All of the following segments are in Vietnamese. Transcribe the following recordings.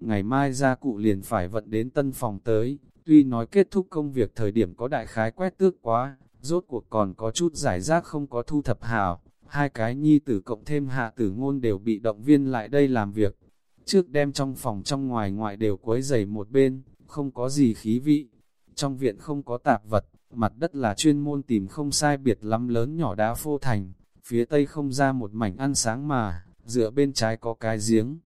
ngày mai gia cụ liền phải vận đến tân phòng tới, tuy nói kết thúc công việc thời điểm có đại khái quét tước quá, rốt cuộc còn có chút giải rác không có thu thập hảo, hai cái nhi tử cộng thêm hạ tử ngôn đều bị động viên lại đây làm việc. Trước đem trong phòng trong ngoài ngoại đều quấy dày một bên, không có gì khí vị. Trong viện không có tạp vật, mặt đất là chuyên môn tìm không sai biệt lắm lớn nhỏ đá phô thành, phía tây không ra một mảnh ăn sáng mà, dựa bên trái có cái giếng.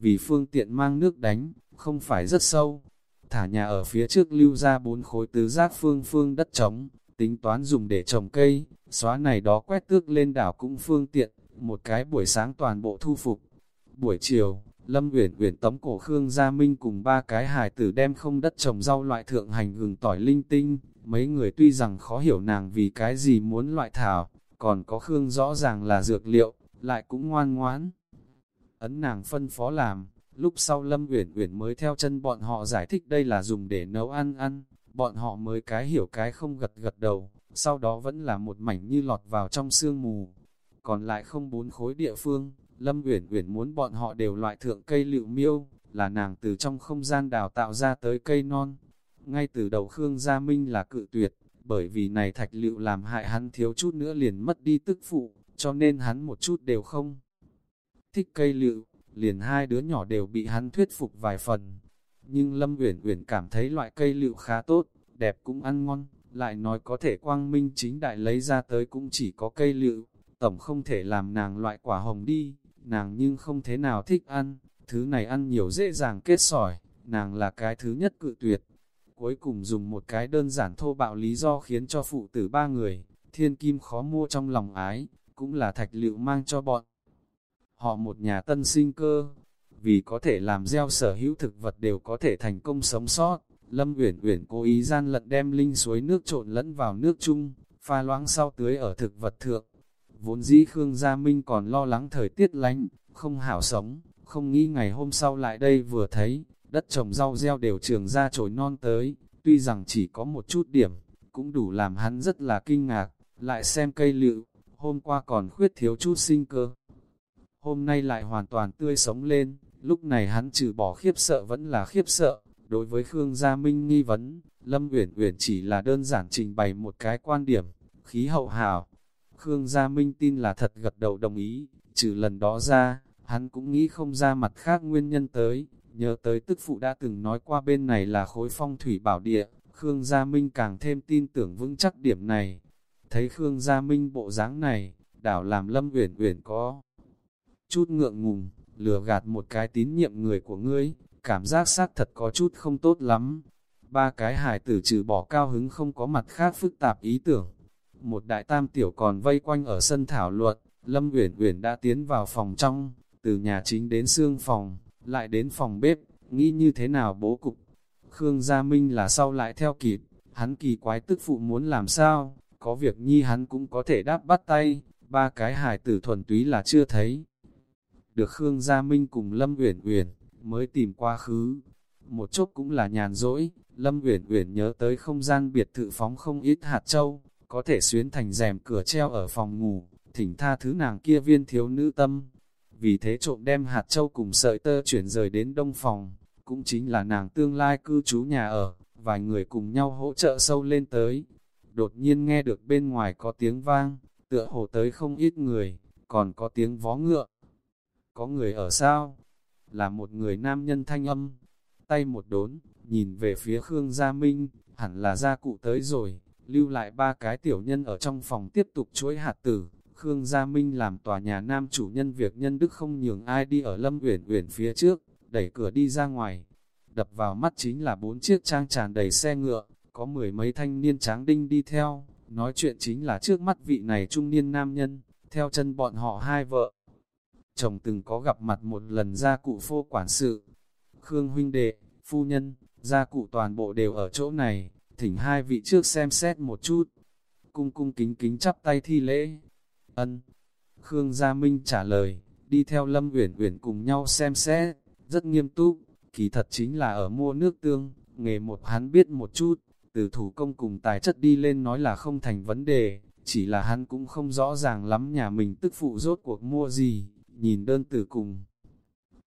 Vì phương tiện mang nước đánh, không phải rất sâu, thả nhà ở phía trước lưu ra bốn khối tứ giác phương phương đất trống, tính toán dùng để trồng cây, xóa này đó quét tước lên đảo cũng phương tiện, một cái buổi sáng toàn bộ thu phục. Buổi chiều, Lâm Uyển Uyển tống cổ Khương Gia Minh cùng ba cái hài tử đem không đất trồng rau loại thượng hành gừng tỏi linh tinh, mấy người tuy rằng khó hiểu nàng vì cái gì muốn loại thảo, còn có Khương rõ ràng là dược liệu, lại cũng ngoan ngoãn. Ấn nàng phân phó làm, lúc sau Lâm Uyển Uyển mới theo chân bọn họ giải thích đây là dùng để nấu ăn ăn, bọn họ mới cái hiểu cái không gật gật đầu, sau đó vẫn là một mảnh như lọt vào trong sương mù. Còn lại không bốn khối địa phương, Lâm Uyển Uyển muốn bọn họ đều loại thượng cây lựu miêu, là nàng từ trong không gian đào tạo ra tới cây non. Ngay từ đầu Khương Gia Minh là cự tuyệt, bởi vì này thạch lựu làm hại hắn thiếu chút nữa liền mất đi tức phụ, cho nên hắn một chút đều không. Thích cây lựu, liền hai đứa nhỏ đều bị hắn thuyết phục vài phần. Nhưng Lâm Uyển Uyển cảm thấy loại cây lựu khá tốt, đẹp cũng ăn ngon, lại nói có thể quang minh chính đại lấy ra tới cũng chỉ có cây lựu, tổng không thể làm nàng loại quả hồng đi, nàng nhưng không thế nào thích ăn, thứ này ăn nhiều dễ dàng kết sỏi, nàng là cái thứ nhất cự tuyệt. Cuối cùng dùng một cái đơn giản thô bạo lý do khiến cho phụ tử ba người, thiên kim khó mua trong lòng ái, cũng là thạch lựu mang cho bọn. Họ một nhà tân sinh cơ, vì có thể làm gieo sở hữu thực vật đều có thể thành công sống sót. Lâm Uyển Uyển cố ý gian lận đem linh suối nước trộn lẫn vào nước chung, pha loãng sau tưới ở thực vật thượng. Vốn dĩ Khương Gia Minh còn lo lắng thời tiết lạnh, không hảo sống, không nghĩ ngày hôm sau lại đây vừa thấy, đất trồng rau gieo đều trường ra trồi non tới, tuy rằng chỉ có một chút điểm, cũng đủ làm hắn rất là kinh ngạc, lại xem cây lựu, hôm qua còn khuyết thiếu chút sinh cơ. Hôm nay lại hoàn toàn tươi sống lên, lúc này hắn trừ bỏ khiếp sợ vẫn là khiếp sợ, đối với Khương Gia Minh nghi vấn, Lâm Uyển Uyển chỉ là đơn giản trình bày một cái quan điểm, khí hậu hảo. Khương Gia Minh tin là thật gật đầu đồng ý, trừ lần đó ra, hắn cũng nghĩ không ra mặt khác nguyên nhân tới, nhớ tới tức phụ đã từng nói qua bên này là khối phong thủy bảo địa, Khương Gia Minh càng thêm tin tưởng vững chắc điểm này. Thấy Khương Gia Minh bộ dáng này, đảo làm Lâm Uyển Uyển có chút ngượng ngùng, lừa gạt một cái tín nhiệm người của ngươi, cảm giác xác thật có chút không tốt lắm. Ba cái hài tử trừ bỏ cao hứng không có mặt khác phức tạp ý tưởng. Một đại tam tiểu còn vây quanh ở sân thảo luận, Lâm Uyển Uyển đã tiến vào phòng trong, từ nhà chính đến xương phòng, lại đến phòng bếp, nghĩ như thế nào bố cục. Khương Gia Minh là sau lại theo kịp, hắn kỳ quái tức phụ muốn làm sao, có việc nhi hắn cũng có thể đáp bắt tay, ba cái hài tử thuần túy là chưa thấy. Được Khương Gia Minh cùng Lâm Uyển Uyển mới tìm qua khứ. Một chốc cũng là nhàn rỗi, Lâm Uyển Uyển nhớ tới không gian biệt thự phóng không ít hạt châu, có thể xuyến thành rèm cửa treo ở phòng ngủ, thỉnh tha thứ nàng kia viên thiếu nữ tâm. Vì thế trộm đem hạt châu cùng sợi tơ chuyển rời đến đông phòng, cũng chính là nàng tương lai cư trú nhà ở, vài người cùng nhau hỗ trợ sâu lên tới. Đột nhiên nghe được bên ngoài có tiếng vang, tựa hồ tới không ít người, còn có tiếng vó ngựa. Có người ở sao? là một người nam nhân thanh âm. Tay một đốn, nhìn về phía Khương Gia Minh, hẳn là gia cụ tới rồi, lưu lại ba cái tiểu nhân ở trong phòng tiếp tục chuỗi hạt tử. Khương Gia Minh làm tòa nhà nam chủ nhân việc nhân đức không nhường ai đi ở Lâm Uyển Uyển phía trước, đẩy cửa đi ra ngoài. Đập vào mắt chính là bốn chiếc trang tràn đầy xe ngựa, có mười mấy thanh niên tráng đinh đi theo, nói chuyện chính là trước mắt vị này trung niên nam nhân, theo chân bọn họ hai vợ chồng từng có gặp mặt một lần gia cụ phô quản sự. Khương huynh đệ, phu nhân, gia cụ toàn bộ đều ở chỗ này, thỉnh hai vị trước xem xét một chút. Cung cung kính kính chắp tay thi lễ. Ân. Khương Gia Minh trả lời, đi theo Lâm Uyển Uyển cùng nhau xem xét, rất nghiêm túc, kỳ thật chính là ở mua nước tương, nghề một hắn biết một chút, từ thủ công cùng tài chất đi lên nói là không thành vấn đề, chỉ là hắn cũng không rõ ràng lắm nhà mình tức phụ rốt cuộc mua gì, nhìn đơn từ cùng.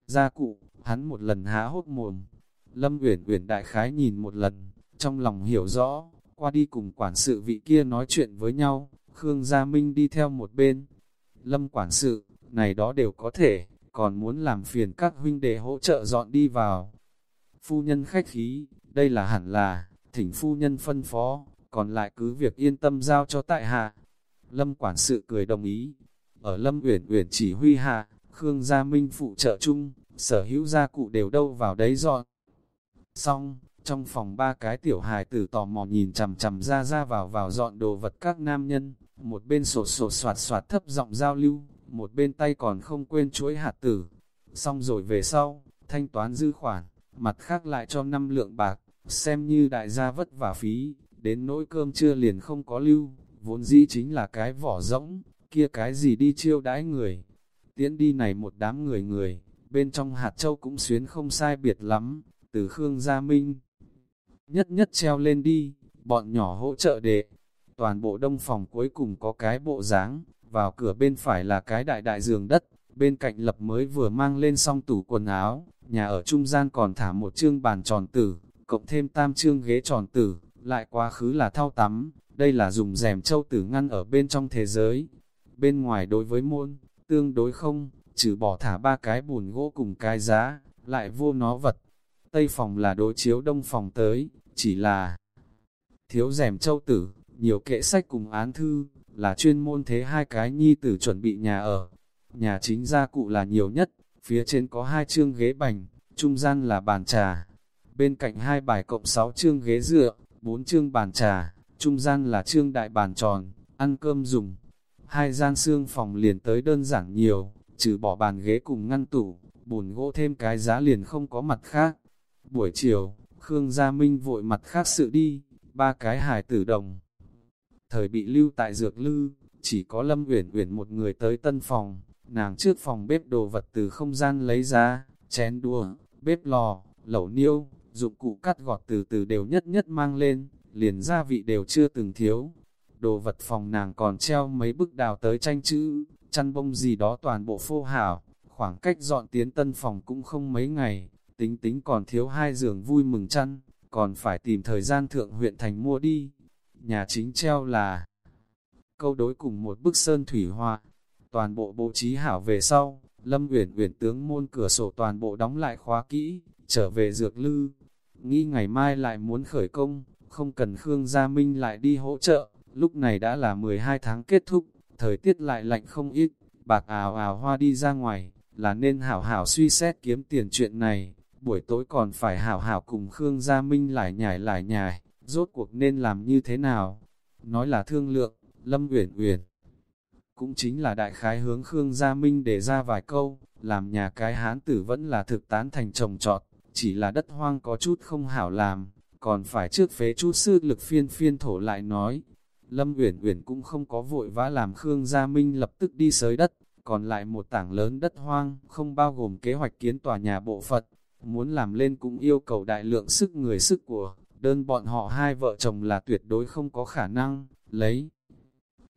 Gia cụ, hắn một lần há hốt mồm. Lâm Uyển Uyển đại khái nhìn một lần, trong lòng hiểu rõ, qua đi cùng quản sự vị kia nói chuyện với nhau, Khương Gia Minh đi theo một bên. Lâm quản sự, này đó đều có thể, còn muốn làm phiền các huynh đệ hỗ trợ dọn đi vào. Phu nhân khách khí, đây là hẳn là, thỉnh phu nhân phân phó, còn lại cứ việc yên tâm giao cho tại hạ. Lâm quản sự cười đồng ý. Ở Lâm Uyển Uyển chỉ huy hạ, Khương Gia Minh phụ trợ chung, sở hữu gia cụ đều đâu vào đấy dọn. Xong, trong phòng ba cái tiểu hài tử tò mò nhìn chằm chằm ra ra vào vào dọn đồ vật các nam nhân, một bên sột sột soạt soạt thấp giọng giao lưu, một bên tay còn không quên chuỗi hạt tử. Xong rồi về sau, thanh toán dư khoản, mặt khác lại cho năm lượng bạc, xem như đại gia vất vả phí, đến nỗi cơm trưa liền không có lưu, vốn dĩ chính là cái vỏ rỗng, kia cái gì đi chiêu đãi người. Tiễn đi này một đám người người, bên trong hạt châu cũng xuyến không sai biệt lắm, từ Khương Gia Minh. Nhất nhất treo lên đi, bọn nhỏ hỗ trợ đệ. Toàn bộ đông phòng cuối cùng có cái bộ dáng vào cửa bên phải là cái đại đại giường đất, bên cạnh lập mới vừa mang lên xong tủ quần áo, nhà ở trung gian còn thả một chương bàn tròn tử, cộng thêm tam chương ghế tròn tử, lại quá khứ là thao tắm, đây là dùng rèm châu tử ngăn ở bên trong thế giới. Bên ngoài đối với môn, tương đối không, trừ bỏ thả ba cái bùn gỗ cùng cái giá, lại vô nó vật. Tây phòng là đối chiếu đông phòng tới, chỉ là thiếu rèm châu tử, nhiều kệ sách cùng án thư, là chuyên môn thế hai cái nhi tử chuẩn bị nhà ở. Nhà chính gia cụ là nhiều nhất, phía trên có hai chương ghế bành, trung gian là bàn trà. Bên cạnh hai bài cộng sáu chương ghế dựa, bốn chương bàn trà, trung gian là chương đại bàn tròn, ăn cơm dùng. Hai gian xương phòng liền tới đơn giản nhiều, trừ bỏ bàn ghế cùng ngăn tủ, bùn gỗ thêm cái giá liền không có mặt khác. Buổi chiều, Khương Gia Minh vội mặt khác sự đi, ba cái hài tử đồng. Thời bị lưu tại dược lư, chỉ có Lâm Uyển Uyển một người tới tân phòng, nàng trước phòng bếp đồ vật từ không gian lấy ra, chén đũa, bếp lò, lẩu niêu, dụng cụ cắt gọt từ từ đều nhất nhất mang lên, liền gia vị đều chưa từng thiếu. Đồ vật phòng nàng còn treo mấy bức đào tới tranh chữ, chăn bông gì đó toàn bộ phô hảo, khoảng cách dọn tiến tân phòng cũng không mấy ngày, tính tính còn thiếu hai giường vui mừng chăn, còn phải tìm thời gian thượng huyện thành mua đi. Nhà chính treo là câu đối cùng một bức sơn thủy hoa, toàn bộ bố trí hảo về sau, Lâm Uyển Uyển tướng môn cửa sổ toàn bộ đóng lại khóa kỹ, trở về dược lư. Nghĩ ngày mai lại muốn khởi công, không cần Khương Gia Minh lại đi hỗ trợ, lúc này đã là 12 tháng kết thúc, thời tiết lại lạnh không ít, bạc ào ào hoa đi ra ngoài, là nên hảo hảo suy xét kiếm tiền chuyện này, buổi tối còn phải hảo hảo cùng Khương Gia Minh lại nhảy lại nhảy, rốt cuộc nên làm như thế nào? Nói là thương lượng, Lâm Uyển Uyển cũng chính là đại khái hướng Khương Gia Minh để ra vài câu, làm nhà cái hán tử vẫn là thực tán thành trồng trọt, chỉ là đất hoang có chút không hảo làm, còn phải trước phế chút sư lực phiên phiên thổ lại nói. Lâm Uyển Uyển cũng không có vội vã làm Khương Gia Minh lập tức đi sới đất, còn lại một tảng lớn đất hoang, không bao gồm kế hoạch kiến tòa nhà bộ Phật, muốn làm lên cũng yêu cầu đại lượng sức người sức của, đơn bọn họ hai vợ chồng là tuyệt đối không có khả năng, lấy.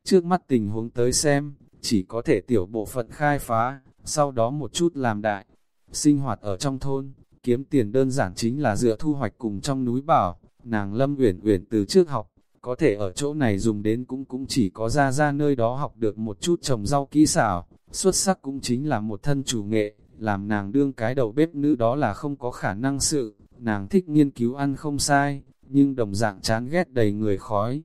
Trước mắt tình huống tới xem, chỉ có thể tiểu bộ phận khai phá, sau đó một chút làm đại. Sinh hoạt ở trong thôn, kiếm tiền đơn giản chính là dựa thu hoạch cùng trong núi bảo, nàng Lâm Uyển Uyển từ trước học, có thể ở chỗ này dùng đến cũng cũng chỉ có ra ra nơi đó học được một chút trồng rau kỹ xảo, xuất sắc cũng chính là một thân chủ nghệ, làm nàng đương cái đầu bếp nữ đó là không có khả năng sự, nàng thích nghiên cứu ăn không sai, nhưng đồng dạng chán ghét đầy người khói.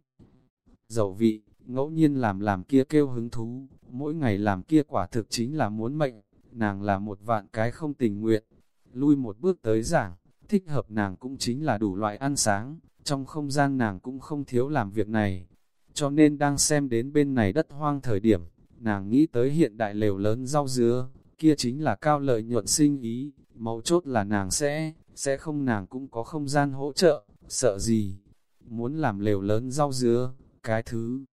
Dầu vị, ngẫu nhiên làm làm kia kêu hứng thú, mỗi ngày làm kia quả thực chính là muốn mệnh, nàng là một vạn cái không tình nguyện. Lui một bước tới giảng, thích hợp nàng cũng chính là đủ loại ăn sáng, trong không gian nàng cũng không thiếu làm việc này. Cho nên đang xem đến bên này đất hoang thời điểm, nàng nghĩ tới hiện đại lều lớn rau dứa, kia chính là cao lợi nhuận sinh ý, mấu chốt là nàng sẽ, sẽ không nàng cũng có không gian hỗ trợ, sợ gì. Muốn làm lều lớn rau dứa, cái thứ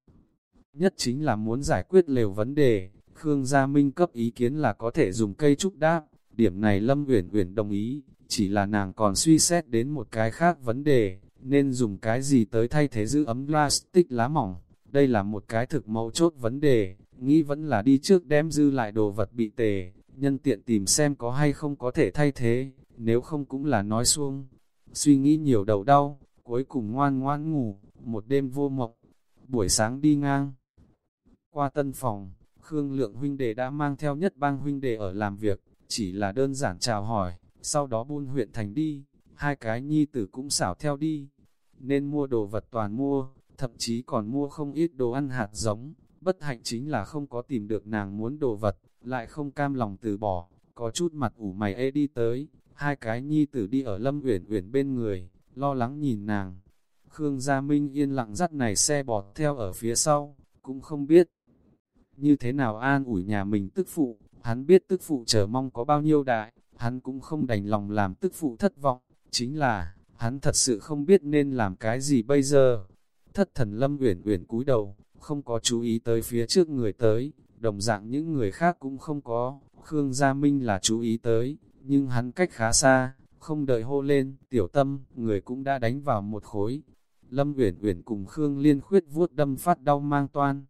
nhất chính là muốn giải quyết lều vấn đề, Khương Gia Minh cấp ý kiến là có thể dùng cây trúc đáp, điểm này Lâm Uyển Uyển đồng ý, chỉ là nàng còn suy xét đến một cái khác vấn đề, nên dùng cái gì tới thay thế giữ ấm plastic lá mỏng, đây là một cái thực mấu chốt vấn đề, nghĩ vẫn là đi trước đem dư lại đồ vật bị tề, nhân tiện tìm xem có hay không có thể thay thế, nếu không cũng là nói xuông. Suy nghĩ nhiều đầu đau, cuối cùng ngoan ngoan ngủ, một đêm vô mộng, buổi sáng đi ngang. Qua tân phòng, Khương Lượng huynh đệ đã mang theo nhất bang huynh đệ ở làm việc, chỉ là đơn giản chào hỏi, sau đó buôn huyện thành đi, hai cái nhi tử cũng xảo theo đi. Nên mua đồ vật toàn mua, thậm chí còn mua không ít đồ ăn hạt giống, bất hạnh chính là không có tìm được nàng muốn đồ vật, lại không cam lòng từ bỏ, có chút mặt ủ mày ê đi tới, hai cái nhi tử đi ở Lâm Uyển Uyển bên người, lo lắng nhìn nàng. Khương Gia Minh yên lặng dắt này xe bọt theo ở phía sau, cũng không biết như thế nào an ủi nhà mình tức phụ, hắn biết tức phụ chờ mong có bao nhiêu đại, hắn cũng không đành lòng làm tức phụ thất vọng, chính là, hắn thật sự không biết nên làm cái gì bây giờ. Thất thần Lâm Uyển Uyển cúi đầu, không có chú ý tới phía trước người tới, đồng dạng những người khác cũng không có, Khương Gia Minh là chú ý tới, nhưng hắn cách khá xa, không đợi hô lên, tiểu tâm, người cũng đã đánh vào một khối. Lâm Uyển Uyển cùng Khương Liên khuyết vuốt đâm phát đau mang toan.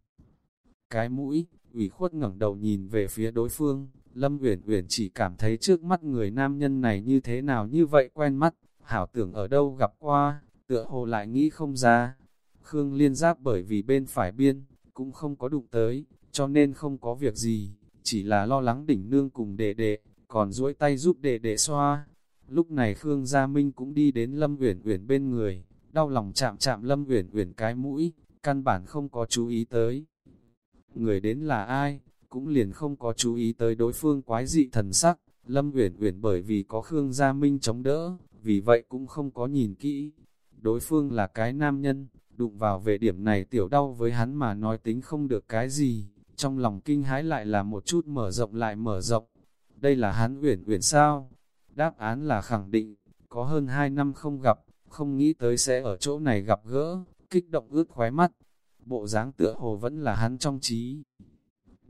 Cái mũi, ủy khuất ngẩng đầu nhìn về phía đối phương, Lâm Uyển Uyển chỉ cảm thấy trước mắt người nam nhân này như thế nào như vậy quen mắt, hảo tưởng ở đâu gặp qua, tựa hồ lại nghĩ không ra. Khương Liên Giáp bởi vì bên phải biên, cũng không có đụng tới, cho nên không có việc gì, chỉ là lo lắng đỉnh nương cùng đệ đệ, còn duỗi tay giúp đệ đệ xoa. Lúc này Khương Gia Minh cũng đi đến Lâm Uyển Uyển bên người, đau lòng chạm chạm Lâm Uyển Uyển cái mũi, căn bản không có chú ý tới. Người đến là ai, cũng liền không có chú ý tới đối phương quái dị thần sắc, Lâm Uyển Uyển bởi vì có Khương Gia Minh chống đỡ, vì vậy cũng không có nhìn kỹ. Đối phương là cái nam nhân, đụng vào về điểm này tiểu đau với hắn mà nói tính không được cái gì, trong lòng kinh hãi lại là một chút mở rộng lại mở rộng. Đây là hắn Uyển Uyển sao? Đáp án là khẳng định, có hơn 2 năm không gặp, không nghĩ tới sẽ ở chỗ này gặp gỡ, kích động ướt khóe mắt. Bộ dáng tựa hồ vẫn là hắn trong trí.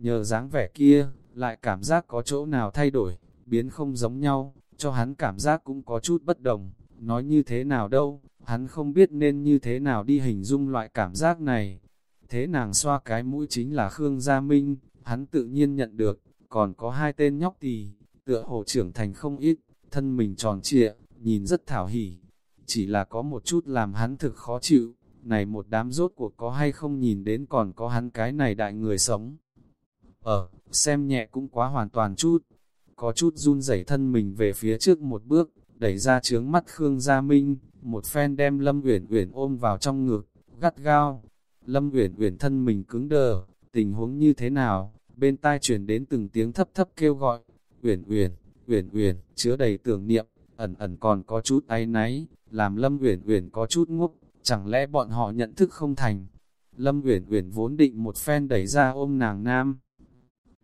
Nhờ dáng vẻ kia, lại cảm giác có chỗ nào thay đổi, biến không giống nhau, cho hắn cảm giác cũng có chút bất đồng. Nói như thế nào đâu, hắn không biết nên như thế nào đi hình dung loại cảm giác này. Thế nàng xoa cái mũi chính là Khương Gia Minh, hắn tự nhiên nhận được, còn có hai tên nhóc tỳ, tựa hồ trưởng thành không ít, thân mình tròn trịa, nhìn rất thảo hỉ. Chỉ là có một chút làm hắn thực khó chịu, này một đám rốt cuộc có hay không nhìn đến còn có hắn cái này đại người sống. Ở, xem nhẹ cũng quá hoàn toàn chút, có chút run rẩy thân mình về phía trước một bước, đẩy ra trướng mắt Khương Gia Minh, một phen đem Lâm Uyển Uyển ôm vào trong ngực, gắt gao. Lâm Uyển Uyển thân mình cứng đờ, tình huống như thế nào? Bên tai truyền đến từng tiếng thấp thấp kêu gọi, "Uyển Uyển, Uyển Uyển", chứa đầy tưởng niệm, ẩn ẩn còn có chút áy náy, làm Lâm Uyển Uyển có chút ngốc, chẳng lẽ bọn họ nhận thức không thành? Lâm Uyển Uyển vốn định một phen đẩy ra ôm nàng nam.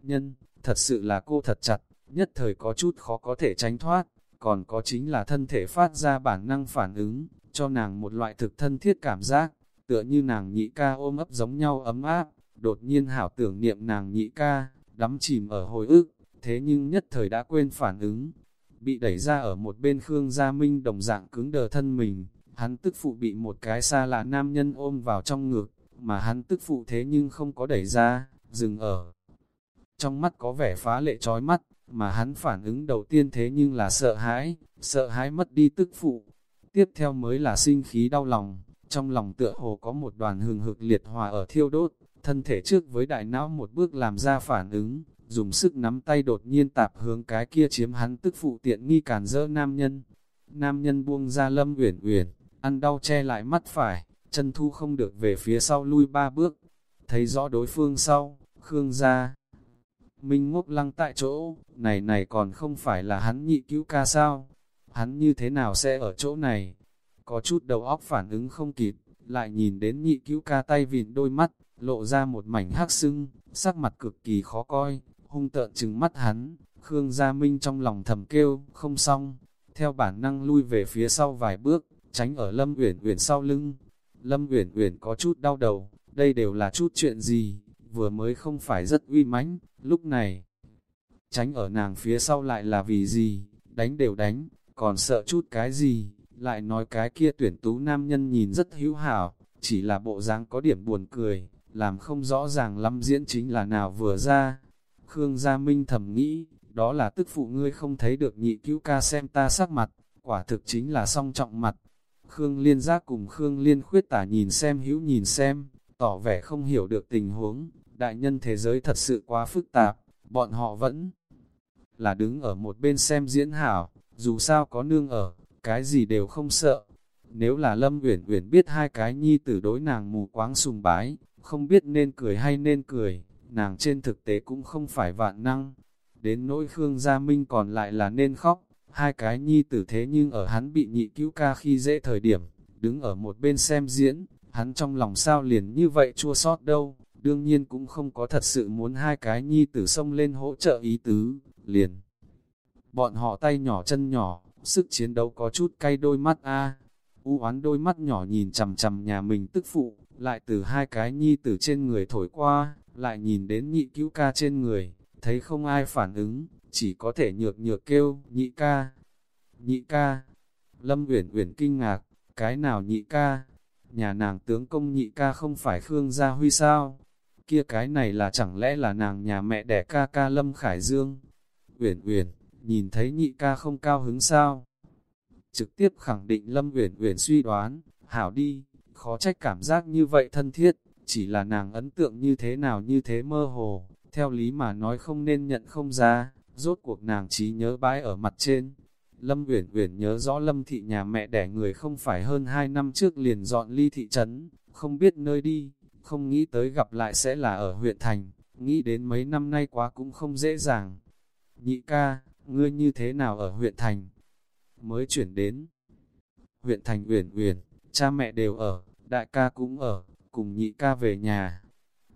Nhân, thật sự là cô thật chặt, nhất thời có chút khó có thể tránh thoát, còn có chính là thân thể phát ra bản năng phản ứng, cho nàng một loại thực thân thiết cảm giác, tựa như nàng nhị ca ôm ấp giống nhau ấm áp, đột nhiên hảo tưởng niệm nàng nhị ca, đắm chìm ở hồi ức, thế nhưng nhất thời đã quên phản ứng, bị đẩy ra ở một bên Khương Gia Minh đồng dạng cứng đờ thân mình, hắn tức phụ bị một cái xa lạ nam nhân ôm vào trong ngực, mà hắn tức phụ thế nhưng không có đẩy ra, dừng ở. Trong mắt có vẻ phá lệ trói mắt, mà hắn phản ứng đầu tiên thế nhưng là sợ hãi, sợ hãi mất đi tức phụ. Tiếp theo mới là sinh khí đau lòng, trong lòng tựa hồ có một đoàn hừng hực liệt hòa ở thiêu đốt, thân thể trước với đại não một bước làm ra phản ứng, dùng sức nắm tay đột nhiên tạp hướng cái kia chiếm hắn tức phụ tiện nghi cản dỡ nam nhân. Nam nhân buông ra lâm uyển uyển, ăn đau che lại mắt phải, chân thu không được về phía sau lui ba bước. Thấy rõ đối phương sau, Khương ra. Minh ngốc lăng tại chỗ, này này còn không phải là hắn nhị cứu ca sao? Hắn như thế nào sẽ ở chỗ này? Có chút đầu óc phản ứng không kịp, lại nhìn đến nhị cứu ca tay vịn đôi mắt, lộ ra một mảnh hắc sưng, sắc mặt cực kỳ khó coi, hung tợn trừng mắt hắn. Khương Gia Minh trong lòng thầm kêu, không xong, theo bản năng lui về phía sau vài bước, tránh ở Lâm Uyển Uyển sau lưng. Lâm Uyển Uyển có chút đau đầu, đây đều là chút chuyện gì, vừa mới không phải rất uy mãnh, lúc này tránh ở nàng phía sau lại là vì gì, đánh đều đánh, còn sợ chút cái gì, lại nói cái kia tuyển tú nam nhân nhìn rất hữu hảo, chỉ là bộ dáng có điểm buồn cười, làm không rõ ràng lắm diễn chính là nào vừa ra. Khương Gia Minh thầm nghĩ, đó là tức phụ ngươi không thấy được nhị cứu ca xem ta sắc mặt, quả thực chính là song trọng mặt. Khương Liên giác cùng Khương Liên khuyết tả nhìn xem hữu nhìn xem, tỏ vẻ không hiểu được tình huống, đại nhân thế giới thật sự quá phức tạp, bọn họ vẫn là đứng ở một bên xem diễn hảo, dù sao có nương ở, cái gì đều không sợ. Nếu là Lâm Uyển Uyển biết hai cái nhi tử đối nàng mù quáng sùng bái, không biết nên cười hay nên cười, nàng trên thực tế cũng không phải vạn năng. Đến nỗi Khương Gia Minh còn lại là nên khóc, hai cái nhi tử thế nhưng ở hắn bị nhị cứu ca khi dễ thời điểm, đứng ở một bên xem diễn, hắn trong lòng sao liền như vậy chua sót đâu, đương nhiên cũng không có thật sự muốn hai cái nhi tử sông lên hỗ trợ ý tứ, liền. Bọn họ tay nhỏ chân nhỏ, sức chiến đấu có chút cay đôi mắt a u oán đôi mắt nhỏ nhìn chầm chầm nhà mình tức phụ, lại từ hai cái nhi tử trên người thổi qua, lại nhìn đến nhị cứu ca trên người, thấy không ai phản ứng, chỉ có thể nhược nhược kêu, nhị ca, nhị ca. Lâm Uyển Uyển kinh ngạc, cái nào nhị ca? Nhà nàng tướng công nhị ca không phải Khương Gia Huy sao? Kia cái này là chẳng lẽ là nàng nhà mẹ đẻ ca ca Lâm Khải Dương? Uyển Uyển, nhìn thấy nhị ca không cao hứng sao? Trực tiếp khẳng định Lâm Uyển Uyển suy đoán, hảo đi, khó trách cảm giác như vậy thân thiết, chỉ là nàng ấn tượng như thế nào như thế mơ hồ, theo lý mà nói không nên nhận không ra, rốt cuộc nàng trí nhớ bãi ở mặt trên. Lâm Uyển Uyển nhớ rõ Lâm thị nhà mẹ đẻ người không phải hơn 2 năm trước liền dọn ly thị trấn, không biết nơi đi, không nghĩ tới gặp lại sẽ là ở huyện thành, nghĩ đến mấy năm nay quá cũng không dễ dàng. Nhị ca, ngươi như thế nào ở huyện thành? Mới chuyển đến huyện thành Uyển Uyển, cha mẹ đều ở, đại ca cũng ở, cùng nhị ca về nhà.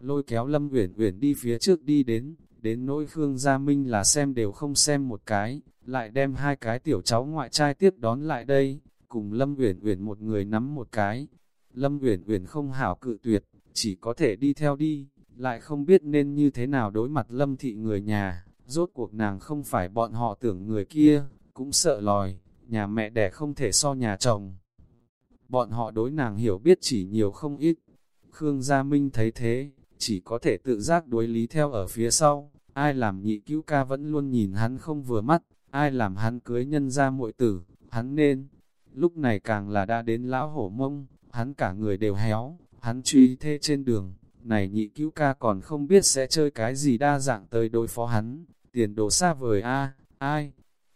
Lôi kéo Lâm Uyển Uyển đi phía trước đi đến, đến nỗi Khương Gia Minh là xem đều không xem một cái, lại đem hai cái tiểu cháu ngoại trai tiếp đón lại đây, cùng Lâm Uyển Uyển một người nắm một cái. Lâm Uyển Uyển không hảo cự tuyệt, chỉ có thể đi theo đi, lại không biết nên như thế nào đối mặt Lâm thị người nhà, rốt cuộc nàng không phải bọn họ tưởng người kia, cũng sợ lòi, nhà mẹ đẻ không thể so nhà chồng. Bọn họ đối nàng hiểu biết chỉ nhiều không ít. Khương Gia Minh thấy thế, chỉ có thể tự giác đối lý theo ở phía sau, ai làm nhị cứu ca vẫn luôn nhìn hắn không vừa mắt, ai làm hắn cưới nhân ra muội tử, hắn nên. Lúc này càng là đã đến lão hổ mông, hắn cả người đều héo, hắn truy thê trên đường, này nhị cứu ca còn không biết sẽ chơi cái gì đa dạng tới đối phó hắn, tiền đồ xa vời a ai,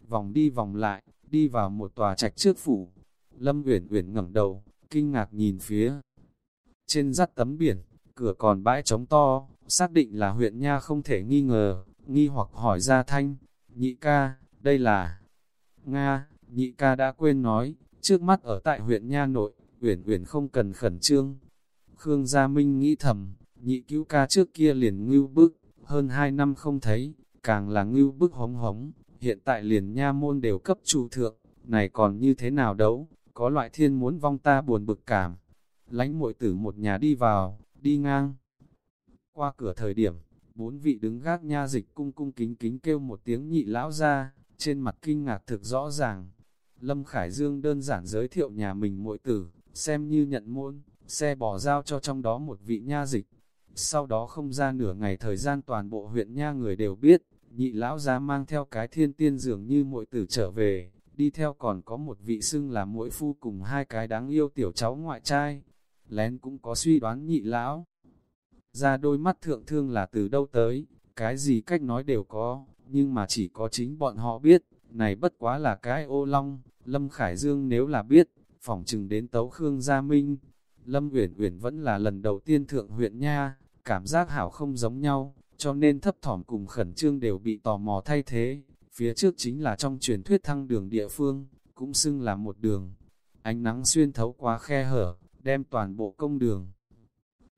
vòng đi vòng lại, đi vào một tòa trạch trước phủ, Lâm Uyển Uyển ngẩng đầu, kinh ngạc nhìn phía trên dắt tấm biển, cửa còn bãi trống to, xác định là huyện nha không thể nghi ngờ, nghi hoặc hỏi ra thanh, nhị ca, đây là... Nga, nhị ca đã quên nói, trước mắt ở tại huyện nha nội, uyển uyển không cần khẩn trương. Khương Gia Minh nghĩ thầm, nhị cứu ca trước kia liền ngưu bức, hơn hai năm không thấy, càng là ngưu bức hống hống, hiện tại liền nha môn đều cấp chủ thượng, này còn như thế nào đấu, có loại thiên muốn vong ta buồn bực cảm. Lánh muội tử một nhà đi vào, đi ngang. Qua cửa thời điểm, bốn vị đứng gác nha dịch cung cung kính kính kêu một tiếng nhị lão ra, trên mặt kinh ngạc thực rõ ràng. Lâm Khải Dương đơn giản giới thiệu nhà mình muội tử, xem như nhận môn, xe bỏ giao cho trong đó một vị nha dịch. Sau đó không ra nửa ngày thời gian toàn bộ huyện nha người đều biết, nhị lão ra mang theo cái thiên tiên dường như muội tử trở về, đi theo còn có một vị xưng là muội phu cùng hai cái đáng yêu tiểu cháu ngoại trai. Lén cũng có suy đoán nhị lão. Ra đôi mắt thượng thương là từ đâu tới, cái gì cách nói đều có, nhưng mà chỉ có chính bọn họ biết, này bất quá là cái ô long, Lâm Khải Dương nếu là biết, phỏng chừng đến tấu Khương Gia Minh. Lâm Uyển Uyển vẫn là lần đầu tiên thượng huyện nha, cảm giác hảo không giống nhau, cho nên thấp thỏm cùng khẩn trương đều bị tò mò thay thế. Phía trước chính là trong truyền thuyết thăng đường địa phương, cũng xưng là một đường. Ánh nắng xuyên thấu qua khe hở, đem toàn bộ công đường.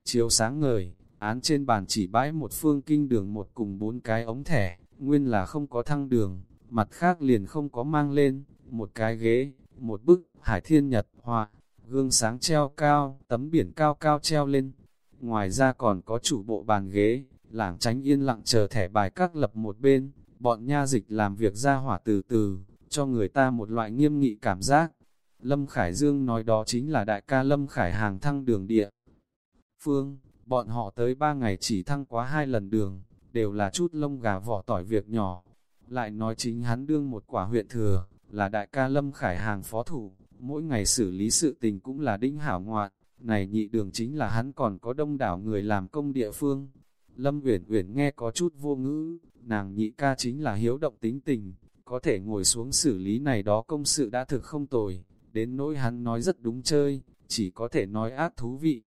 Chiếu sáng ngời, án trên bàn chỉ bãi một phương kinh đường một cùng bốn cái ống thẻ, nguyên là không có thăng đường, mặt khác liền không có mang lên, một cái ghế, một bức, hải thiên nhật, họa, gương sáng treo cao, tấm biển cao cao treo lên. Ngoài ra còn có chủ bộ bàn ghế, lảng tránh yên lặng chờ thẻ bài các lập một bên, bọn nha dịch làm việc ra hỏa từ từ, cho người ta một loại nghiêm nghị cảm giác. Lâm Khải Dương nói đó chính là đại ca Lâm Khải hàng thăng đường địa. Phương, bọn họ tới ba ngày chỉ thăng quá hai lần đường, đều là chút lông gà vỏ tỏi việc nhỏ. lại nói chính hắn đương một quả huyện thừa, là đại ca Lâm Khải hàng phó thủ, mỗi ngày xử lý sự tình cũng là đinh hảo ngoạn, này nhị đường chính là hắn còn có đông đảo người làm công địa phương. Lâm Uyển Uyển nghe có chút vô ngữ, nàng nhị ca chính là hiếu động tính tình, có thể ngồi xuống xử lý này đó công sự đã thực không tồi, đến nỗi hắn nói rất đúng chơi, chỉ có thể nói ác thú vị.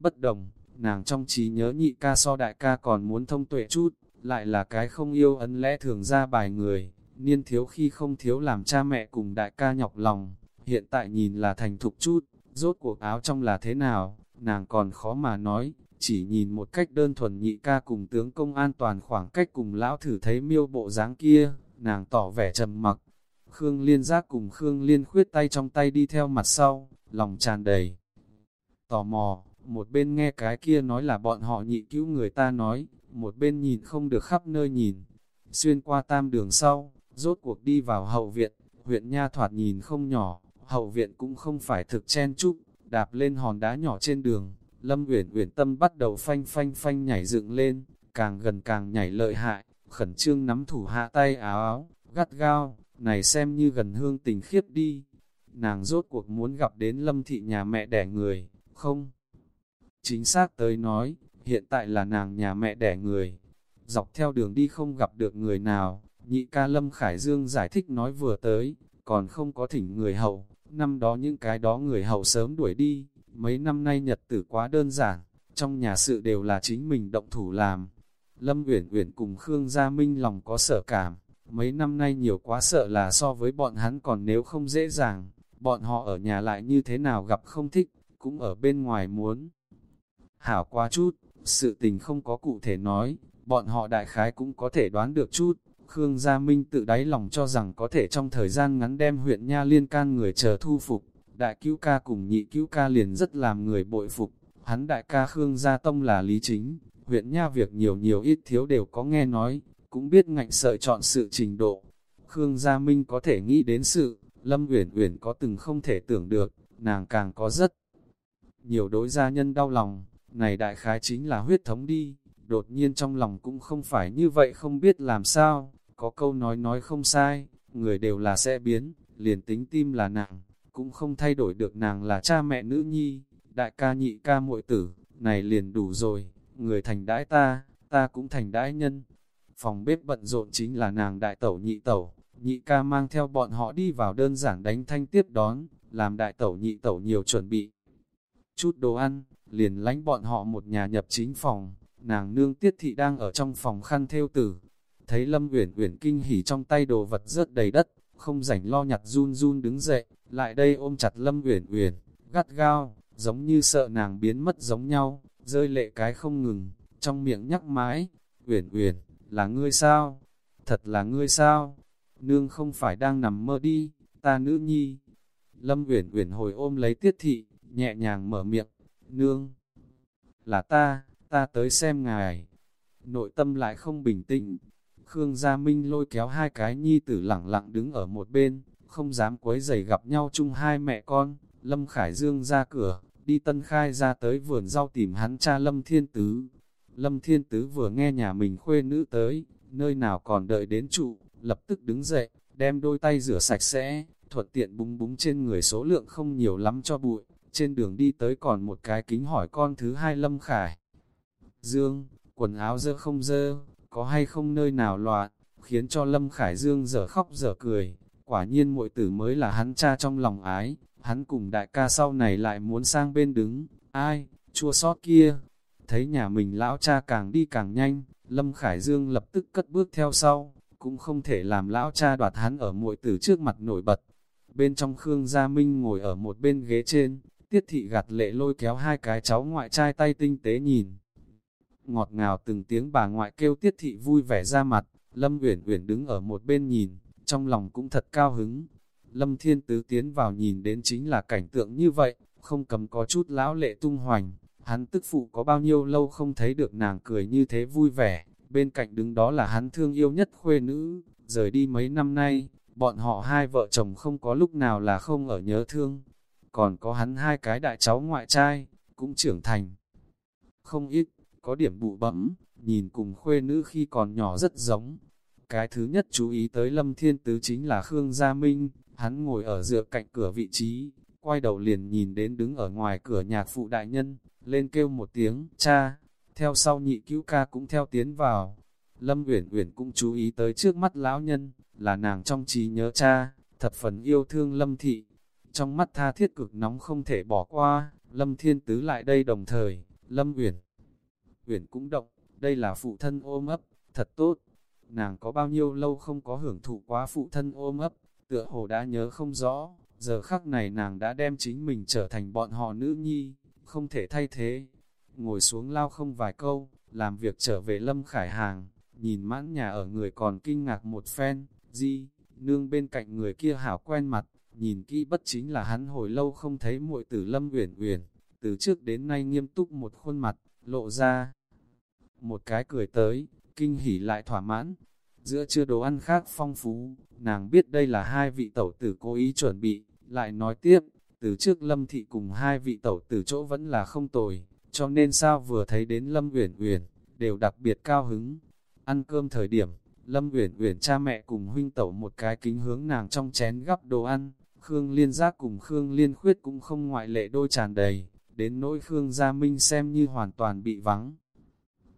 Bất đồng, nàng trong trí nhớ nhị ca so đại ca còn muốn thông tuệ chút, lại là cái không yêu ấn lẽ thường ra bài người, niên thiếu khi không thiếu làm cha mẹ cùng đại ca nhọc lòng, hiện tại nhìn là thành thục chút, rốt cuộc áo trong là thế nào, nàng còn khó mà nói, chỉ nhìn một cách đơn thuần nhị ca cùng tướng công an toàn khoảng cách cùng lão thử thấy miêu bộ dáng kia, nàng tỏ vẻ trầm mặc. Khương Liên giác cùng Khương Liên khuyết tay trong tay đi theo mặt sau, lòng tràn đầy. Tò mò, một bên nghe cái kia nói là bọn họ nhị cứu người ta nói, một bên nhìn không được khắp nơi nhìn. Xuyên qua tam đường sau, rốt cuộc đi vào hậu viện, huyện Nha thoạt nhìn không nhỏ, hậu viện cũng không phải thực chen chúc, đạp lên hòn đá nhỏ trên đường, Lâm Uyển Uyển tâm bắt đầu phanh phanh phanh nhảy dựng lên, càng gần càng nhảy lợi hại, khẩn trương nắm thủ hạ tay áo áo, gắt gao, này xem như gần hương tình khiếp đi. Nàng rốt cuộc muốn gặp đến Lâm thị nhà mẹ đẻ người, không? Chính xác tới nói, hiện tại là nàng nhà mẹ đẻ người. Dọc theo đường đi không gặp được người nào, nhị ca Lâm Khải Dương giải thích nói vừa tới, còn không có thỉnh người hậu, năm đó những cái đó người hậu sớm đuổi đi, mấy năm nay nhật tử quá đơn giản, trong nhà sự đều là chính mình động thủ làm. Lâm Uyển Uyển cùng Khương Gia Minh lòng có sợ cảm, mấy năm nay nhiều quá sợ là so với bọn hắn còn nếu không dễ dàng, bọn họ ở nhà lại như thế nào gặp không thích, cũng ở bên ngoài muốn. Hảo quá chút, sự tình không có cụ thể nói, bọn họ đại khái cũng có thể đoán được chút. Khương Gia Minh tự đáy lòng cho rằng có thể trong thời gian ngắn đem huyện Nha Liên can người chờ thu phục. Đại cứu ca cùng nhị cứu ca liền rất làm người bội phục. Hắn đại ca Khương Gia Tông là lý chính, huyện Nha việc nhiều nhiều ít thiếu đều có nghe nói, cũng biết ngạnh sợi chọn sự trình độ. Khương Gia Minh có thể nghĩ đến sự, Lâm Uyển Uyển có từng không thể tưởng được, nàng càng có rất nhiều đối gia nhân đau lòng, này đại khái chính là huyết thống đi, đột nhiên trong lòng cũng không phải như vậy không biết làm sao, có câu nói nói không sai, người đều là sẽ biến, liền tính tim là nàng, cũng không thay đổi được nàng là cha mẹ nữ nhi, đại ca nhị ca muội tử, này liền đủ rồi, người thành đãi ta, ta cũng thành đãi nhân. Phòng bếp bận rộn chính là nàng đại tẩu nhị tẩu, nhị ca mang theo bọn họ đi vào đơn giản đánh thanh tiếp đón, làm đại tẩu nhị tẩu nhiều chuẩn bị. Chút đồ ăn, liền lánh bọn họ một nhà nhập chính phòng, nàng nương tiết thị đang ở trong phòng khăn theo tử. Thấy Lâm Uyển Uyển kinh hỉ trong tay đồ vật rớt đầy đất, không rảnh lo nhặt run run đứng dậy, lại đây ôm chặt Lâm Uyển Uyển, gắt gao, giống như sợ nàng biến mất giống nhau, rơi lệ cái không ngừng, trong miệng nhắc mãi, Uyển Uyển, là ngươi sao? Thật là ngươi sao? Nương không phải đang nằm mơ đi, ta nữ nhi. Lâm Uyển Uyển hồi ôm lấy Tiết thị, nhẹ nhàng mở miệng, "Nương, là ta, ta tới xem ngài." Nội tâm lại không bình tĩnh. Khương Gia Minh lôi kéo hai cái nhi tử lẳng lặng đứng ở một bên, không dám quấy rầy gặp nhau chung hai mẹ con. Lâm Khải Dương ra cửa, đi tân khai ra tới vườn rau tìm hắn cha Lâm Thiên Tứ. Lâm Thiên Tứ vừa nghe nhà mình khuê nữ tới, nơi nào còn đợi đến trụ, lập tức đứng dậy, đem đôi tay rửa sạch sẽ, thuận tiện búng búng trên người số lượng không nhiều lắm cho bụi, trên đường đi tới còn một cái kính hỏi con thứ hai Lâm Khải. Dương, quần áo dơ không dơ, có hay không nơi nào loạn, khiến cho Lâm Khải Dương dở khóc dở cười, quả nhiên muội tử mới là hắn cha trong lòng ái, hắn cùng đại ca sau này lại muốn sang bên đứng, ai, chua sót kia. Thấy nhà mình lão cha càng đi càng nhanh, Lâm Khải Dương lập tức cất bước theo sau, cũng không thể làm lão cha đoạt hắn ở muội tử trước mặt nổi bật. Bên trong Khương Gia Minh ngồi ở một bên ghế trên, tiết thị gạt lệ lôi kéo hai cái cháu ngoại trai tay tinh tế nhìn. Ngọt ngào từng tiếng bà ngoại kêu tiết thị vui vẻ ra mặt, Lâm Uyển Uyển đứng ở một bên nhìn, trong lòng cũng thật cao hứng. Lâm Thiên Tứ tiến vào nhìn đến chính là cảnh tượng như vậy, không cầm có chút lão lệ tung hoành, hắn tức phụ có bao nhiêu lâu không thấy được nàng cười như thế vui vẻ, bên cạnh đứng đó là hắn thương yêu nhất khuê nữ, rời đi mấy năm nay, bọn họ hai vợ chồng không có lúc nào là không ở nhớ thương, còn có hắn hai cái đại cháu ngoại trai, cũng trưởng thành. Không ít, có điểm bụ bẫm, nhìn cùng khuê nữ khi còn nhỏ rất giống. Cái thứ nhất chú ý tới Lâm Thiên Tứ chính là Khương Gia Minh, hắn ngồi ở dựa cạnh cửa vị trí, quay đầu liền nhìn đến đứng ở ngoài cửa nhạc phụ đại nhân, lên kêu một tiếng, cha, theo sau nhị cứu ca cũng theo tiến vào. Lâm Uyển Uyển cũng chú ý tới trước mắt lão nhân, là nàng trong trí nhớ cha, thập phần yêu thương Lâm Thị. Trong mắt tha thiết cực nóng không thể bỏ qua, Lâm Thiên Tứ lại đây đồng thời, Lâm Uyển Uyển cũng động, đây là phụ thân ôm ấp, thật tốt. Nàng có bao nhiêu lâu không có hưởng thụ quá phụ thân ôm ấp, tựa hồ đã nhớ không rõ, giờ khắc này nàng đã đem chính mình trở thành bọn họ nữ nhi, không thể thay thế. Ngồi xuống lao không vài câu, làm việc trở về Lâm Khải Hàng, nhìn mãn nhà ở người còn kinh ngạc một phen, di, nương bên cạnh người kia hảo quen mặt, nhìn kỹ bất chính là hắn hồi lâu không thấy muội tử Lâm Uyển Uyển, từ trước đến nay nghiêm túc một khuôn mặt, lộ ra một cái cười tới, kinh hỉ lại thỏa mãn. Giữa chưa đồ ăn khác phong phú, nàng biết đây là hai vị tẩu tử cố ý chuẩn bị, lại nói tiếp, từ trước Lâm Thị cùng hai vị tẩu tử chỗ vẫn là không tồi, cho nên sao vừa thấy đến Lâm Uyển Uyển, đều đặc biệt cao hứng. Ăn cơm thời điểm, Lâm Uyển Uyển cha mẹ cùng huynh tẩu một cái kính hướng nàng trong chén gắp đồ ăn, Khương Liên Giác cùng Khương Liên Khuyết cũng không ngoại lệ đôi tràn đầy, đến nỗi Khương Gia Minh xem như hoàn toàn bị vắng.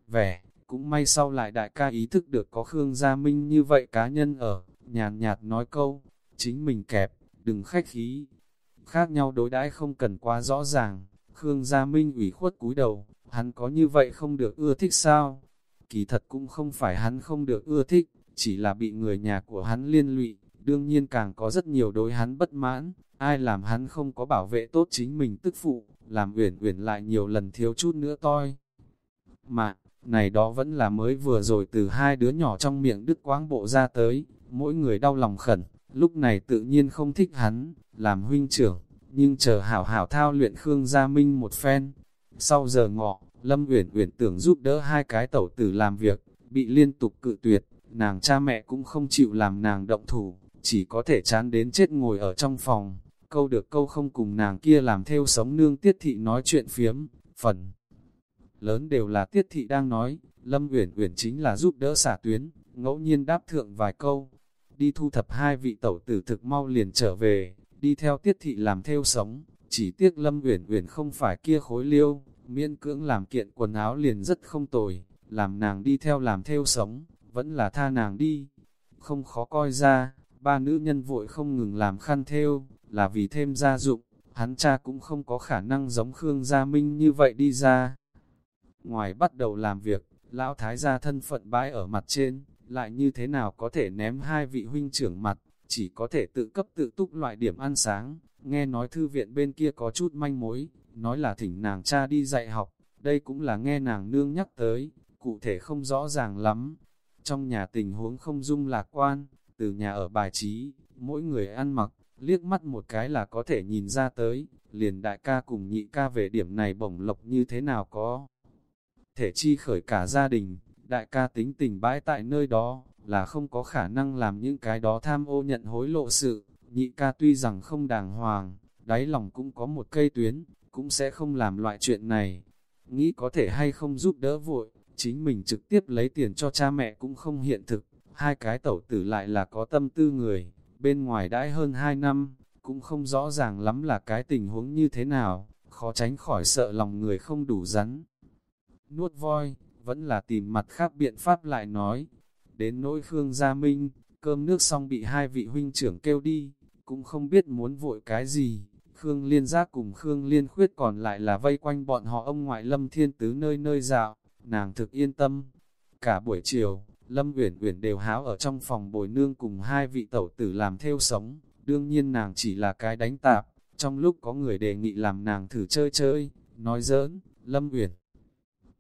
Vẻ, cũng may sau lại đại ca ý thức được có Khương Gia Minh như vậy cá nhân ở, nhàn nhạt nói câu, chính mình kẹp, đừng khách khí. Khác nhau đối đãi không cần quá rõ ràng, Khương Gia Minh ủy khuất cúi đầu, hắn có như vậy không được ưa thích sao? Kỳ thật cũng không phải hắn không được ưa thích, chỉ là bị người nhà của hắn liên lụy, đương nhiên càng có rất nhiều đối hắn bất mãn, ai làm hắn không có bảo vệ tốt chính mình tức phụ, làm uyển uyển lại nhiều lần thiếu chút nữa toi. Mà, này đó vẫn là mới vừa rồi từ hai đứa nhỏ trong miệng đứt quáng bộ ra tới, mỗi người đau lòng khẩn, lúc này tự nhiên không thích hắn, làm huynh trưởng, nhưng chờ hảo hảo thao luyện Khương Gia Minh một phen. Sau giờ ngọ, Lâm Uyển Uyển tưởng giúp đỡ hai cái tẩu tử làm việc, bị liên tục cự tuyệt, nàng cha mẹ cũng không chịu làm nàng động thủ, chỉ có thể chán đến chết ngồi ở trong phòng, câu được câu không cùng nàng kia làm theo sống nương tiết thị nói chuyện phiếm, phần lớn đều là tiết thị đang nói, Lâm Uyển Uyển chính là giúp đỡ xả tuyến, ngẫu nhiên đáp thượng vài câu, đi thu thập hai vị tẩu tử thực mau liền trở về, đi theo tiết thị làm theo sống, chỉ tiếc Lâm Uyển Uyển không phải kia khối liêu, miễn cưỡng làm kiện quần áo liền rất không tồi, làm nàng đi theo làm theo sống, vẫn là tha nàng đi, không khó coi ra, ba nữ nhân vội không ngừng làm khăn theo, là vì thêm gia dụng, hắn cha cũng không có khả năng giống Khương Gia Minh như vậy đi ra. Ngoài bắt đầu làm việc, lão thái gia thân phận bãi ở mặt trên, lại như thế nào có thể ném hai vị huynh trưởng mặt, chỉ có thể tự cấp tự túc loại điểm ăn sáng. Nghe nói thư viện bên kia có chút manh mối, nói là thỉnh nàng cha đi dạy học, đây cũng là nghe nàng nương nhắc tới, cụ thể không rõ ràng lắm. Trong nhà tình huống không dung lạc quan, từ nhà ở bài trí, mỗi người ăn mặc, liếc mắt một cái là có thể nhìn ra tới, liền đại ca cùng nhị ca về điểm này bổng lộc như thế nào có. Thể chi khởi cả gia đình, đại ca tính tình bãi tại nơi đó, là không có khả năng làm những cái đó tham ô nhận hối lộ sự, nhị ca tuy rằng không đàng hoàng, đáy lòng cũng có một cây tuyến, cũng sẽ không làm loại chuyện này. Nghĩ có thể hay không giúp đỡ vội, chính mình trực tiếp lấy tiền cho cha mẹ cũng không hiện thực, hai cái tẩu tử lại là có tâm tư người, bên ngoài đãi hơn hai năm, cũng không rõ ràng lắm là cái tình huống như thế nào, khó tránh khỏi sợ lòng người không đủ rắn. Nuốt voi, vẫn là tìm mặt khác biện pháp lại nói, đến nỗi Khương Gia Minh, cơm nước xong bị hai vị huynh trưởng kêu đi, cũng không biết muốn vội cái gì. Khương Liên Giác cùng Khương Liên Khuyết còn lại là vây quanh bọn họ ông ngoại Lâm Thiên Tứ nơi nơi dạo, nàng thực yên tâm. Cả buổi chiều, Lâm Uyển Uyển đều háo ở trong phòng bồi nương cùng hai vị tẩu tử làm theo sống, đương nhiên nàng chỉ là cái đánh tạp, trong lúc có người đề nghị làm nàng thử chơi chơi, nói giỡn, Lâm Uyển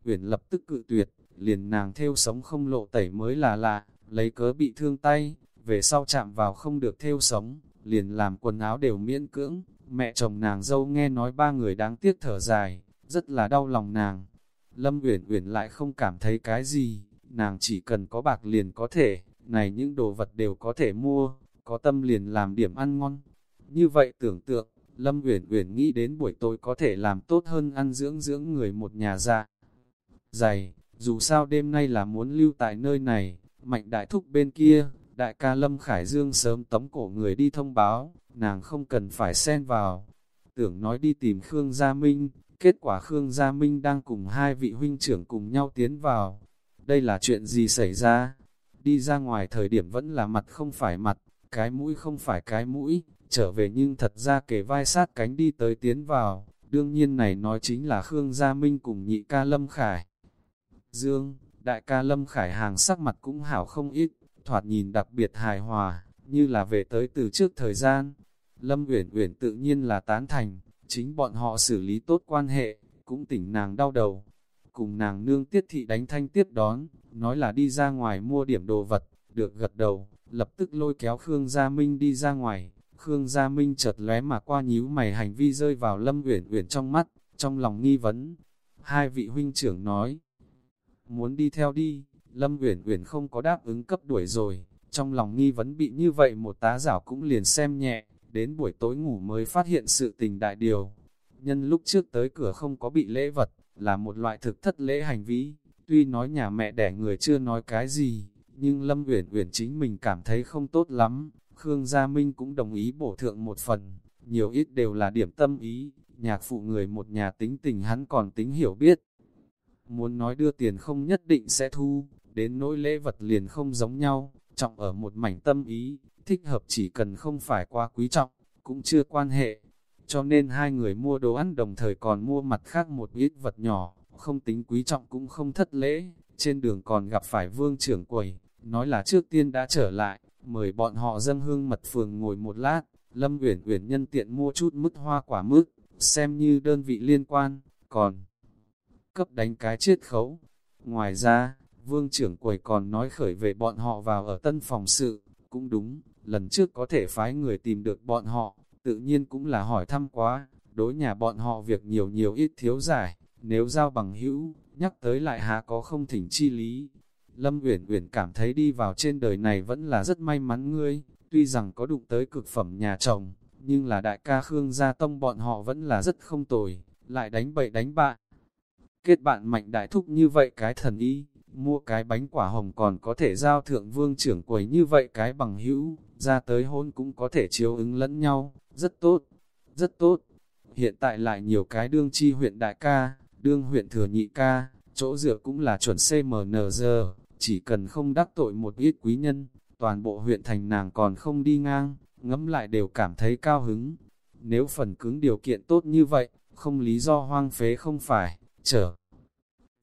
Uyển lập tức cự tuyệt, liền nàng theo sống không lộ tẩy mới là lạ, lấy cớ bị thương tay, về sau chạm vào không được theo sống, liền làm quần áo đều miễn cưỡng, mẹ chồng nàng dâu nghe nói ba người đáng tiếc thở dài, rất là đau lòng nàng. Lâm Uyển Uyển lại không cảm thấy cái gì, nàng chỉ cần có bạc liền có thể, này những đồ vật đều có thể mua, có tâm liền làm điểm ăn ngon. Như vậy tưởng tượng, Lâm Uyển Uyển nghĩ đến buổi tối có thể làm tốt hơn ăn dưỡng dưỡng người một nhà dạ. Dày, dù sao đêm nay là muốn lưu tại nơi này, Mạnh đại thúc bên kia, đại ca Lâm Khải Dương sớm tống cổ người đi thông báo, nàng không cần phải xen vào. Tưởng nói đi tìm Khương Gia Minh, kết quả Khương Gia Minh đang cùng hai vị huynh trưởng cùng nhau tiến vào. Đây là chuyện gì xảy ra? Đi ra ngoài thời điểm vẫn là mặt không phải mặt, cái mũi không phải cái mũi, trở về nhưng thật ra kề vai sát cánh đi tới tiến vào. Đương nhiên này nói chính là Khương Gia Minh cùng nhị ca Lâm Khải. Dương, đại ca Lâm Khải hàng sắc mặt cũng hảo không ít, thoạt nhìn đặc biệt hài hòa, như là về tới từ trước thời gian. Lâm Uyển Uyển tự nhiên là tán thành, chính bọn họ xử lý tốt quan hệ, cũng tỉnh nàng đau đầu. Cùng nàng nương tiết thị đánh thanh tiếp đón, nói là đi ra ngoài mua điểm đồ vật, được gật đầu, lập tức lôi kéo Khương Gia Minh đi ra ngoài. Khương Gia Minh chợt lóe mà qua nhíu mày hành vi rơi vào Lâm Uyển Uyển trong mắt, trong lòng nghi vấn. Hai vị huynh trưởng nói, muốn đi theo đi, Lâm Uyển Uyển không có đáp ứng cấp đuổi rồi, trong lòng nghi vấn bị như vậy một tá giảo cũng liền xem nhẹ, đến buổi tối ngủ mới phát hiện sự tình đại điều. Nhân lúc trước tới cửa không có bị lễ vật, là một loại thực thất lễ hành vi, tuy nói nhà mẹ đẻ người chưa nói cái gì, nhưng Lâm Uyển Uyển chính mình cảm thấy không tốt lắm, Khương Gia Minh cũng đồng ý bổ thượng một phần, nhiều ít đều là điểm tâm ý, nhạc phụ người một nhà tính tình hắn còn tính hiểu biết. Muốn nói đưa tiền không nhất định sẽ thu, đến nỗi lễ vật liền không giống nhau, trọng ở một mảnh tâm ý, thích hợp chỉ cần không phải qua quý trọng, cũng chưa quan hệ. Cho nên hai người mua đồ ăn đồng thời còn mua mặt khác một ít vật nhỏ, không tính quý trọng cũng không thất lễ, trên đường còn gặp phải vương trưởng quầy, nói là trước tiên đã trở lại, mời bọn họ dâng hương mật phường ngồi một lát, Lâm Uyển Uyển nhân tiện mua chút mứt hoa quả mứt, xem như đơn vị liên quan, còn cấp đánh cái chiết khấu. Ngoài ra, vương trưởng quầy còn nói khởi về bọn họ vào ở tân phòng sự, cũng đúng, lần trước có thể phái người tìm được bọn họ, tự nhiên cũng là hỏi thăm quá, đối nhà bọn họ việc nhiều nhiều ít thiếu giải, nếu giao bằng hữu, nhắc tới lại há có không thỉnh chi lý. Lâm Uyển Uyển cảm thấy đi vào trên đời này vẫn là rất may mắn ngươi, tuy rằng có đụng tới cực phẩm nhà chồng, nhưng là đại ca Khương Gia Tông bọn họ vẫn là rất không tồi, lại đánh bậy đánh bạ. Kết bạn mạnh đại thúc như vậy cái thần y, mua cái bánh quả hồng còn có thể giao thượng vương trưởng quầy như vậy cái bằng hữu, ra tới hôn cũng có thể chiếu ứng lẫn nhau, rất tốt, rất tốt. Hiện tại lại nhiều cái đương chi huyện đại ca, đương huyện thừa nhị ca, chỗ dựa cũng là chuẩn CMNG, chỉ cần không đắc tội một ít quý nhân, toàn bộ huyện thành nàng còn không đi ngang, ngẫm lại đều cảm thấy cao hứng. Nếu phần cứng điều kiện tốt như vậy, không lý do hoang phế không phải, trở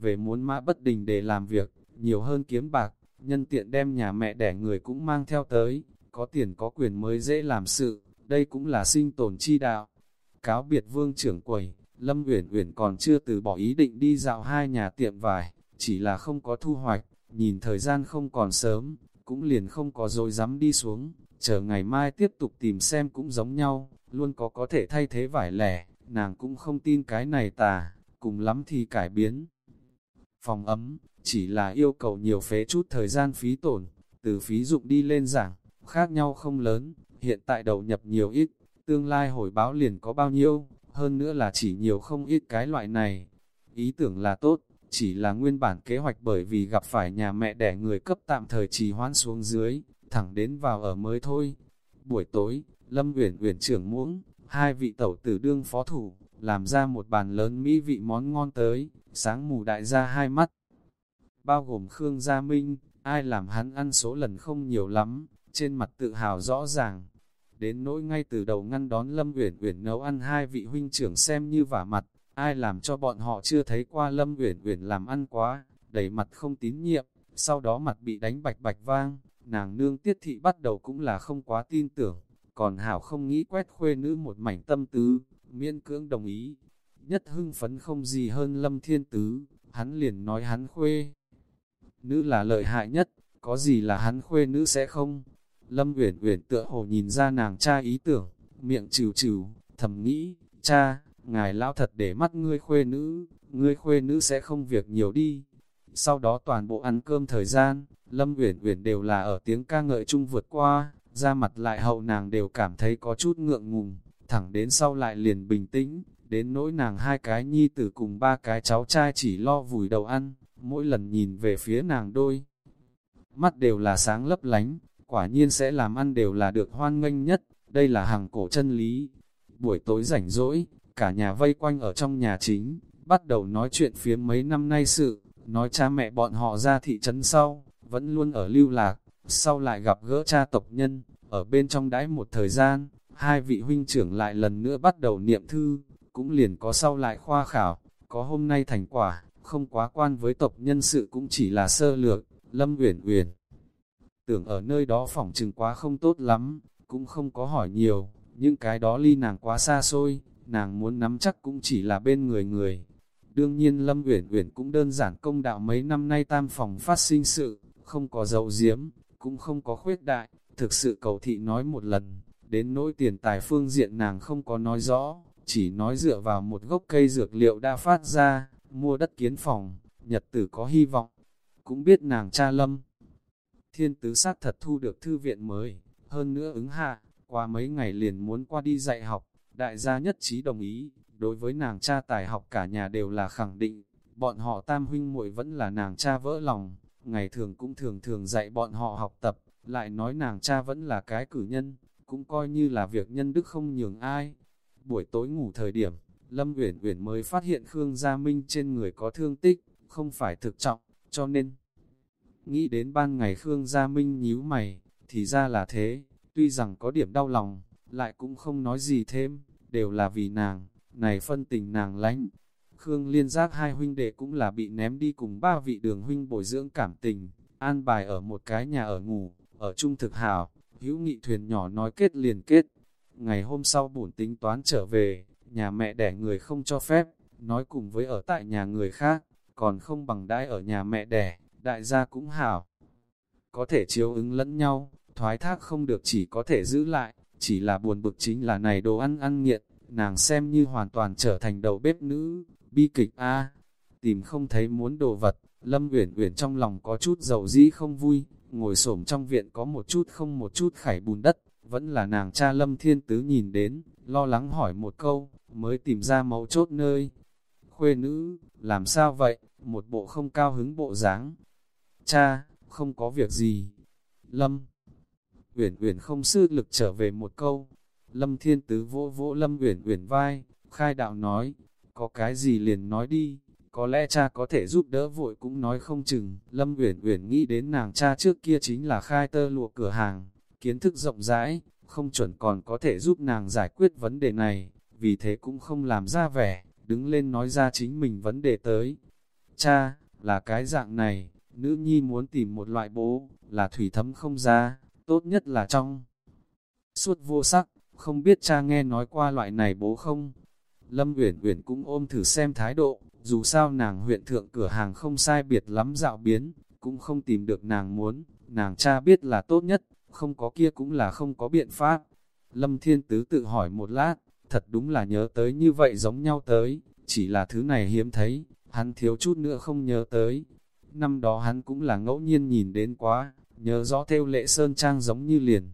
về muốn mã bất đình để làm việc, nhiều hơn kiếm bạc, nhân tiện đem nhà mẹ đẻ người cũng mang theo tới, có tiền có quyền mới dễ làm sự, đây cũng là sinh tồn chi đạo. Cáo biệt vương trưởng quầy, Lâm Uyển Uyển còn chưa từ bỏ ý định đi dạo hai nhà tiệm vải, chỉ là không có thu hoạch, nhìn thời gian không còn sớm, cũng liền không có dối dám đi xuống, chờ ngày mai tiếp tục tìm xem cũng giống nhau, luôn có có thể thay thế vải lẻ, nàng cũng không tin cái này tà, cùng lắm thì cải biến. Phòng ấm, chỉ là yêu cầu nhiều phế chút thời gian phí tổn, từ phí dụng đi lên giảng, khác nhau không lớn, hiện tại đầu nhập nhiều ít, tương lai hồi báo liền có bao nhiêu, hơn nữa là chỉ nhiều không ít cái loại này. Ý tưởng là tốt, chỉ là nguyên bản kế hoạch bởi vì gặp phải nhà mẹ đẻ người cấp tạm thời trì hoãn xuống dưới, thẳng đến vào ở mới thôi. Buổi tối, Lâm Uyển Uyển trưởng muỗng, hai vị tẩu tử đương phó thủ, làm ra một bàn lớn mỹ vị món ngon tới, sáng mù đại ra hai mắt. Bao gồm Khương Gia Minh, ai làm hắn ăn số lần không nhiều lắm, trên mặt tự hào rõ ràng. Đến nỗi ngay từ đầu ngăn đón Lâm Uyển Uyển nấu ăn hai vị huynh trưởng xem như vả mặt, ai làm cho bọn họ chưa thấy qua Lâm Uyển Uyển làm ăn quá, đầy mặt không tín nhiệm, sau đó mặt bị đánh bạch bạch vang, nàng nương tiết thị bắt đầu cũng là không quá tin tưởng, còn hảo không nghĩ quét khuê nữ một mảnh tâm tứ, miễn cưỡng đồng ý. Nhất hưng phấn không gì hơn Lâm Thiên Tứ, hắn liền nói hắn khuê. Nữ là lợi hại nhất, có gì là hắn khuê nữ sẽ không? Lâm Uyển Uyển tựa hồ nhìn ra nàng cha ý tưởng, miệng trừ trừ, thầm nghĩ, cha, ngài lão thật để mắt ngươi khuê nữ, ngươi khuê nữ sẽ không việc nhiều đi. Sau đó toàn bộ ăn cơm thời gian, Lâm Uyển Uyển đều là ở tiếng ca ngợi chung vượt qua, ra mặt lại hậu nàng đều cảm thấy có chút ngượng ngùng, thẳng đến sau lại liền bình tĩnh, đến nỗi nàng hai cái nhi tử cùng ba cái cháu trai chỉ lo vùi đầu ăn, mỗi lần nhìn về phía nàng đôi. mắt đều là sáng lấp lánh, quả nhiên sẽ làm ăn đều là được hoan nghênh nhất, đây là hàng cổ chân lý. Buổi tối rảnh rỗi, cả nhà vây quanh ở trong nhà chính, bắt đầu nói chuyện phía mấy năm nay sự, nói cha mẹ bọn họ ra thị trấn sau, vẫn luôn ở lưu lạc, sau lại gặp gỡ cha tộc nhân, ở bên trong đãi một thời gian, hai vị huynh trưởng lại lần nữa bắt đầu niệm thư, cũng liền có sau lại khoa khảo, có hôm nay thành quả, không quá quan với tộc nhân sự cũng chỉ là sơ lược, Lâm Uyển Uyển. Tưởng ở nơi đó phỏng chừng quá không tốt lắm, cũng không có hỏi nhiều, những cái đó ly nàng quá xa xôi, nàng muốn nắm chắc cũng chỉ là bên người người. Đương nhiên Lâm Uyển Uyển cũng đơn giản công đạo mấy năm nay tam phòng phát sinh sự, không có dậu diếm, cũng không có khuyết đại, thực sự cầu thị nói một lần, đến nỗi tiền tài phương diện nàng không có nói rõ, chỉ nói dựa vào một gốc cây dược liệu đã phát ra, mua đất kiến phòng, nhật tử có hy vọng. Cũng biết nàng cha lâm. Thiên tứ sát thật thu được thư viện mới, hơn nữa ứng hạ, qua mấy ngày liền muốn qua đi dạy học, đại gia nhất trí đồng ý, đối với nàng cha tài học cả nhà đều là khẳng định, bọn họ tam huynh muội vẫn là nàng cha vỡ lòng, ngày thường cũng thường thường dạy bọn họ học tập, lại nói nàng cha vẫn là cái cử nhân, cũng coi như là việc nhân đức không nhường ai. Buổi tối ngủ thời điểm, Lâm Uyển Uyển mới phát hiện Khương Gia Minh trên người có thương tích, không phải thực trọng, cho nên nghĩ đến ban ngày Khương Gia Minh nhíu mày, thì ra là thế, tuy rằng có điểm đau lòng, lại cũng không nói gì thêm, đều là vì nàng, này phân tình nàng lánh. Khương Liên giác hai huynh đệ cũng là bị ném đi cùng ba vị đường huynh bồi dưỡng cảm tình, an bài ở một cái nhà ở ngủ, ở trung thực hào, hữu nghị thuyền nhỏ nói kết liền kết. Ngày hôm sau bổn tính toán trở về, nhà mẹ đẻ người không cho phép, nói cùng với ở tại nhà người khác, còn không bằng đãi ở nhà mẹ đẻ, đại gia cũng hảo. Có thể chiếu ứng lẫn nhau, thoái thác không được chỉ có thể giữ lại, chỉ là buồn bực chính là này đồ ăn ăn nghiện, nàng xem như hoàn toàn trở thành đầu bếp nữ, bi kịch a tìm không thấy muốn đồ vật, Lâm Uyển Uyển trong lòng có chút dầu dĩ không vui, ngồi xổm trong viện có một chút không một chút khải bùn đất, vẫn là nàng cha Lâm Thiên Tứ nhìn đến, lo lắng hỏi một câu, mới tìm ra mấu chốt nơi. Khuê nữ, làm sao vậy, một bộ không cao hứng bộ dáng. Cha, không có việc gì. Lâm Uyển Uyển không sư lực trở về một câu. Lâm Thiên Tứ vỗ vỗ Lâm Uyển Uyển vai, khai đạo nói, có cái gì liền nói đi, có lẽ cha có thể giúp đỡ vội cũng nói không chừng. Lâm Uyển Uyển nghĩ đến nàng cha trước kia chính là khai tơ lụa cửa hàng, kiến thức rộng rãi, không chuẩn còn có thể giúp nàng giải quyết vấn đề này, vì thế cũng không làm ra vẻ, đứng lên nói ra chính mình vấn đề tới. Cha, là cái dạng này, nữ nhi muốn tìm một loại bố, là thủy thấm không ra, tốt nhất là trong. Suốt vô sắc, không biết cha nghe nói qua loại này bố không? Lâm Uyển Uyển cũng ôm thử xem thái độ, dù sao nàng huyện thượng cửa hàng không sai biệt lắm dạo biến, cũng không tìm được nàng muốn, nàng cha biết là tốt nhất, không có kia cũng là không có biện pháp. Lâm Thiên Tứ tự hỏi một lát, thật đúng là nhớ tới như vậy giống nhau tới, chỉ là thứ này hiếm thấy, hắn thiếu chút nữa không nhớ tới. Năm đó hắn cũng là ngẫu nhiên nhìn đến quá, nhớ rõ theo lệ sơn trang giống như liền.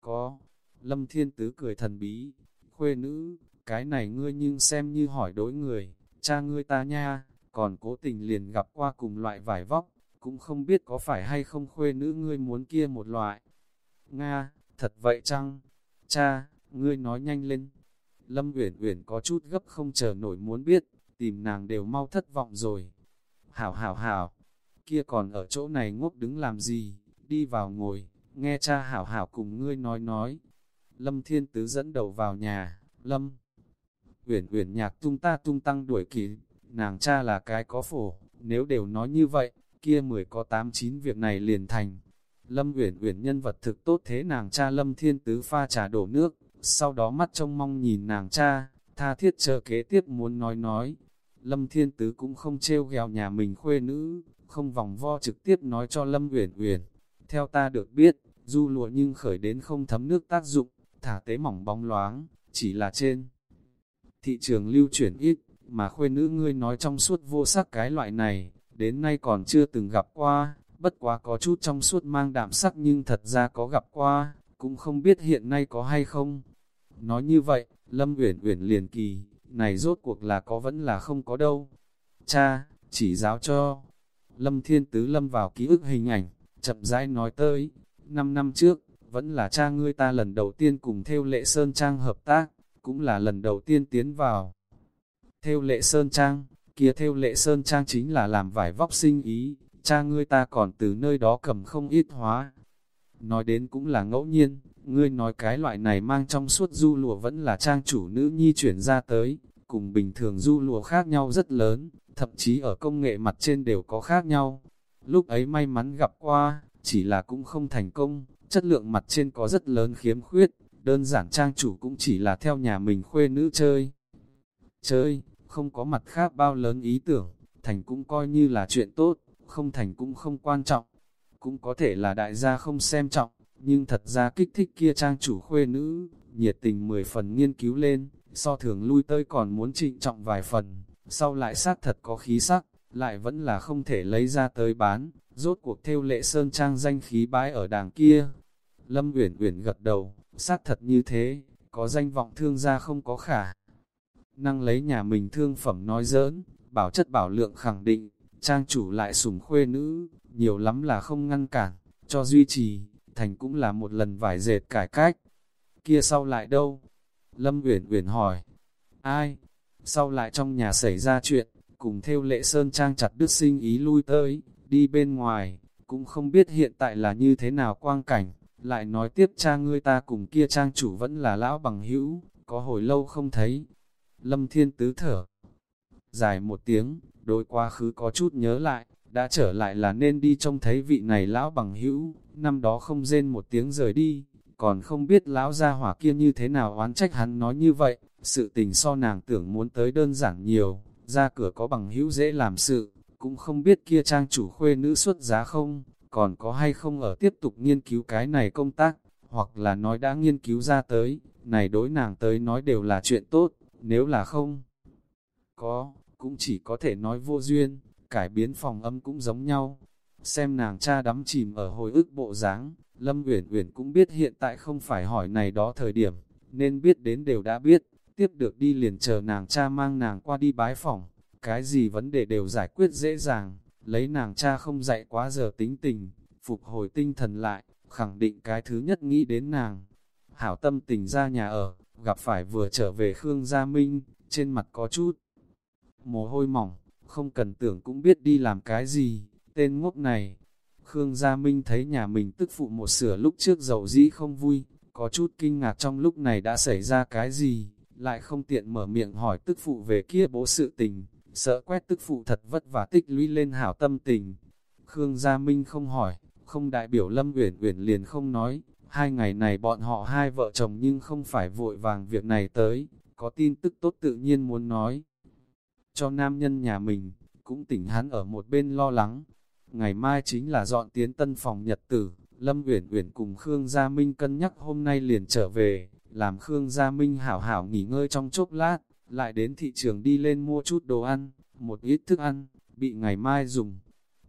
Có, Lâm Thiên Tứ cười thần bí, khuê nữ, cái này ngươi nhưng xem như hỏi đối người, cha ngươi ta nha, còn cố tình liền gặp qua cùng loại vải vóc, cũng không biết có phải hay không khuê nữ ngươi muốn kia một loại. Nga, thật vậy chăng? Cha, ngươi nói nhanh lên. Lâm Uyển Uyển có chút gấp không chờ nổi muốn biết, tìm nàng đều mau thất vọng rồi. Hảo hảo hảo, kia còn ở chỗ này ngốc đứng làm gì, đi vào ngồi, nghe cha hảo hảo cùng ngươi nói nói. Lâm Thiên Tứ dẫn đầu vào nhà, Lâm Uyển Uyển nhạc tung ta tung tăng đuổi kịp, nàng cha là cái có phổ, nếu đều nói như vậy, kia mười có tám chín việc này liền thành. Lâm Uyển Uyển nhân vật thực tốt thế nàng cha Lâm Thiên Tứ pha trà đổ nước, sau đó mắt trông mong nhìn nàng cha, tha thiết chờ kế tiếp muốn nói nói. Lâm Thiên Tứ cũng không trêu ghèo nhà mình khuê nữ, không vòng vo trực tiếp nói cho Lâm Uyển Uyển. Theo ta được biết, du lụa nhưng khởi đến không thấm nước tác dụng, thả tế mỏng bóng loáng, chỉ là trên. Thị trường lưu chuyển ít, mà khuê nữ ngươi nói trong suốt vô sắc cái loại này, đến nay còn chưa từng gặp qua, bất quá có chút trong suốt mang đạm sắc nhưng thật ra có gặp qua, cũng không biết hiện nay có hay không. Nói như vậy, Lâm Uyển Uyển liền kỳ, này rốt cuộc là có vẫn là không có đâu. Cha, chỉ giáo cho. Lâm Thiên Tứ lâm vào ký ức hình ảnh, chậm rãi nói tới, năm năm trước, vẫn là cha ngươi ta lần đầu tiên cùng theo lệ Sơn Trang hợp tác, cũng là lần đầu tiên tiến vào. Theo lệ Sơn Trang, kia theo lệ Sơn Trang chính là làm vải vóc sinh ý, cha ngươi ta còn từ nơi đó cầm không ít hóa. Nói đến cũng là ngẫu nhiên, ngươi nói cái loại này mang trong suốt du lùa vẫn là trang chủ nữ nhi chuyển ra tới, cùng bình thường du lùa khác nhau rất lớn, thậm chí ở công nghệ mặt trên đều có khác nhau. Lúc ấy may mắn gặp qua, chỉ là cũng không thành công, chất lượng mặt trên có rất lớn khiếm khuyết, đơn giản trang chủ cũng chỉ là theo nhà mình khuê nữ chơi. Chơi, không có mặt khác bao lớn ý tưởng, thành cũng coi như là chuyện tốt, không thành cũng không quan trọng. Cũng có thể là đại gia không xem trọng, nhưng thật ra kích thích kia trang chủ khuê nữ, nhiệt tình mười phần nghiên cứu lên, so thường lui tới còn muốn trịnh trọng vài phần, sau lại sát thật có khí sắc, lại vẫn là không thể lấy ra tới bán, rốt cuộc theo lệ sơn trang danh khí bái ở đàng kia. Lâm Uyển Uyển gật đầu, sát thật như thế, có danh vọng thương gia không có khả. Năng lấy nhà mình thương phẩm nói giỡn, bảo chất bảo lượng khẳng định, trang chủ lại sủng khuê nữ, nhiều lắm là không ngăn cản, cho duy trì, thành cũng là một lần vải dệt cải cách. Kia sau lại đâu? Lâm Uyển Uyển hỏi. Ai? Sau lại trong nhà xảy ra chuyện, cùng theo lệ sơn trang chặt đứt sinh ý lui tới, đi bên ngoài, cũng không biết hiện tại là như thế nào quang cảnh, lại nói tiếp cha ngươi ta cùng kia trang chủ vẫn là lão bằng hữu, có hồi lâu không thấy. Lâm Thiên Tứ thở, dài một tiếng, đôi quá khứ có chút nhớ lại, đã trở lại là nên đi trông thấy vị này lão bằng hữu, năm đó không rên một tiếng rời đi, còn không biết lão gia hỏa kia như thế nào oán trách hắn nói như vậy, sự tình so nàng tưởng muốn tới đơn giản nhiều, ra cửa có bằng hữu dễ làm sự, cũng không biết kia trang chủ khuê nữ xuất giá không, còn có hay không ở tiếp tục nghiên cứu cái này công tác, hoặc là nói đã nghiên cứu ra tới, này đối nàng tới nói đều là chuyện tốt, nếu là không có, cũng chỉ có thể nói vô duyên, cải biến phòng âm cũng giống nhau. Xem nàng cha đắm chìm ở hồi ức bộ dáng, Lâm Uyển Uyển cũng biết hiện tại không phải hỏi này đó thời điểm, nên biết đến đều đã biết, tiếp được đi liền chờ nàng cha mang nàng qua đi bái phòng, cái gì vấn đề đều giải quyết dễ dàng, lấy nàng cha không dạy quá giờ tính tình, phục hồi tinh thần lại, khẳng định cái thứ nhất nghĩ đến nàng. Hảo tâm tình ra nhà ở, gặp phải vừa trở về Khương Gia Minh, trên mặt có chút mồ hôi mỏng, không cần tưởng cũng biết đi làm cái gì, tên ngốc này. Khương Gia Minh thấy nhà mình tức phụ một sửa lúc trước dầu dĩ không vui, có chút kinh ngạc trong lúc này đã xảy ra cái gì, lại không tiện mở miệng hỏi tức phụ về kia bố sự tình, sợ quét tức phụ thật vất vả tích lũy lên hảo tâm tình. Khương Gia Minh không hỏi, không đại biểu Lâm Uyển Uyển liền không nói, hai ngày này bọn họ hai vợ chồng nhưng không phải vội vàng việc này tới, có tin tức tốt tự nhiên muốn nói. Cho nam nhân nhà mình, cũng tỉnh hắn ở một bên lo lắng. Ngày mai chính là dọn tiến tân phòng nhật tử, Lâm Uyển Uyển cùng Khương Gia Minh cân nhắc hôm nay liền trở về, làm Khương Gia Minh hảo hảo nghỉ ngơi trong chốc lát, lại đến thị trường đi lên mua chút đồ ăn, một ít thức ăn, bị ngày mai dùng.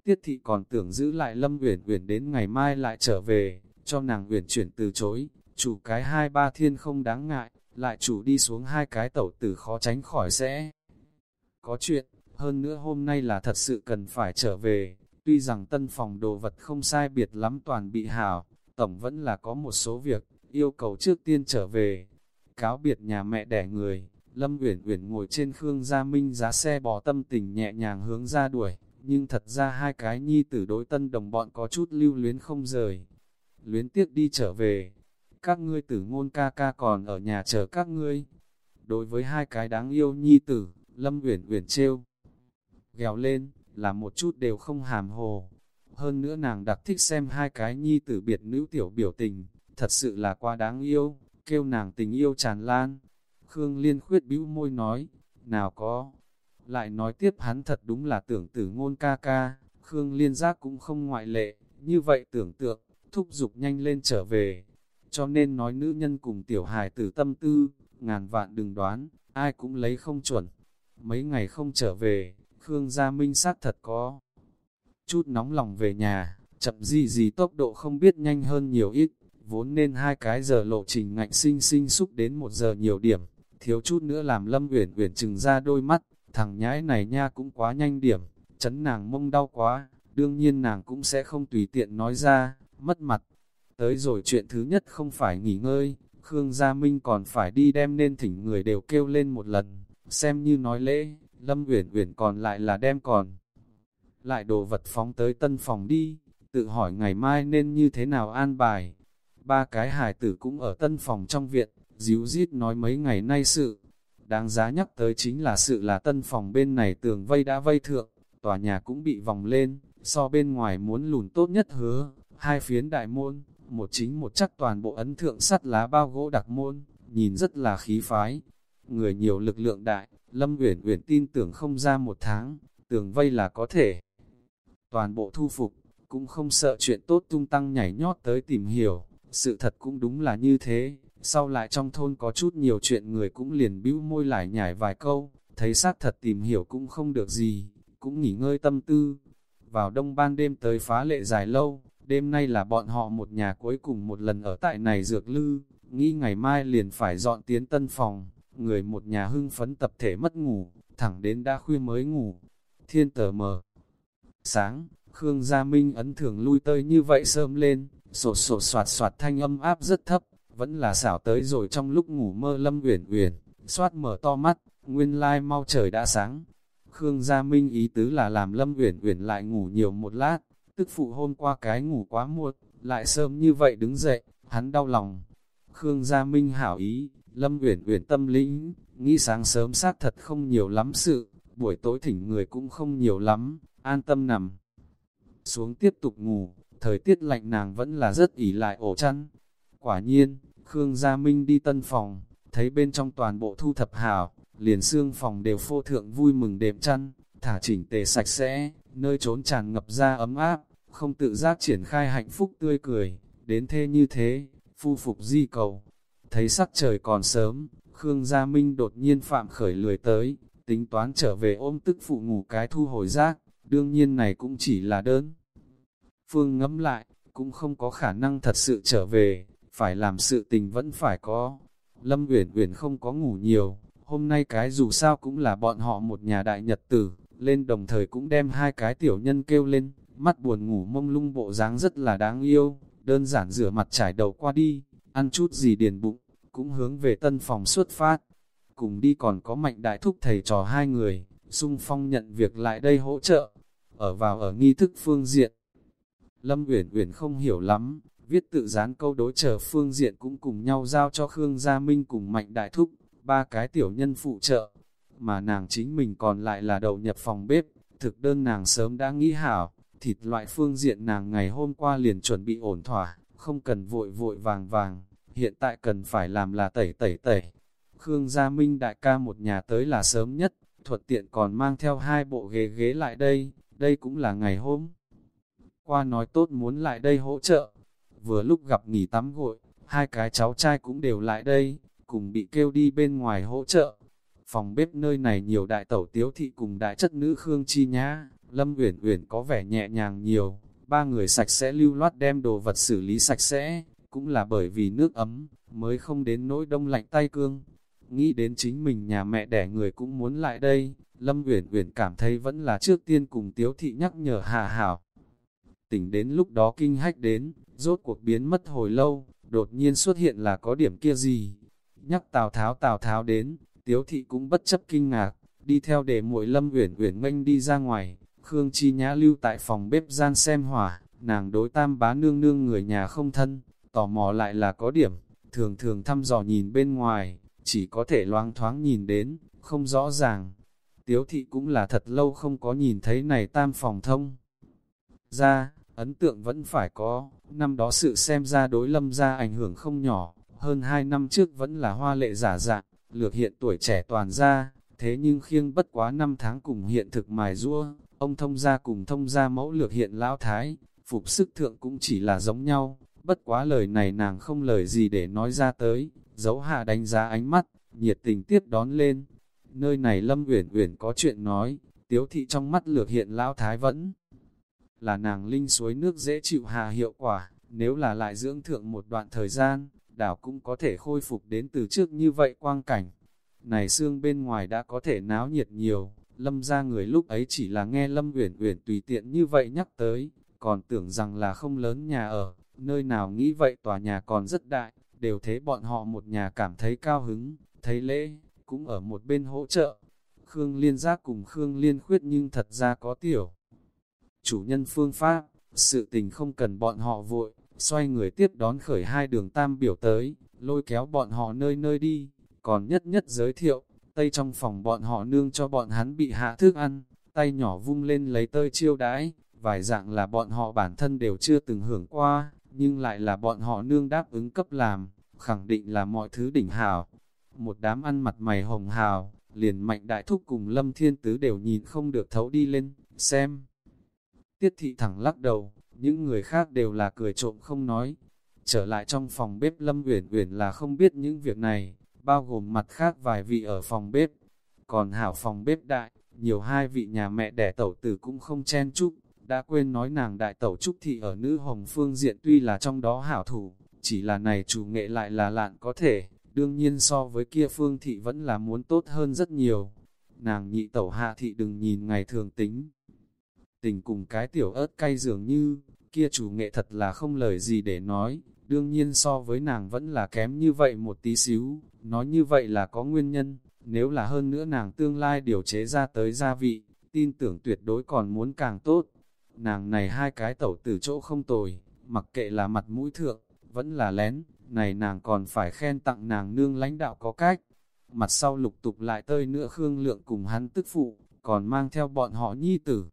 Tiết thị còn tưởng giữ lại Lâm Uyển Uyển đến ngày mai lại trở về, cho nàng Uyển chuyển từ chối, chủ cái hai ba thiên không đáng ngại, lại chủ đi xuống hai cái tẩu tử khó tránh khỏi sẽ. Có chuyện, hơn nữa hôm nay là thật sự cần phải trở về, tuy rằng tân phòng đồ vật không sai biệt lắm toàn bị hảo, tổng vẫn là có một số việc, yêu cầu trước tiên trở về. Cáo biệt nhà mẹ đẻ người, Lâm Uyển Uyển ngồi trên Khương Gia Minh giá xe bò tâm tình nhẹ nhàng hướng ra đuổi, nhưng thật ra hai cái nhi tử đối tân đồng bọn có chút lưu luyến không rời. Luyến tiếc đi trở về, các ngươi tử ngôn ca ca còn ở nhà chờ các ngươi. Đối với hai cái đáng yêu nhi tử, Lâm Uyển Uyển trêu ghèo lên, là một chút đều không hàm hồ. Hơn nữa nàng đặc thích xem hai cái nhi tử biệt nữ tiểu biểu tình, thật sự là quá đáng yêu, kêu nàng tình yêu tràn lan. Khương Liên khuyết bĩu môi nói, nào có. Lại nói tiếp hắn thật đúng là tưởng tử ngôn ca ca, Khương Liên giác cũng không ngoại lệ, như vậy tưởng tượng, thúc giục nhanh lên trở về. Cho nên nói nữ nhân cùng tiểu hài tử tâm tư, ngàn vạn đừng đoán, ai cũng lấy không chuẩn. Mấy ngày không trở về, Khương Gia Minh sát thật có. Chút nóng lòng về nhà, chậm gì gì tốc độ không biết nhanh hơn nhiều ít, vốn nên hai cái giờ lộ trình ngạnh sinh sinh xúc đến một giờ nhiều điểm, thiếu chút nữa làm Lâm Uyển Uyển chừng ra đôi mắt, thằng nhãi này nha cũng quá nhanh điểm, chấn nàng mông đau quá, đương nhiên nàng cũng sẽ không tùy tiện nói ra, mất mặt. Tới rồi chuyện thứ nhất không phải nghỉ ngơi, Khương Gia Minh còn phải đi đem nên thỉnh người đều kêu lên một lần, xem như nói lễ, Lâm Uyển Uyển còn lại là đem còn. Lại đồ vật phóng tới tân phòng đi, tự hỏi ngày mai nên như thế nào an bài. Ba cái hài tử cũng ở tân phòng trong viện, díu dít nói mấy ngày nay sự. Đáng giá nhắc tới chính là sự là tân phòng bên này tường vây đã vây thượng, tòa nhà cũng bị vòng lên, so bên ngoài muốn lùn tốt nhất hứa, hai phiến đại môn, một chính một chắc toàn bộ ấn thượng sắt lá bao gỗ đặc môn, nhìn rất là khí phái. Người nhiều lực lượng đại, Lâm Uyển Uyển tin tưởng không ra một tháng, tường vây là có thể. Toàn bộ thu phục, cũng không sợ chuyện tốt tung tăng nhảy nhót tới tìm hiểu, sự thật cũng đúng là như thế. Sau lại trong thôn có chút nhiều chuyện người cũng liền bĩu môi lại nhảy vài câu, thấy xác thật tìm hiểu cũng không được gì, cũng nghỉ ngơi tâm tư. Vào đông ban đêm tới phá lệ dài lâu, đêm nay là bọn họ một nhà cuối cùng một lần ở tại này dược lư, nghĩ ngày mai liền phải dọn tiến tân phòng, người một nhà hưng phấn tập thể mất ngủ, thẳng đến đã khuya mới ngủ. Thiên tờ mờ. Sáng, Khương Gia Minh ấn thường lui tơi như vậy sớm lên, sổ sổ soạt soạt thanh âm áp rất thấp, vẫn là xảo tới rồi trong lúc ngủ mơ lâm uyển uyển, soát mở to mắt, nguyên lai mau trời đã sáng. Khương Gia Minh ý tứ là làm lâm uyển uyển lại ngủ nhiều một lát, tức phụ hôm qua cái ngủ quá muộn, lại sớm như vậy đứng dậy, hắn đau lòng. Khương Gia Minh hảo ý, Lâm Uyển Uyển tâm lĩnh, nghĩ sáng sớm sát thật không nhiều lắm sự, buổi tối thỉnh người cũng không nhiều lắm, an tâm nằm. Xuống tiếp tục ngủ, thời tiết lạnh nàng vẫn là rất ỉ lại ổ chăn. Quả nhiên, Khương Gia Minh đi tân phòng, thấy bên trong toàn bộ thu thập hảo, liền xương phòng đều phô thượng vui mừng đệm chăn, thả chỉnh tề sạch sẽ, nơi trốn tràn ngập ra ấm áp, không tự giác triển khai hạnh phúc tươi cười, đến thế như thế, phu phục di cầu. Thấy sắc trời còn sớm, Khương Gia Minh đột nhiên phạm khởi lười tới, tính toán trở về ôm tức phụ ngủ cái thu hồi giác, đương nhiên này cũng chỉ là đơn. Phương ngẫm lại, cũng không có khả năng thật sự trở về, phải làm sự tình vẫn phải có. Lâm Uyển Uyển không có ngủ nhiều, hôm nay cái dù sao cũng là bọn họ một nhà đại nhật tử, lên đồng thời cũng đem hai cái tiểu nhân kêu lên, mắt buồn ngủ mông lung bộ dáng rất là đáng yêu, đơn giản rửa mặt trải đầu qua đi, ăn chút gì điền bụng, cũng hướng về tân phòng xuất phát. Cùng đi còn có mạnh đại thúc thầy trò hai người, sung phong nhận việc lại đây hỗ trợ, ở vào ở nghi thức phương diện. Lâm Uyển Uyển không hiểu lắm, viết tự dán câu đối chờ phương diện cũng cùng nhau giao cho Khương Gia Minh cùng mạnh đại thúc, ba cái tiểu nhân phụ trợ, mà nàng chính mình còn lại là đầu nhập phòng bếp, thực đơn nàng sớm đã nghĩ hảo, thịt loại phương diện nàng ngày hôm qua liền chuẩn bị ổn thỏa, không cần vội vội vàng vàng, hiện tại cần phải làm là tẩy tẩy tẩy. Khương Gia Minh đại ca một nhà tới là sớm nhất, thuật tiện còn mang theo hai bộ ghế ghế lại đây, đây cũng là ngày hôm. Qua nói tốt muốn lại đây hỗ trợ, vừa lúc gặp nghỉ tắm gội, hai cái cháu trai cũng đều lại đây, cùng bị kêu đi bên ngoài hỗ trợ. Phòng bếp nơi này nhiều đại tẩu tiếu thị cùng đại chất nữ Khương Chi Nhã, Lâm Uyển Uyển có vẻ nhẹ nhàng nhiều, ba người sạch sẽ lưu loát đem đồ vật xử lý sạch sẽ, cũng là bởi vì nước ấm, mới không đến nỗi đông lạnh tay cương. Nghĩ đến chính mình nhà mẹ đẻ người cũng muốn lại đây, Lâm Uyển Uyển cảm thấy vẫn là trước tiên cùng Tiếu thị nhắc nhở Hạ Hảo. Tỉnh đến lúc đó kinh hách đến, rốt cuộc biến mất hồi lâu, đột nhiên xuất hiện là có điểm kia gì. Nhắc Tào Tháo Tào Tháo đến, Tiếu thị cũng bất chấp kinh ngạc, đi theo để muội Lâm Uyển Uyển nghênh đi ra ngoài, Khương Chi Nhã lưu tại phòng bếp gian xem hỏa, nàng đối tam bá nương nương người nhà không thân, tò mò lại là có điểm, thường thường thăm dò nhìn bên ngoài, chỉ có thể loang thoáng nhìn đến, không rõ ràng. Tiếu thị cũng là thật lâu không có nhìn thấy này tam phòng thông. Ra, ấn tượng vẫn phải có, năm đó sự xem ra đối lâm ra ảnh hưởng không nhỏ, hơn hai năm trước vẫn là hoa lệ giả dạng, lược hiện tuổi trẻ toàn ra, thế nhưng khiêng bất quá năm tháng cùng hiện thực mài rua, ông thông gia cùng thông gia mẫu lược hiện lão thái, phục sức thượng cũng chỉ là giống nhau, bất quá lời này nàng không lời gì để nói ra tới, dấu hạ đánh giá ánh mắt, nhiệt tình tiếp đón lên. Nơi này Lâm Uyển Uyển có chuyện nói, tiếu thị trong mắt lược hiện lão thái vẫn là nàng linh suối nước dễ chịu hà hiệu quả, nếu là lại dưỡng thượng một đoạn thời gian, đảo cũng có thể khôi phục đến từ trước như vậy quang cảnh. Này xương bên ngoài đã có thể náo nhiệt nhiều, Lâm ra người lúc ấy chỉ là nghe Lâm Uyển Uyển tùy tiện như vậy nhắc tới, còn tưởng rằng là không lớn nhà ở, nơi nào nghĩ vậy tòa nhà còn rất đại, đều thế bọn họ một nhà cảm thấy cao hứng, thấy lễ, cũng ở một bên hỗ trợ. Khương Liên Giác cùng Khương Liên Khuyết nhưng thật ra có tiểu. Chủ nhân phương pháp, sự tình không cần bọn họ vội, xoay người tiếp đón khởi hai đường tam biểu tới, lôi kéo bọn họ nơi nơi đi, còn nhất nhất giới thiệu, tây trong phòng bọn họ nương cho bọn hắn bị hạ thức ăn, tay nhỏ vung lên lấy tơi chiêu đãi, vài dạng là bọn họ bản thân đều chưa từng hưởng qua, nhưng lại là bọn họ nương đáp ứng cấp làm, khẳng định là mọi thứ đỉnh hào. Một đám ăn mặt mày hồng hào, liền mạnh đại thúc cùng lâm thiên tứ đều nhìn không được thấu đi lên, xem. Tiết thị thẳng lắc đầu, những người khác đều là cười trộm không nói. Trở lại trong phòng bếp Lâm Uyển Uyển là không biết những việc này, bao gồm mặt khác vài vị ở phòng bếp. Còn hảo phòng bếp đại, nhiều hai vị nhà mẹ đẻ tẩu tử cũng không chen chúc, đã quên nói nàng đại tẩu trúc thị ở nữ hồng phương diện tuy là trong đó hảo thủ, chỉ là này chủ nghệ lại là lạn có thể, đương nhiên so với kia phương thị vẫn là muốn tốt hơn rất nhiều. Nàng nhị tẩu hạ thị đừng nhìn ngày thường tính, tình cùng cái tiểu ớt cay dường như, kia chủ nghệ thật là không lời gì để nói, đương nhiên so với nàng vẫn là kém như vậy một tí xíu, nói như vậy là có nguyên nhân, nếu là hơn nữa nàng tương lai điều chế ra tới gia vị, tin tưởng tuyệt đối còn muốn càng tốt. Nàng này hai cái tẩu từ chỗ không tồi, mặc kệ là mặt mũi thượng, vẫn là lén, này nàng còn phải khen tặng nàng nương lãnh đạo có cách. Mặt sau lục tục lại tơi nữa Khương Lượng cùng hắn tức phụ, còn mang theo bọn họ nhi tử.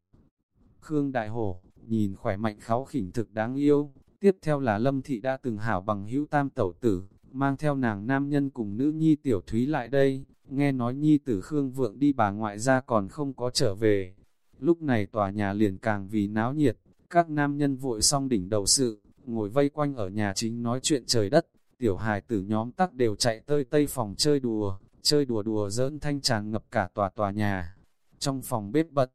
Khương Đại Hổ, nhìn khỏe mạnh kháo khỉnh thực đáng yêu. Tiếp theo là Lâm Thị đã từng hảo bằng hữu tam tẩu tử, mang theo nàng nam nhân cùng nữ nhi tiểu thúy lại đây, nghe nói nhi tử Khương Vượng đi bà ngoại ra còn không có trở về. Lúc này tòa nhà liền càng vì náo nhiệt, các nam nhân vội xong đỉnh đầu sự, ngồi vây quanh ở nhà chính nói chuyện trời đất, tiểu hài tử nhóm tắc đều chạy tơi tây phòng chơi đùa, chơi đùa đùa dỡn thanh tràn ngập cả tòa tòa nhà. Trong phòng bếp bật,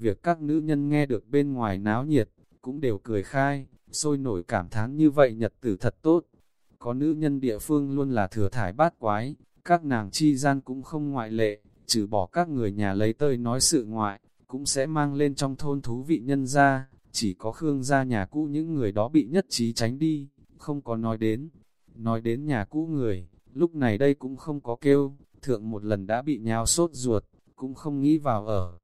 Việc các nữ nhân nghe được bên ngoài náo nhiệt, cũng đều cười khai, sôi nổi cảm thán như vậy nhật tử thật tốt. Có nữ nhân địa phương luôn là thừa thải bát quái, các nàng chi gian cũng không ngoại lệ, trừ bỏ các người nhà lấy tơi nói sự ngoại, cũng sẽ mang lên trong thôn thú vị nhân ra, chỉ có Khương gia nhà cũ những người đó bị nhất trí tránh đi, không có nói đến. Nói đến nhà cũ người, lúc này đây cũng không có kêu, thượng một lần đã bị nhào sốt ruột, cũng không nghĩ vào ở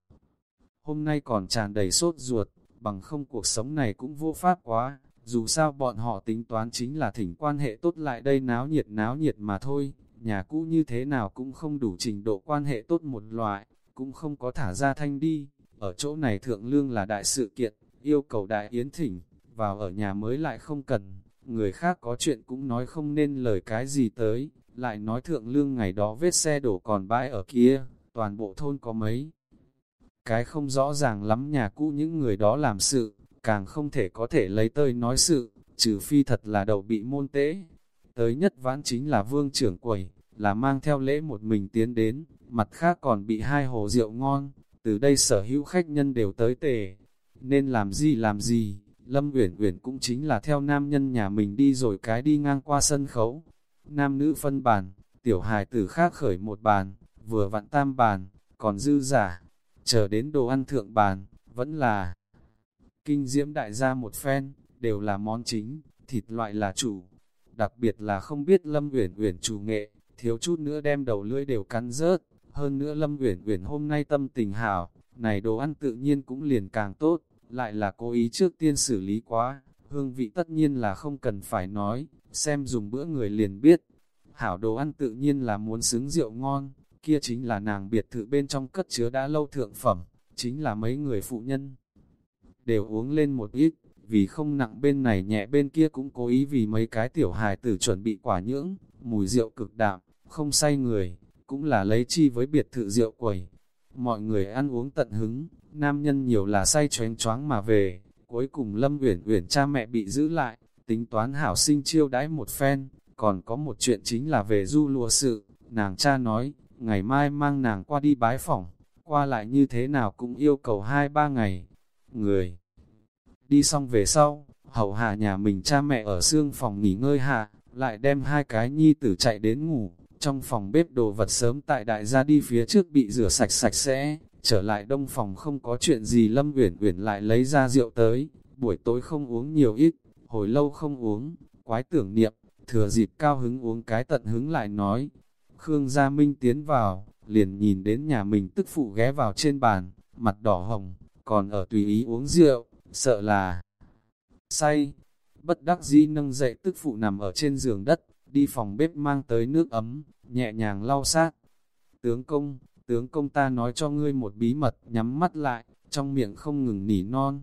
hôm nay còn tràn đầy sốt ruột, bằng không cuộc sống này cũng vô pháp quá, dù sao bọn họ tính toán chính là thỉnh quan hệ tốt lại đây náo nhiệt náo nhiệt mà thôi, nhà cũ như thế nào cũng không đủ trình độ quan hệ tốt một loại, cũng không có thả ra thanh đi, ở chỗ này thượng lương là đại sự kiện, yêu cầu đại yến thỉnh, vào ở nhà mới lại không cần, người khác có chuyện cũng nói không nên lời cái gì tới, lại nói thượng lương ngày đó vết xe đổ còn bãi ở kia, toàn bộ thôn có mấy cái không rõ ràng lắm nhà cũ những người đó làm sự, càng không thể có thể lấy tơi nói sự, trừ phi thật là đầu bị môn tế. Tới nhất vãn chính là vương trưởng quầy, là mang theo lễ một mình tiến đến, mặt khác còn bị hai hồ rượu ngon, từ đây sở hữu khách nhân đều tới tề. Nên làm gì làm gì, Lâm Uyển Uyển cũng chính là theo nam nhân nhà mình đi rồi cái đi ngang qua sân khấu. Nam nữ phân bàn, tiểu hài tử khác khởi một bàn, vừa vặn tam bàn, còn dư giả, chờ đến đồ ăn thượng bàn, vẫn là kinh diễm đại gia một phen, đều là món chính, thịt loại là chủ. Đặc biệt là không biết Lâm Uyển Uyển chủ nghệ, thiếu chút nữa đem đầu lưỡi đều cắn rớt, hơn nữa Lâm Uyển Uyển hôm nay tâm tình hảo, này đồ ăn tự nhiên cũng liền càng tốt, lại là cố ý trước tiên xử lý quá, hương vị tất nhiên là không cần phải nói, xem dùng bữa người liền biết. Hảo đồ ăn tự nhiên là muốn xứng rượu ngon, kia chính là nàng biệt thự bên trong cất chứa đã lâu thượng phẩm, chính là mấy người phụ nhân. Đều uống lên một ít, vì không nặng bên này nhẹ bên kia cũng cố ý vì mấy cái tiểu hài tử chuẩn bị quả nhưỡng, mùi rượu cực đạm, không say người, cũng là lấy chi với biệt thự rượu quẩy, Mọi người ăn uống tận hứng, nam nhân nhiều là say choáng choáng mà về, cuối cùng Lâm Uyển Uyển cha mẹ bị giữ lại, tính toán hảo sinh chiêu đãi một phen, còn có một chuyện chính là về du lùa sự, nàng cha nói, ngày mai mang nàng qua đi bái phỏng, qua lại như thế nào cũng yêu cầu hai ba ngày. Người đi xong về sau, hậu hạ nhà mình cha mẹ ở xương phòng nghỉ ngơi hạ, lại đem hai cái nhi tử chạy đến ngủ, trong phòng bếp đồ vật sớm tại đại gia đi phía trước bị rửa sạch sạch sẽ, trở lại đông phòng không có chuyện gì Lâm Uyển Uyển lại lấy ra rượu tới, buổi tối không uống nhiều ít, hồi lâu không uống, quái tưởng niệm, thừa dịp cao hứng uống cái tận hứng lại nói. Khương Gia Minh tiến vào, liền nhìn đến nhà mình tức phụ ghé vào trên bàn, mặt đỏ hồng, còn ở tùy ý uống rượu, sợ là say. Bất đắc dĩ nâng dậy tức phụ nằm ở trên giường đất, đi phòng bếp mang tới nước ấm, nhẹ nhàng lau sát. Tướng công, tướng công ta nói cho ngươi một bí mật, nhắm mắt lại, trong miệng không ngừng nỉ non.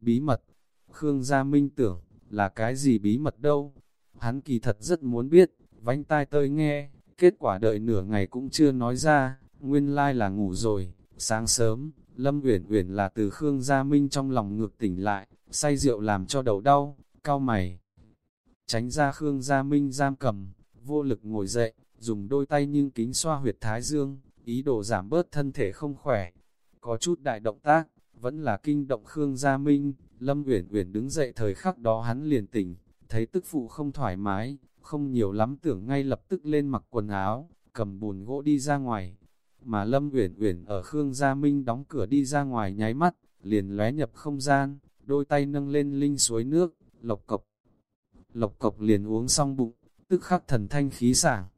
Bí mật, Khương Gia Minh tưởng, là cái gì bí mật đâu? Hắn kỳ thật rất muốn biết, vánh tai tơi nghe, kết quả đợi nửa ngày cũng chưa nói ra, nguyên lai là ngủ rồi, sáng sớm, Lâm Uyển Uyển là từ Khương Gia Minh trong lòng ngược tỉnh lại, say rượu làm cho đầu đau, cao mày. Tránh ra Khương Gia Minh giam cầm, vô lực ngồi dậy, dùng đôi tay nhưng kính xoa huyệt thái dương, ý đồ giảm bớt thân thể không khỏe. Có chút đại động tác, vẫn là kinh động Khương Gia Minh, Lâm Uyển Uyển đứng dậy thời khắc đó hắn liền tỉnh, thấy tức phụ không thoải mái, không nhiều lắm tưởng ngay lập tức lên mặc quần áo, cầm bùn gỗ đi ra ngoài. Mà Lâm Uyển Uyển ở Khương Gia Minh đóng cửa đi ra ngoài nháy mắt, liền lóe nhập không gian, đôi tay nâng lên linh suối nước, lộc cộc. Lộc cộc liền uống xong bụng, tức khắc thần thanh khí sảng.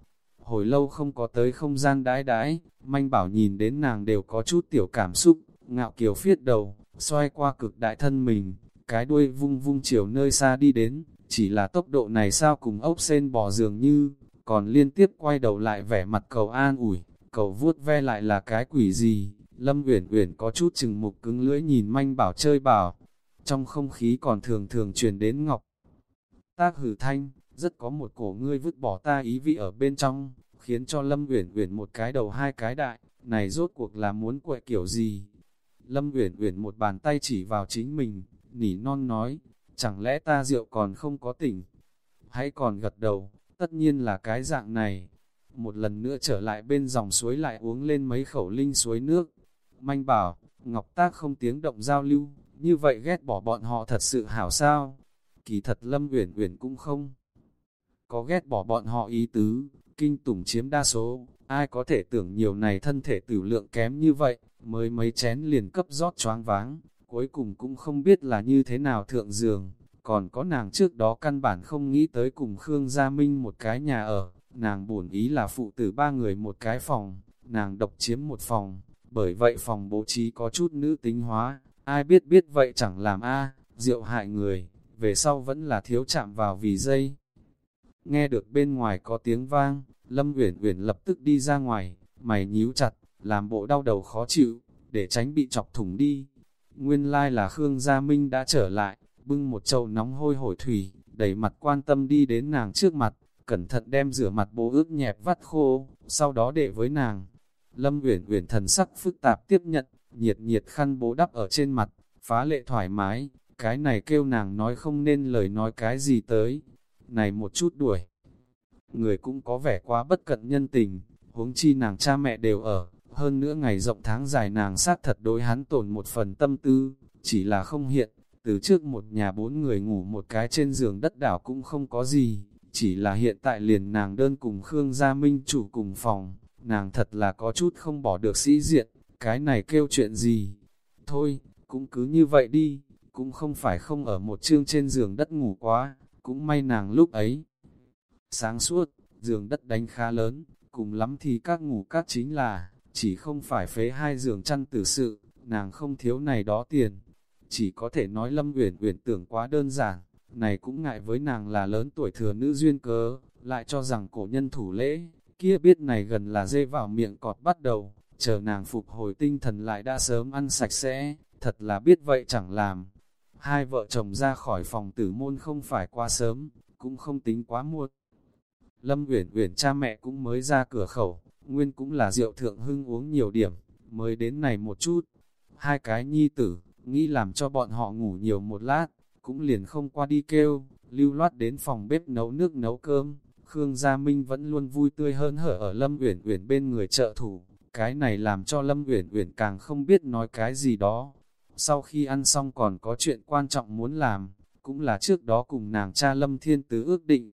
Hồi lâu không có tới không gian đãi đãi, manh bảo nhìn đến nàng đều có chút tiểu cảm xúc, ngạo kiều phiết đầu, xoay qua cực đại thân mình, cái đuôi vung vung chiều nơi xa đi đến, chỉ là tốc độ này sao cùng ốc sen bò dường như, còn liên tiếp quay đầu lại vẻ mặt cầu an ủi, cầu vuốt ve lại là cái quỷ gì, Lâm Uyển Uyển có chút chừng mục cứng lưỡi nhìn manh bảo chơi bảo, trong không khí còn thường thường truyền đến ngọc. Tác hử thanh, rất có một cổ ngươi vứt bỏ ta ý vị ở bên trong, khiến cho Lâm Uyển Uyển một cái đầu hai cái đại, này rốt cuộc là muốn quậy kiểu gì? Lâm Uyển Uyển một bàn tay chỉ vào chính mình, nỉ non nói, chẳng lẽ ta rượu còn không có tỉnh? Hãy còn gật đầu, tất nhiên là cái dạng này. Một lần nữa trở lại bên dòng suối lại uống lên mấy khẩu linh suối nước. Manh bảo, Ngọc Tác không tiếng động giao lưu, như vậy ghét bỏ bọn họ thật sự hảo sao? Kỳ thật Lâm Uyển Uyển cũng không có ghét bỏ bọn họ ý tứ, kinh tủng chiếm đa số, ai có thể tưởng nhiều này thân thể tử lượng kém như vậy, mới mấy chén liền cấp rót choáng váng, cuối cùng cũng không biết là như thế nào thượng giường, còn có nàng trước đó căn bản không nghĩ tới cùng Khương Gia Minh một cái nhà ở, nàng buồn ý là phụ tử ba người một cái phòng, nàng độc chiếm một phòng, bởi vậy phòng bố trí có chút nữ tính hóa, ai biết biết vậy chẳng làm a. Rượu hại người, về sau vẫn là thiếu chạm vào vì dây. Nghe được bên ngoài có tiếng vang, Lâm Uyển Uyển lập tức đi ra ngoài, mày nhíu chặt, làm bộ đau đầu khó chịu, để tránh bị chọc thủng đi. Nguyên lai like là Khương Gia Minh đã trở lại, bưng một chậu nóng hôi hổi thủy, đẩy mặt quan tâm đi đến nàng trước mặt, cẩn thận đem rửa mặt bố ướt nhẹp vắt khô, sau đó để với nàng. Lâm Uyển Uyển thần sắc phức tạp tiếp nhận, nhiệt nhiệt khăn bố đắp ở trên mặt, phá lệ thoải mái, cái này kêu nàng nói không nên lời nói cái gì tới. Này một chút đuổi. Người cũng có vẻ quá bất cận nhân tình, huống chi nàng cha mẹ đều ở, hơn nữa ngày rộng tháng dài nàng sát thật đối hắn tổn một phần tâm tư, chỉ là không hiện, từ trước một nhà bốn người ngủ một cái trên giường đất đảo cũng không có gì, chỉ là hiện tại liền nàng đơn cùng Khương Gia Minh chủ cùng phòng, nàng thật là có chút không bỏ được sĩ diện, cái này kêu chuyện gì. Thôi, cũng cứ như vậy đi, cũng không phải không ở một chương trên giường đất ngủ quá, cũng may nàng lúc ấy. Sáng suốt, giường đất đánh khá lớn, cùng lắm thì các ngủ các chính là, chỉ không phải phế hai giường chăn tử sự, nàng không thiếu này đó tiền. Chỉ có thể nói Lâm Uyển Uyển tưởng quá đơn giản, này cũng ngại với nàng là lớn tuổi thừa nữ duyên cớ, lại cho rằng cổ nhân thủ lễ, kia biết này gần là dê vào miệng cọt bắt đầu, chờ nàng phục hồi tinh thần lại đã sớm ăn sạch sẽ, thật là biết vậy chẳng làm. Hai vợ chồng ra khỏi phòng tử môn không phải quá sớm, cũng không tính quá muộn. Lâm Uyển Uyển cha mẹ cũng mới ra cửa khẩu, nguyên cũng là rượu thượng hưng uống nhiều điểm, mới đến này một chút. Hai cái nhi tử, nghĩ làm cho bọn họ ngủ nhiều một lát, cũng liền không qua đi kêu, lưu loát đến phòng bếp nấu nước nấu cơm. Khương Gia Minh vẫn luôn vui tươi hơn hở ở Lâm Uyển Uyển bên người trợ thủ, cái này làm cho Lâm Uyển Uyển càng không biết nói cái gì đó. Sau khi ăn xong còn có chuyện quan trọng muốn làm, cũng là trước đó cùng nàng cha Lâm Thiên Tứ ước định.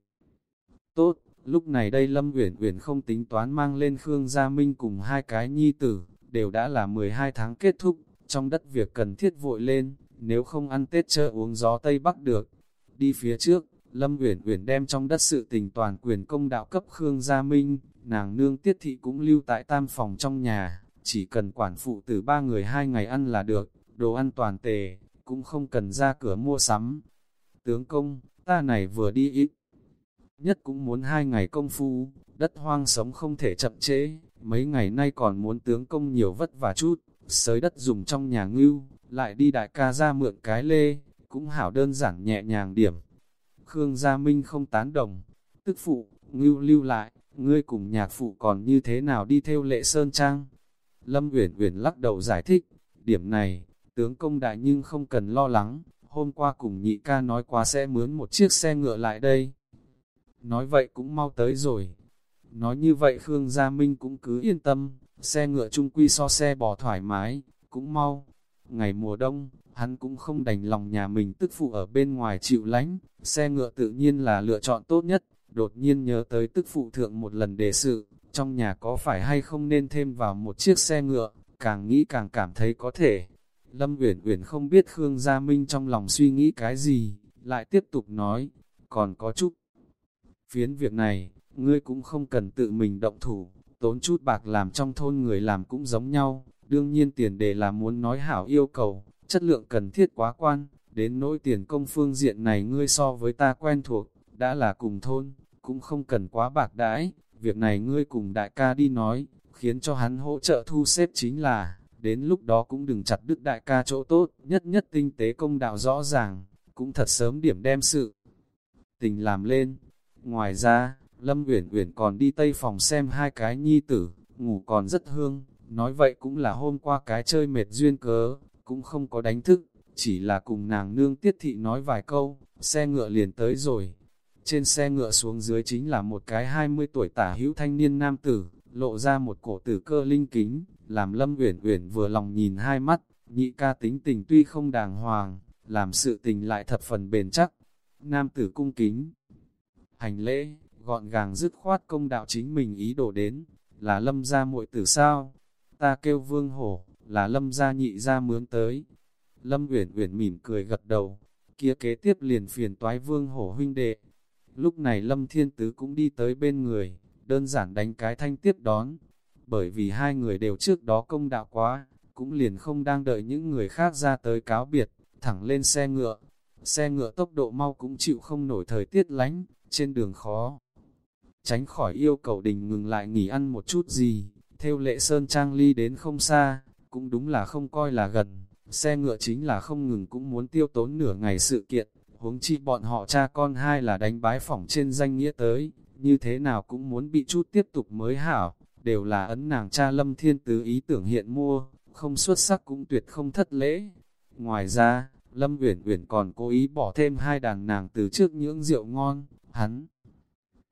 Tốt, Lúc này đây Lâm Uyển Uyển không tính toán mang lên Khương Gia Minh cùng hai cái nhi tử, đều đã là 12 tháng kết thúc, trong đất việc cần thiết vội lên, nếu không ăn Tết chợ uống gió Tây Bắc được. Đi phía trước, Lâm Uyển Uyển đem trong đất sự tình toàn quyền công đạo cấp Khương Gia Minh, nàng nương tiết thị cũng lưu tại tam phòng trong nhà, chỉ cần quản phụ từ ba người hai ngày ăn là được, đồ ăn toàn tề, cũng không cần ra cửa mua sắm. Tướng công, ta này vừa đi ít, nhất cũng muốn hai ngày công phu, đất hoang sống không thể chậm chế, mấy ngày nay còn muốn tướng công nhiều vất vả chút, sới đất dùng trong nhà ngưu, lại đi đại ca ra mượn cái lê, cũng hảo đơn giản nhẹ nhàng điểm. Khương Gia Minh không tán đồng, tức phụ, ngưu lưu lại, ngươi cùng nhạc phụ còn như thế nào đi theo lệ sơn trang. Lâm Uyển Uyển lắc đầu giải thích, điểm này, tướng công đại nhưng không cần lo lắng, hôm qua cùng nhị ca nói quá sẽ mướn một chiếc xe ngựa lại đây. Nói vậy cũng mau tới rồi. Nói như vậy Khương Gia Minh cũng cứ yên tâm, xe ngựa trung quy so xe bò thoải mái, cũng mau. Ngày mùa đông, hắn cũng không đành lòng nhà mình tức phụ ở bên ngoài chịu lánh, xe ngựa tự nhiên là lựa chọn tốt nhất. Đột nhiên nhớ tới tức phụ thượng một lần đề sự, trong nhà có phải hay không nên thêm vào một chiếc xe ngựa, càng nghĩ càng cảm thấy có thể. Lâm Uyển Uyển không biết Khương Gia Minh trong lòng suy nghĩ cái gì, lại tiếp tục nói, còn có chút. Phiến việc này, ngươi cũng không cần tự mình động thủ, tốn chút bạc làm trong thôn người làm cũng giống nhau, đương nhiên tiền đề là muốn nói hảo yêu cầu, chất lượng cần thiết quá quan, đến nỗi tiền công phương diện này ngươi so với ta quen thuộc, đã là cùng thôn, cũng không cần quá bạc đãi, việc này ngươi cùng đại ca đi nói, khiến cho hắn hỗ trợ thu xếp chính là, đến lúc đó cũng đừng chặt đứt đại ca chỗ tốt, nhất nhất tinh tế công đạo rõ ràng, cũng thật sớm điểm đem sự tình làm lên. Ngoài ra, Lâm Uyển Uyển còn đi tây phòng xem hai cái nhi tử, ngủ còn rất hương, nói vậy cũng là hôm qua cái chơi mệt duyên cớ, cũng không có đánh thức, chỉ là cùng nàng nương tiết thị nói vài câu, xe ngựa liền tới rồi. Trên xe ngựa xuống dưới chính là một cái 20 tuổi tả hữu thanh niên nam tử, lộ ra một cổ tử cơ linh kính, làm Lâm Uyển Uyển vừa lòng nhìn hai mắt, nhị ca tính tình tuy không đàng hoàng, làm sự tình lại thập phần bền chắc. Nam tử cung kính, hành lễ, gọn gàng dứt khoát công đạo chính mình ý đồ đến, là Lâm gia muội tử sao? Ta kêu Vương Hổ, là Lâm gia nhị gia mướn tới. Lâm Uyển Uyển mỉm cười gật đầu, kia kế tiếp liền phiền toái Vương Hổ huynh đệ. Lúc này Lâm Thiên Tứ cũng đi tới bên người, đơn giản đánh cái thanh tiếp đón, bởi vì hai người đều trước đó công đạo quá, cũng liền không đang đợi những người khác ra tới cáo biệt, thẳng lên xe ngựa. Xe ngựa tốc độ mau cũng chịu không nổi thời tiết lánh, trên đường khó. Tránh khỏi yêu cầu đình ngừng lại nghỉ ăn một chút gì, theo lệ sơn trang ly đến không xa, cũng đúng là không coi là gần, xe ngựa chính là không ngừng cũng muốn tiêu tốn nửa ngày sự kiện, huống chi bọn họ cha con hai là đánh bái phỏng trên danh nghĩa tới, như thế nào cũng muốn bị chút tiếp tục mới hảo đều là ấn nàng cha lâm thiên tứ ý tưởng hiện mua, không xuất sắc cũng tuyệt không thất lễ. Ngoài ra, Lâm Uyển Uyển còn cố ý bỏ thêm hai đàn nàng từ trước những rượu ngon, hắn.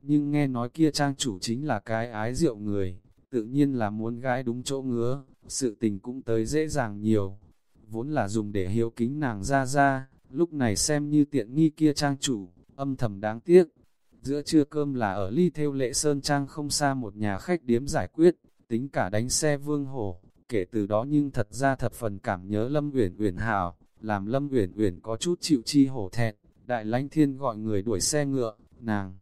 Nhưng nghe nói kia trang chủ chính là cái ái rượu người, tự nhiên là muốn gái đúng chỗ ngứa, sự tình cũng tới dễ dàng nhiều. Vốn là dùng để hiếu kính nàng ra ra, lúc này xem như tiện nghi kia trang chủ, âm thầm đáng tiếc, Giữa trưa cơm là ở ly theo lệ sơn trang không xa một nhà khách điếm giải quyết, tính cả đánh xe vương hổ. Kể từ đó nhưng thật ra thập phần cảm nhớ Lâm Uyển Uyển hào, làm Lâm Uyển Uyển có chút chịu chi hổ thẹn. Đại lãnh thiên gọi người đuổi xe ngựa, nàng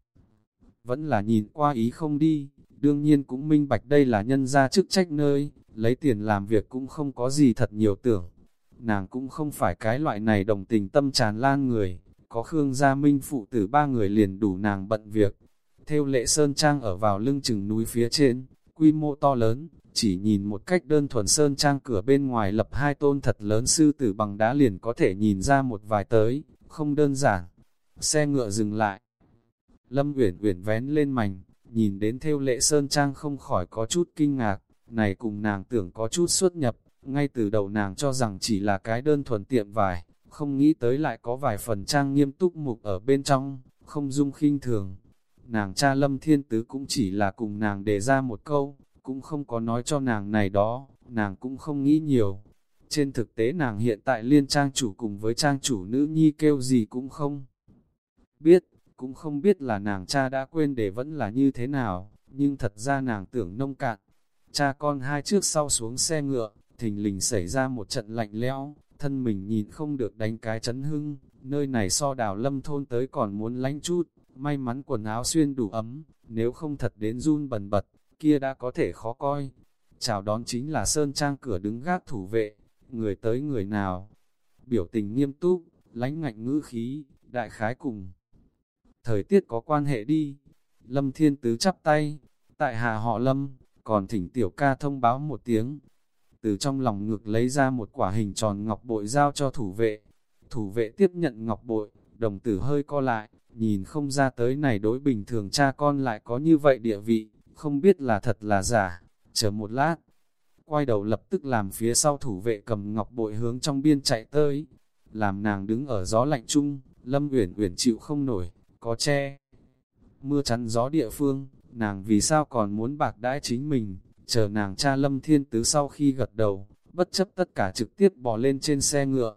vẫn là nhìn qua ý không đi, đương nhiên cũng minh bạch đây là nhân gia chức trách nơi, lấy tiền làm việc cũng không có gì thật nhiều tưởng. Nàng cũng không phải cái loại này đồng tình tâm tràn lan người, có Khương Gia Minh phụ tử ba người liền đủ nàng bận việc. Theo lệ Sơn Trang ở vào lưng chừng núi phía trên, quy mô to lớn, chỉ nhìn một cách đơn thuần Sơn Trang cửa bên ngoài lập hai tôn thật lớn sư tử bằng đá liền có thể nhìn ra một vài tới, không đơn giản. Xe ngựa dừng lại. Lâm Uyển Uyển vén lên mảnh, nhìn đến theo lệ Sơn Trang không khỏi có chút kinh ngạc, này cùng nàng tưởng có chút xuất nhập, ngay từ đầu nàng cho rằng chỉ là cái đơn thuần tiệm vải, không nghĩ tới lại có vài phần trang nghiêm túc mục ở bên trong, không dung khinh thường. Nàng cha Lâm Thiên Tứ cũng chỉ là cùng nàng đề ra một câu, cũng không có nói cho nàng này đó, nàng cũng không nghĩ nhiều. Trên thực tế nàng hiện tại liên trang chủ cùng với trang chủ nữ nhi kêu gì cũng không biết, cũng không biết là nàng cha đã quên để vẫn là như thế nào, nhưng thật ra nàng tưởng nông cạn. Cha con hai trước sau xuống xe ngựa, thình lình xảy ra một trận lạnh lẽo, thân mình nhìn không được đánh cái chấn hưng, nơi này so đào lâm thôn tới còn muốn lánh chút, may mắn quần áo xuyên đủ ấm, nếu không thật đến run bần bật, kia đã có thể khó coi. Chào đón chính là Sơn Trang cửa đứng gác thủ vệ, người tới người nào. Biểu tình nghiêm túc, lánh ngạnh ngữ khí, đại khái cùng. Thời tiết có quan hệ đi. Lâm Thiên Tứ chắp tay, tại hạ họ Lâm, còn thỉnh tiểu ca thông báo một tiếng. Từ trong lòng ngực lấy ra một quả hình tròn ngọc bội giao cho thủ vệ. Thủ vệ tiếp nhận ngọc bội, đồng tử hơi co lại, nhìn không ra tới này đối bình thường cha con lại có như vậy địa vị, không biết là thật là giả. Chờ một lát, quay đầu lập tức làm phía sau thủ vệ cầm ngọc bội hướng trong biên chạy tới, làm nàng đứng ở gió lạnh chung, Lâm Uyển Uyển chịu không nổi, có che. Mưa chắn gió địa phương, nàng vì sao còn muốn bạc đãi chính mình, chờ nàng cha Lâm Thiên Tứ sau khi gật đầu, bất chấp tất cả trực tiếp bỏ lên trên xe ngựa.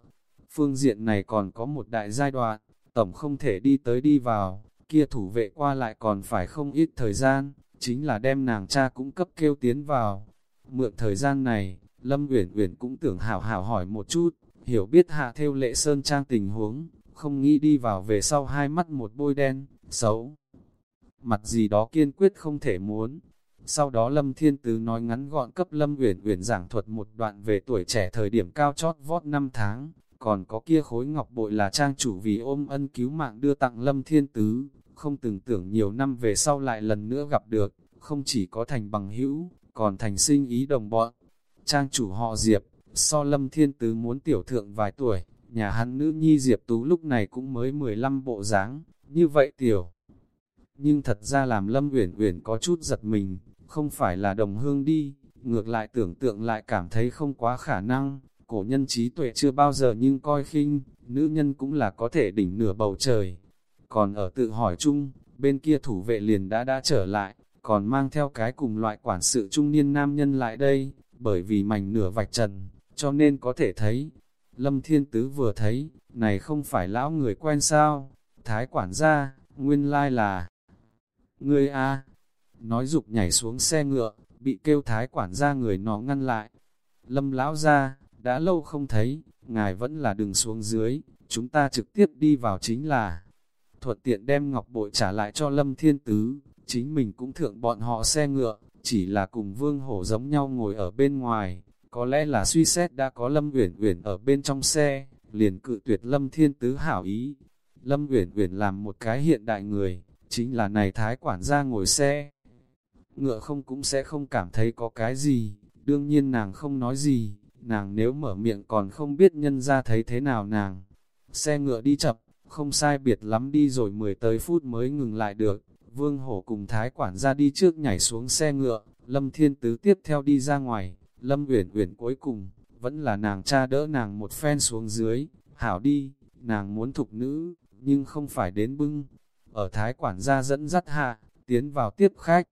Phương diện này còn có một đại giai đoạn, tổng không thể đi tới đi vào, kia thủ vệ qua lại còn phải không ít thời gian, chính là đem nàng cha cũng cấp kêu tiến vào. Mượn thời gian này, Lâm Uyển Uyển cũng tưởng hảo hảo hỏi một chút, hiểu biết hạ theo lệ sơn trang tình huống, không nghĩ đi vào về sau hai mắt một bôi đen, xấu. Mặt gì đó kiên quyết không thể muốn. Sau đó Lâm Thiên Tứ nói ngắn gọn cấp Lâm Uyển Uyển giảng thuật một đoạn về tuổi trẻ thời điểm cao chót vót năm tháng, còn có kia khối ngọc bội là trang chủ vì ôm ân cứu mạng đưa tặng Lâm Thiên Tứ, không từng tưởng nhiều năm về sau lại lần nữa gặp được, không chỉ có thành bằng hữu, còn thành sinh ý đồng bọn. Trang chủ họ Diệp, so Lâm Thiên Tứ muốn tiểu thượng vài tuổi, nhà hắn nữ nhi Diệp Tú lúc này cũng mới 15 bộ dáng, như vậy tiểu. Nhưng thật ra làm Lâm Uyển Uyển có chút giật mình, không phải là đồng hương đi, ngược lại tưởng tượng lại cảm thấy không quá khả năng, cổ nhân trí tuệ chưa bao giờ nhưng coi khinh, nữ nhân cũng là có thể đỉnh nửa bầu trời. Còn ở tự hỏi chung, bên kia thủ vệ liền đã đã trở lại, còn mang theo cái cùng loại quản sự trung niên nam nhân lại đây, bởi vì mảnh nửa vạch trần, cho nên có thể thấy. Lâm Thiên Tứ vừa thấy, này không phải lão người quen sao, thái quản gia, nguyên lai là Ngươi a nói dục nhảy xuống xe ngựa, bị kêu thái quản gia người nó ngăn lại. Lâm lão ra, đã lâu không thấy, ngài vẫn là đừng xuống dưới, chúng ta trực tiếp đi vào chính là thuận tiện đem ngọc bội trả lại cho Lâm Thiên Tứ, chính mình cũng thượng bọn họ xe ngựa, chỉ là cùng vương hổ giống nhau ngồi ở bên ngoài, có lẽ là suy xét đã có Lâm Uyển Uyển ở bên trong xe, liền cự tuyệt Lâm Thiên Tứ hảo ý. Lâm Uyển Uyển làm một cái hiện đại người, chính là này thái quản gia ngồi xe. Ngựa không cũng sẽ không cảm thấy có cái gì, đương nhiên nàng không nói gì, nàng nếu mở miệng còn không biết nhân ra thấy thế nào nàng. Xe ngựa đi chậm, không sai biệt lắm đi rồi 10 tới phút mới ngừng lại được. Vương Hổ cùng Thái quản gia đi trước nhảy xuống xe ngựa, Lâm Thiên Tứ tiếp theo đi ra ngoài, Lâm Uyển Uyển cuối cùng, vẫn là nàng cha đỡ nàng một phen xuống dưới, hảo đi, nàng muốn thục nữ, nhưng không phải đến bưng. Ở Thái quản gia dẫn dắt hạ, tiến vào tiếp khách.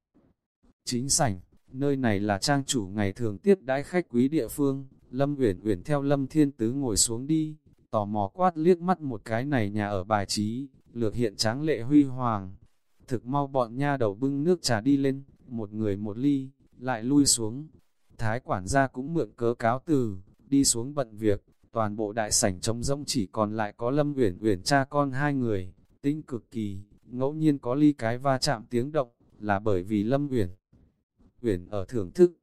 Chính sảnh, nơi này là trang chủ ngày thường tiếp đãi khách quý địa phương, Lâm Uyển Uyển theo Lâm Thiên Tứ ngồi xuống đi, tò mò quát liếc mắt một cái này nhà ở bài trí, lược hiện tráng lệ huy hoàng. Thực mau bọn nha đầu bưng nước trà đi lên, một người một ly, lại lui xuống. Thái quản gia cũng mượn cớ cáo từ, đi xuống bận việc, toàn bộ đại sảnh trống rỗng chỉ còn lại có Lâm Uyển Uyển cha con hai người, tinh cực kỳ, ngẫu nhiên có ly cái va chạm tiếng động, là bởi vì Lâm Uyển Uyển ở thưởng thức.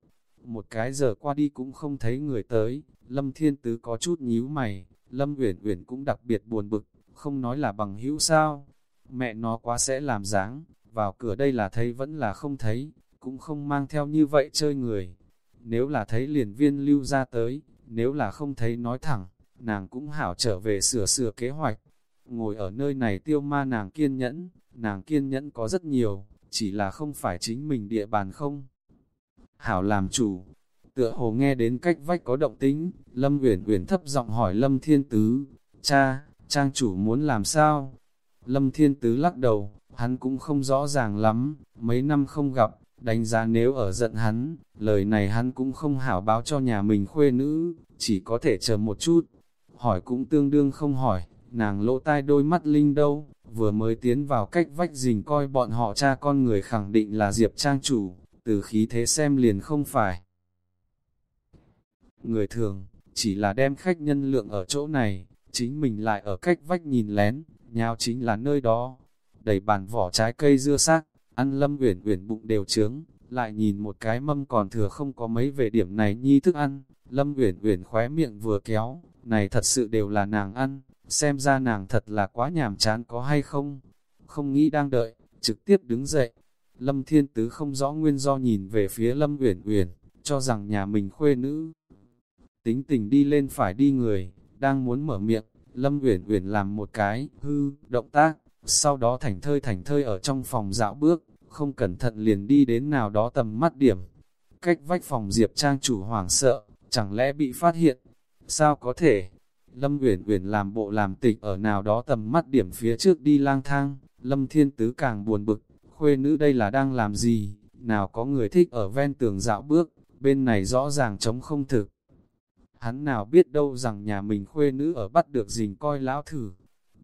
Một cái giờ qua đi cũng không thấy người tới, Lâm Thiên Tứ có chút nhíu mày, Lâm Uyển Uyển cũng đặc biệt buồn bực, không nói là bằng hữu sao? Mẹ nó quá sẽ làm dáng, vào cửa đây là thấy vẫn là không thấy, cũng không mang theo như vậy chơi người. Nếu là thấy liền viên lưu ra tới, nếu là không thấy nói thẳng, nàng cũng hảo trở về sửa sửa kế hoạch. Ngồi ở nơi này tiêu ma nàng kiên nhẫn, nàng kiên nhẫn có rất nhiều, chỉ là không phải chính mình địa bàn không. Hảo làm chủ, tựa hồ nghe đến cách vách có động tính, Lâm Uyển Uyển thấp giọng hỏi Lâm Thiên Tứ, cha, trang chủ muốn làm sao? Lâm Thiên Tứ lắc đầu, hắn cũng không rõ ràng lắm, mấy năm không gặp, đánh giá nếu ở giận hắn, lời này hắn cũng không hảo báo cho nhà mình khuê nữ, chỉ có thể chờ một chút. Hỏi cũng tương đương không hỏi, nàng lỗ tai đôi mắt linh đâu, vừa mới tiến vào cách vách rình coi bọn họ cha con người khẳng định là Diệp Trang chủ, từ khí thế xem liền không phải. Người thường, chỉ là đem khách nhân lượng ở chỗ này, chính mình lại ở cách vách nhìn lén, nhào chính là nơi đó. Đầy bàn vỏ trái cây dưa xác, ăn lâm uyển uyển bụng đều trướng, lại nhìn một cái mâm còn thừa không có mấy về điểm này nhi thức ăn, lâm uyển uyển khóe miệng vừa kéo, này thật sự đều là nàng ăn, xem ra nàng thật là quá nhàm chán có hay không, không nghĩ đang đợi, trực tiếp đứng dậy. Lâm Thiên Tứ không rõ nguyên do nhìn về phía Lâm Uyển Uyển, cho rằng nhà mình khuê nữ. Tính tình đi lên phải đi người, đang muốn mở miệng, Lâm Uyển Uyển làm một cái hư động tác, sau đó thành thơi thành thơi ở trong phòng dạo bước, không cẩn thận liền đi đến nào đó tầm mắt điểm. Cách vách phòng Diệp Trang chủ hoảng sợ, chẳng lẽ bị phát hiện? Sao có thể? Lâm Uyển Uyển làm bộ làm tịch ở nào đó tầm mắt điểm phía trước đi lang thang, Lâm Thiên Tứ càng buồn bực, khuê nữ đây là đang làm gì, nào có người thích ở ven tường dạo bước, bên này rõ ràng trống không thực. Hắn nào biết đâu rằng nhà mình khuê nữ ở bắt được dình coi lão thử.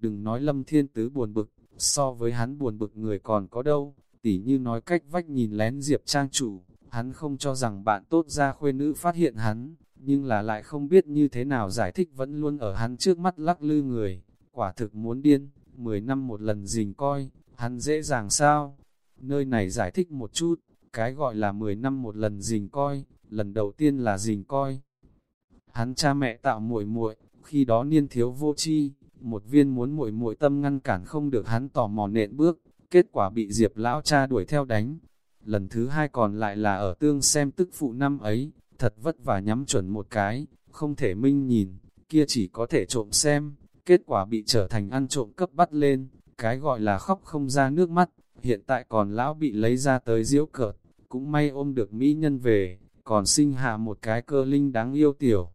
Đừng nói Lâm Thiên Tứ buồn bực, so với hắn buồn bực người còn có đâu, tỉ như nói cách vách nhìn lén Diệp Trang chủ, hắn không cho rằng bạn tốt ra khuê nữ phát hiện hắn, nhưng là lại không biết như thế nào giải thích vẫn luôn ở hắn trước mắt lắc lư người, quả thực muốn điên, 10 năm một lần dình coi, hắn dễ dàng sao? Nơi này giải thích một chút, cái gọi là 10 năm một lần rình coi, lần đầu tiên là rình coi. Hắn cha mẹ tạo muội muội, khi đó niên thiếu vô chi, một viên muốn muội muội tâm ngăn cản không được hắn tò mò nện bước, kết quả bị Diệp lão cha đuổi theo đánh. Lần thứ hai còn lại là ở tương xem tức phụ năm ấy, thật vất vả nhắm chuẩn một cái, không thể minh nhìn, kia chỉ có thể trộm xem, kết quả bị trở thành ăn trộm cấp bắt lên, cái gọi là khóc không ra nước mắt, hiện tại còn lão bị lấy ra tới diễu cợt, cũng may ôm được mỹ nhân về, còn sinh hạ một cái cơ linh đáng yêu tiểu.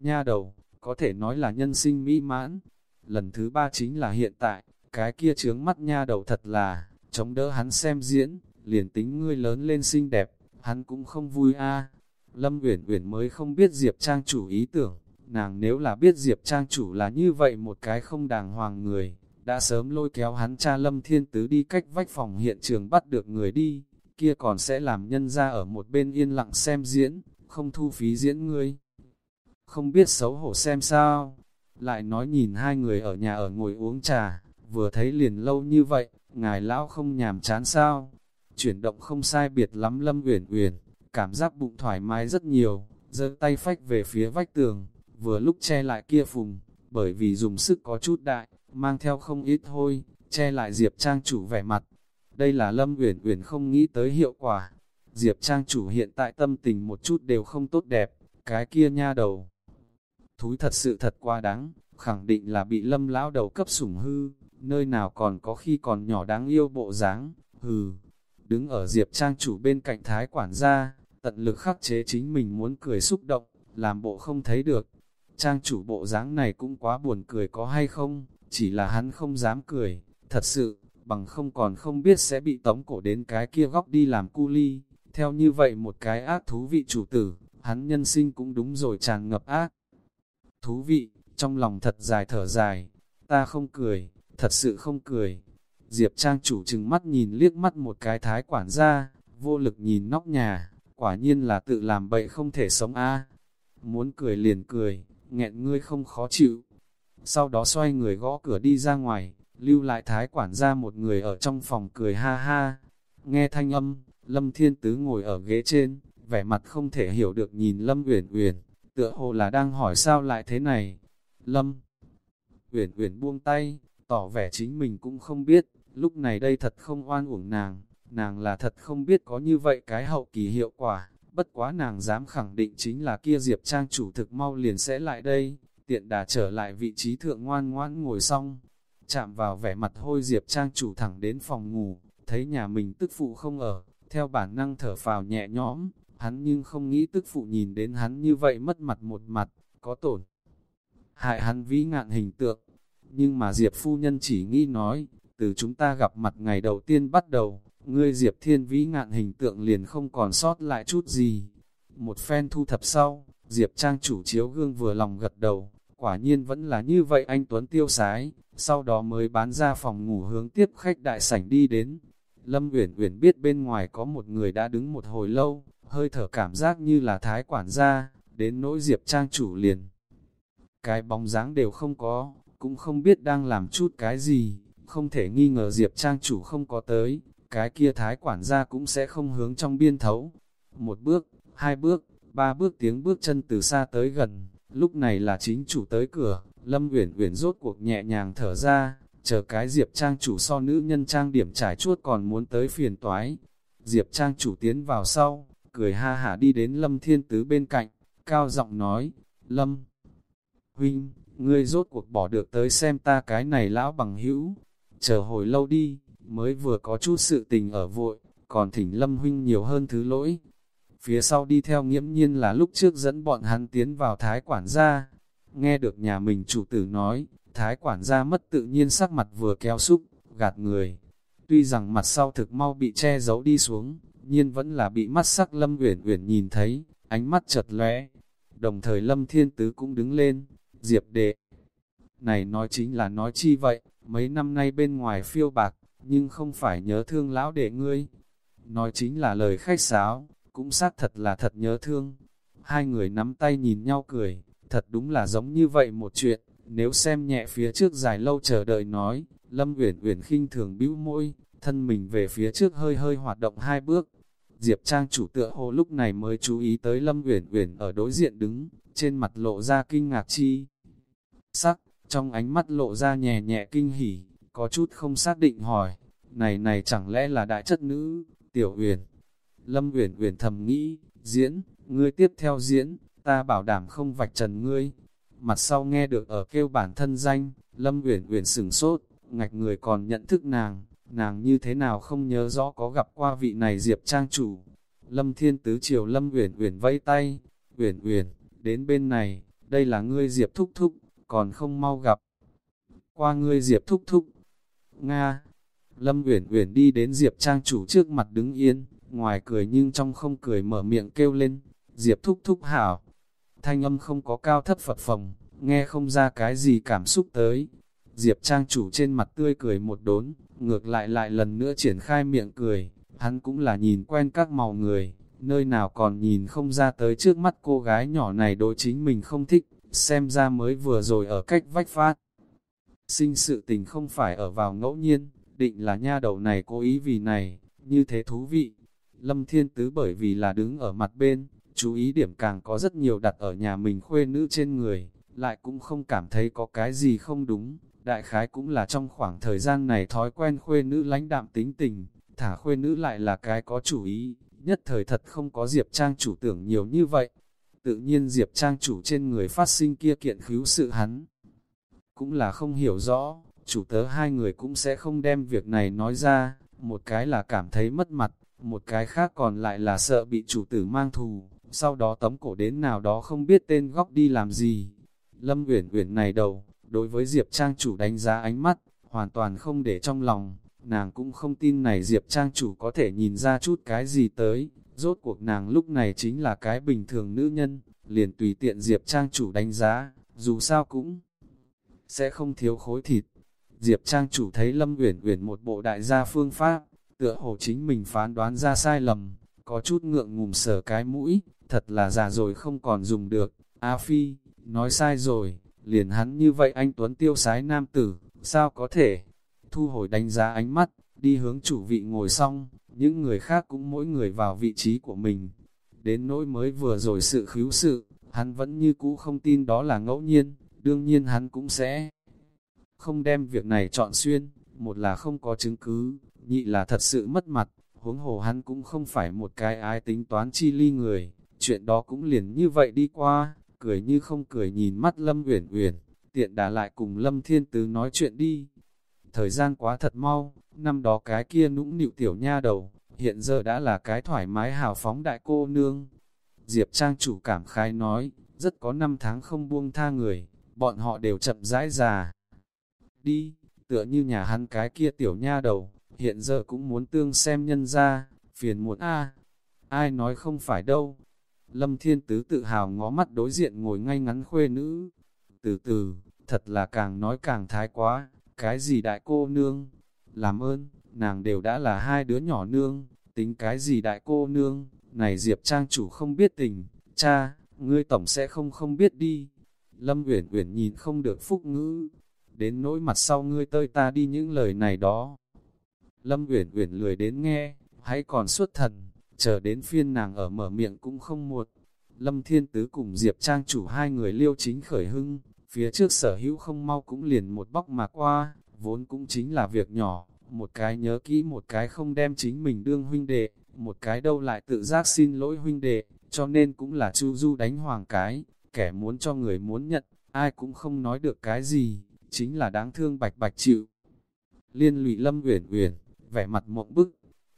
Nha đầu, có thể nói là nhân sinh mỹ mãn. Lần thứ ba chính là hiện tại, cái kia trướng mắt nha đầu thật là, chống đỡ hắn xem diễn, liền tính ngươi lớn lên xinh đẹp, hắn cũng không vui a. Lâm Uyển Uyển mới không biết Diệp Trang chủ ý tưởng, nàng nếu là biết Diệp Trang chủ là như vậy một cái không đàng hoàng người, đã sớm lôi kéo hắn cha Lâm Thiên Tứ đi cách vách phòng hiện trường bắt được người đi, kia còn sẽ làm nhân ra ở một bên yên lặng xem diễn, không thu phí diễn ngươi. Không biết xấu hổ xem sao, lại nói nhìn hai người ở nhà ở ngồi uống trà, vừa thấy liền lâu như vậy, ngài lão không nhàm chán sao. Chuyển động không sai biệt lắm Lâm Uyển Uyển, cảm giác bụng thoải mái rất nhiều, giơ tay phách về phía vách tường, vừa lúc che lại kia phùng, bởi vì dùng sức có chút đại, mang theo không ít thôi, che lại Diệp Trang chủ vẻ mặt. Đây là Lâm Uyển Uyển không nghĩ tới hiệu quả. Diệp Trang chủ hiện tại tâm tình một chút đều không tốt đẹp, cái kia nha đầu. Thúi thật sự thật quá đáng, khẳng định là bị Lâm lão đầu cấp sủng hư, nơi nào còn có khi còn nhỏ đáng yêu bộ dáng, hừ. Đứng ở Diệp Trang chủ bên cạnh thái quản gia, tận lực khắc chế chính mình muốn cười xúc động, làm bộ không thấy được. Trang chủ bộ dáng này cũng quá buồn cười có hay không, chỉ là hắn không dám cười, thật sự, bằng không còn không biết sẽ bị tống cổ đến cái kia góc đi làm cu ly. Theo như vậy một cái ác thú vị chủ tử, hắn nhân sinh cũng đúng rồi tràn ngập ác. Thú vị, trong lòng thật dài thở dài, ta không cười, thật sự không cười. Diệp Trang chủ chừng mắt nhìn liếc mắt một cái thái quản gia, vô lực nhìn nóc nhà, quả nhiên là tự làm bậy không thể sống a. Muốn cười liền cười, nghẹn ngươi không khó chịu. Sau đó xoay người gõ cửa đi ra ngoài, lưu lại thái quản gia một người ở trong phòng cười ha ha. Nghe thanh âm, Lâm Thiên Tứ ngồi ở ghế trên, vẻ mặt không thể hiểu được nhìn Lâm Uyển Uyển, tựa hồ là đang hỏi sao lại thế này. Lâm Uyển Uyển buông tay, tỏ vẻ chính mình cũng không biết, lúc này đây thật không oan uổng nàng, nàng là thật không biết có như vậy cái hậu kỳ hiệu quả, bất quá nàng dám khẳng định chính là kia Diệp Trang chủ thực mau liền sẽ lại đây, tiện đà trở lại vị trí thượng ngoan ngoãn ngồi xong, chạm vào vẻ mặt hôi Diệp Trang chủ thẳng đến phòng ngủ, thấy nhà mình tức phụ không ở, theo bản năng thở phào nhẹ nhõm, hắn nhưng không nghĩ tức phụ nhìn đến hắn như vậy mất mặt một mặt, có tổn. Hại hắn vĩ ngạn hình tượng, nhưng mà Diệp phu nhân chỉ nghĩ nói, từ chúng ta gặp mặt ngày đầu tiên bắt đầu, ngươi Diệp thiên vĩ ngạn hình tượng liền không còn sót lại chút gì. Một phen thu thập sau, Diệp trang chủ chiếu gương vừa lòng gật đầu, quả nhiên vẫn là như vậy anh Tuấn tiêu sái, sau đó mới bán ra phòng ngủ hướng tiếp khách đại sảnh đi đến. Lâm Uyển Uyển biết bên ngoài có một người đã đứng một hồi lâu, hơi thở cảm giác như là thái quản gia, đến nỗi Diệp Trang chủ liền. Cái bóng dáng đều không có, cũng không biết đang làm chút cái gì, không thể nghi ngờ Diệp Trang chủ không có tới, cái kia thái quản gia cũng sẽ không hướng trong biên thấu. Một bước, hai bước, ba bước tiếng bước chân từ xa tới gần, lúc này là chính chủ tới cửa, Lâm Uyển Uyển rốt cuộc nhẹ nhàng thở ra, chờ cái Diệp Trang chủ so nữ nhân trang điểm trải chuốt còn muốn tới phiền toái. Diệp Trang chủ tiến vào sau, cười ha hả đi đến Lâm Thiên Tứ bên cạnh, cao giọng nói, Lâm, Huynh, ngươi rốt cuộc bỏ được tới xem ta cái này lão bằng hữu, chờ hồi lâu đi, mới vừa có chút sự tình ở vội, còn thỉnh Lâm Huynh nhiều hơn thứ lỗi. Phía sau đi theo nghiễm nhiên là lúc trước dẫn bọn hắn tiến vào thái quản gia, nghe được nhà mình chủ tử nói, thái quản gia mất tự nhiên sắc mặt vừa kéo xúc, gạt người. Tuy rằng mặt sau thực mau bị che giấu đi xuống, nhiên vẫn là bị mắt sắc Lâm Uyển Uyển nhìn thấy, ánh mắt chật lóe. Đồng thời Lâm Thiên Tứ cũng đứng lên, Diệp đệ. Này nói chính là nói chi vậy, mấy năm nay bên ngoài phiêu bạc, nhưng không phải nhớ thương lão đệ ngươi. Nói chính là lời khách sáo, cũng xác thật là thật nhớ thương. Hai người nắm tay nhìn nhau cười, thật đúng là giống như vậy một chuyện, nếu xem nhẹ phía trước dài lâu chờ đợi nói, Lâm Uyển Uyển khinh thường bĩu môi, thân mình về phía trước hơi hơi hoạt động hai bước. Diệp Trang chủ tựa hồ lúc này mới chú ý tới Lâm Uyển Uyển ở đối diện đứng, trên mặt lộ ra kinh ngạc chi. Sắc, trong ánh mắt lộ ra nhẹ nhẹ kinh hỉ, có chút không xác định hỏi, này này chẳng lẽ là đại chất nữ, Tiểu Uyển. Lâm Uyển Uyển thầm nghĩ, diễn, ngươi tiếp theo diễn, ta bảo đảm không vạch trần ngươi. Mặt sau nghe được ở kêu bản thân danh, Lâm Uyển Uyển sửng sốt, ngạch người còn nhận thức nàng, nàng như thế nào không nhớ rõ có gặp qua vị này Diệp Trang chủ. Lâm Thiên Tứ chiều Lâm Uyển Uyển vẫy tay, "Uyển Uyển, đến bên này, đây là ngươi Diệp thúc thúc, còn không mau gặp." "Qua ngươi Diệp thúc thúc." "Nga." Lâm Uyển Uyển đi đến Diệp Trang chủ trước mặt đứng yên, ngoài cười nhưng trong không cười mở miệng kêu lên, "Diệp thúc thúc hảo." Thanh âm không có cao thấp phật phồng, nghe không ra cái gì cảm xúc tới. Diệp Trang chủ trên mặt tươi cười một đốn, ngược lại lại lần nữa triển khai miệng cười, hắn cũng là nhìn quen các màu người, nơi nào còn nhìn không ra tới trước mắt cô gái nhỏ này đối chính mình không thích, xem ra mới vừa rồi ở cách vách phát. Sinh sự tình không phải ở vào ngẫu nhiên, định là nha đầu này cố ý vì này, như thế thú vị. Lâm Thiên Tứ bởi vì là đứng ở mặt bên, chú ý điểm càng có rất nhiều đặt ở nhà mình khuê nữ trên người, lại cũng không cảm thấy có cái gì không đúng, đại khái cũng là trong khoảng thời gian này thói quen khuê nữ lãnh đạm tính tình, thả khuê nữ lại là cái có chủ ý, nhất thời thật không có Diệp Trang chủ tưởng nhiều như vậy. Tự nhiên Diệp Trang chủ trên người phát sinh kia kiện khíu sự hắn. Cũng là không hiểu rõ, chủ tớ hai người cũng sẽ không đem việc này nói ra, một cái là cảm thấy mất mặt, một cái khác còn lại là sợ bị chủ tử mang thù, sau đó tống cổ đến nào đó không biết tên góc đi làm gì. Lâm Uyển Uyển này đầu, đối với Diệp Trang chủ đánh giá ánh mắt, hoàn toàn không để trong lòng, nàng cũng không tin này Diệp Trang chủ có thể nhìn ra chút cái gì tới, rốt cuộc nàng lúc này chính là cái bình thường nữ nhân, liền tùy tiện Diệp Trang chủ đánh giá, dù sao cũng sẽ không thiếu khối thịt. Diệp Trang chủ thấy Lâm Uyển Uyển một bộ đại gia phương pháp, tựa hồ chính mình phán đoán ra sai lầm, có chút ngượng ngùng sờ cái mũi, thật là già rồi không còn dùng được. A Phi, nói sai rồi, liền hắn như vậy anh Tuấn tiêu sái nam tử, sao có thể? Thu hồi đánh giá ánh mắt, đi hướng chủ vị ngồi xong, những người khác cũng mỗi người vào vị trí của mình. Đến nỗi mới vừa rồi sự khíu sự, hắn vẫn như cũ không tin đó là ngẫu nhiên, đương nhiên hắn cũng sẽ không đem việc này chọn xuyên, một là không có chứng cứ, nhị là thật sự mất mặt, huống hồ hắn cũng không phải một cái ai tính toán chi ly người, chuyện đó cũng liền như vậy đi qua, cười như không cười nhìn mắt Lâm Uyển Uyển, tiện đã lại cùng Lâm Thiên Tứ nói chuyện đi. Thời gian quá thật mau, năm đó cái kia nũng nịu tiểu nha đầu, hiện giờ đã là cái thoải mái hào phóng đại cô nương. Diệp Trang chủ cảm khai nói, rất có năm tháng không buông tha người, bọn họ đều chậm rãi già. Đi, tựa như nhà hắn cái kia tiểu nha đầu, hiện giờ cũng muốn tương xem nhân ra, phiền muộn a. Ai nói không phải đâu. Lâm Thiên Tứ tự hào ngó mắt đối diện ngồi ngay ngắn khuê nữ, Từ từ, thật là càng nói càng thái quá, cái gì đại cô nương, làm ơn, nàng đều đã là hai đứa nhỏ nương, tính cái gì đại cô nương, này Diệp Trang chủ không biết tình, cha, ngươi tổng sẽ không không biết đi. Lâm Uyển Uyển nhìn không được phúc ngữ, đến nỗi mặt sau ngươi tơi ta đi những lời này đó. Lâm Uyển Uyển lười đến nghe, hãy còn suốt thần, chờ đến phiên nàng ở mở miệng cũng không một. Lâm Thiên Tứ cùng Diệp Trang chủ hai người liêu chính khởi hưng, phía trước sở hữu không mau cũng liền một bóc mà qua, vốn cũng chính là việc nhỏ, một cái nhớ kỹ một cái không đem chính mình đương huynh đệ, một cái đâu lại tự giác xin lỗi huynh đệ, cho nên cũng là chu du đánh hoàng cái, kẻ muốn cho người muốn nhận, ai cũng không nói được cái gì, chính là đáng thương bạch bạch chịu. Liên lụy Lâm Uyển Uyển, vẻ mặt mộng bức,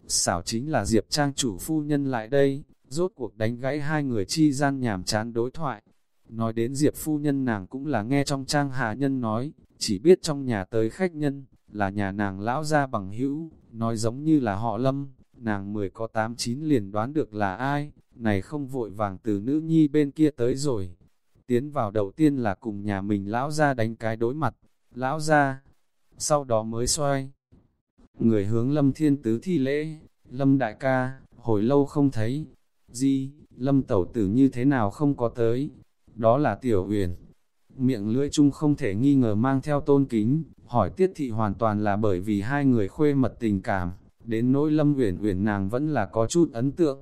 xảo chính là Diệp Trang chủ phu nhân lại đây, rốt cuộc đánh gãy hai người chi gian nhàm chán đối thoại. Nói đến Diệp phu nhân nàng cũng là nghe trong trang hạ nhân nói, chỉ biết trong nhà tới khách nhân, là nhà nàng lão gia bằng hữu, nói giống như là họ lâm, nàng mười có tám chín liền đoán được là ai, này không vội vàng từ nữ nhi bên kia tới rồi. Tiến vào đầu tiên là cùng nhà mình lão gia đánh cái đối mặt, lão gia, sau đó mới xoay. Người hướng lâm thiên tứ thi lễ, lâm đại ca, hồi lâu không thấy, di lâm tẩu tử như thế nào không có tới, đó là tiểu huyền. Miệng lưỡi chung không thể nghi ngờ mang theo tôn kính, hỏi tiết thị hoàn toàn là bởi vì hai người khuê mật tình cảm, đến nỗi lâm uyển uyển nàng vẫn là có chút ấn tượng.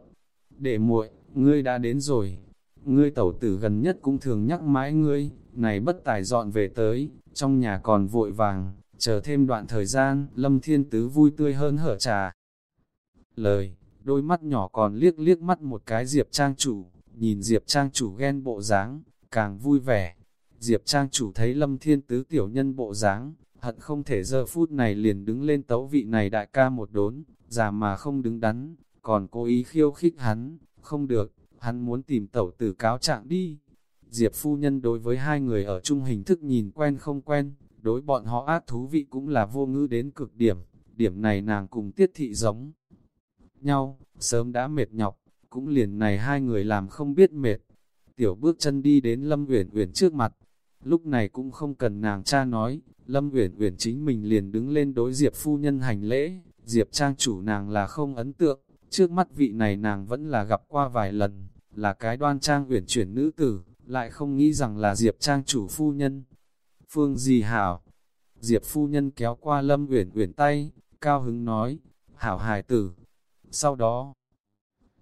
Để muội, ngươi đã đến rồi, ngươi tẩu tử gần nhất cũng thường nhắc mãi ngươi, này bất tài dọn về tới, trong nhà còn vội vàng, chờ thêm đoạn thời gian, lâm thiên tứ vui tươi hơn hở trà. Lời, đôi mắt nhỏ còn liếc liếc mắt một cái Diệp Trang chủ, nhìn Diệp Trang chủ ghen bộ dáng, càng vui vẻ. Diệp Trang chủ thấy lâm thiên tứ tiểu nhân bộ dáng, hận không thể giờ phút này liền đứng lên tấu vị này đại ca một đốn, già mà không đứng đắn, còn cố ý khiêu khích hắn, không được, hắn muốn tìm tẩu tử cáo trạng đi. Diệp phu nhân đối với hai người ở chung hình thức nhìn quen không quen, đối bọn họ ác thú vị cũng là vô ngữ đến cực điểm, điểm này nàng cùng tiết thị giống nhau, sớm đã mệt nhọc, cũng liền này hai người làm không biết mệt. Tiểu bước chân đi đến Lâm Uyển Uyển trước mặt, lúc này cũng không cần nàng cha nói, Lâm Uyển Uyển chính mình liền đứng lên đối Diệp phu nhân hành lễ, Diệp trang chủ nàng là không ấn tượng, trước mắt vị này nàng vẫn là gặp qua vài lần, là cái đoan trang uyển chuyển nữ tử, lại không nghĩ rằng là Diệp trang chủ phu nhân. Phương gì hảo? Diệp phu nhân kéo qua Lâm Uyển Uyển tay, cao hứng nói, hảo hài tử. Sau đó,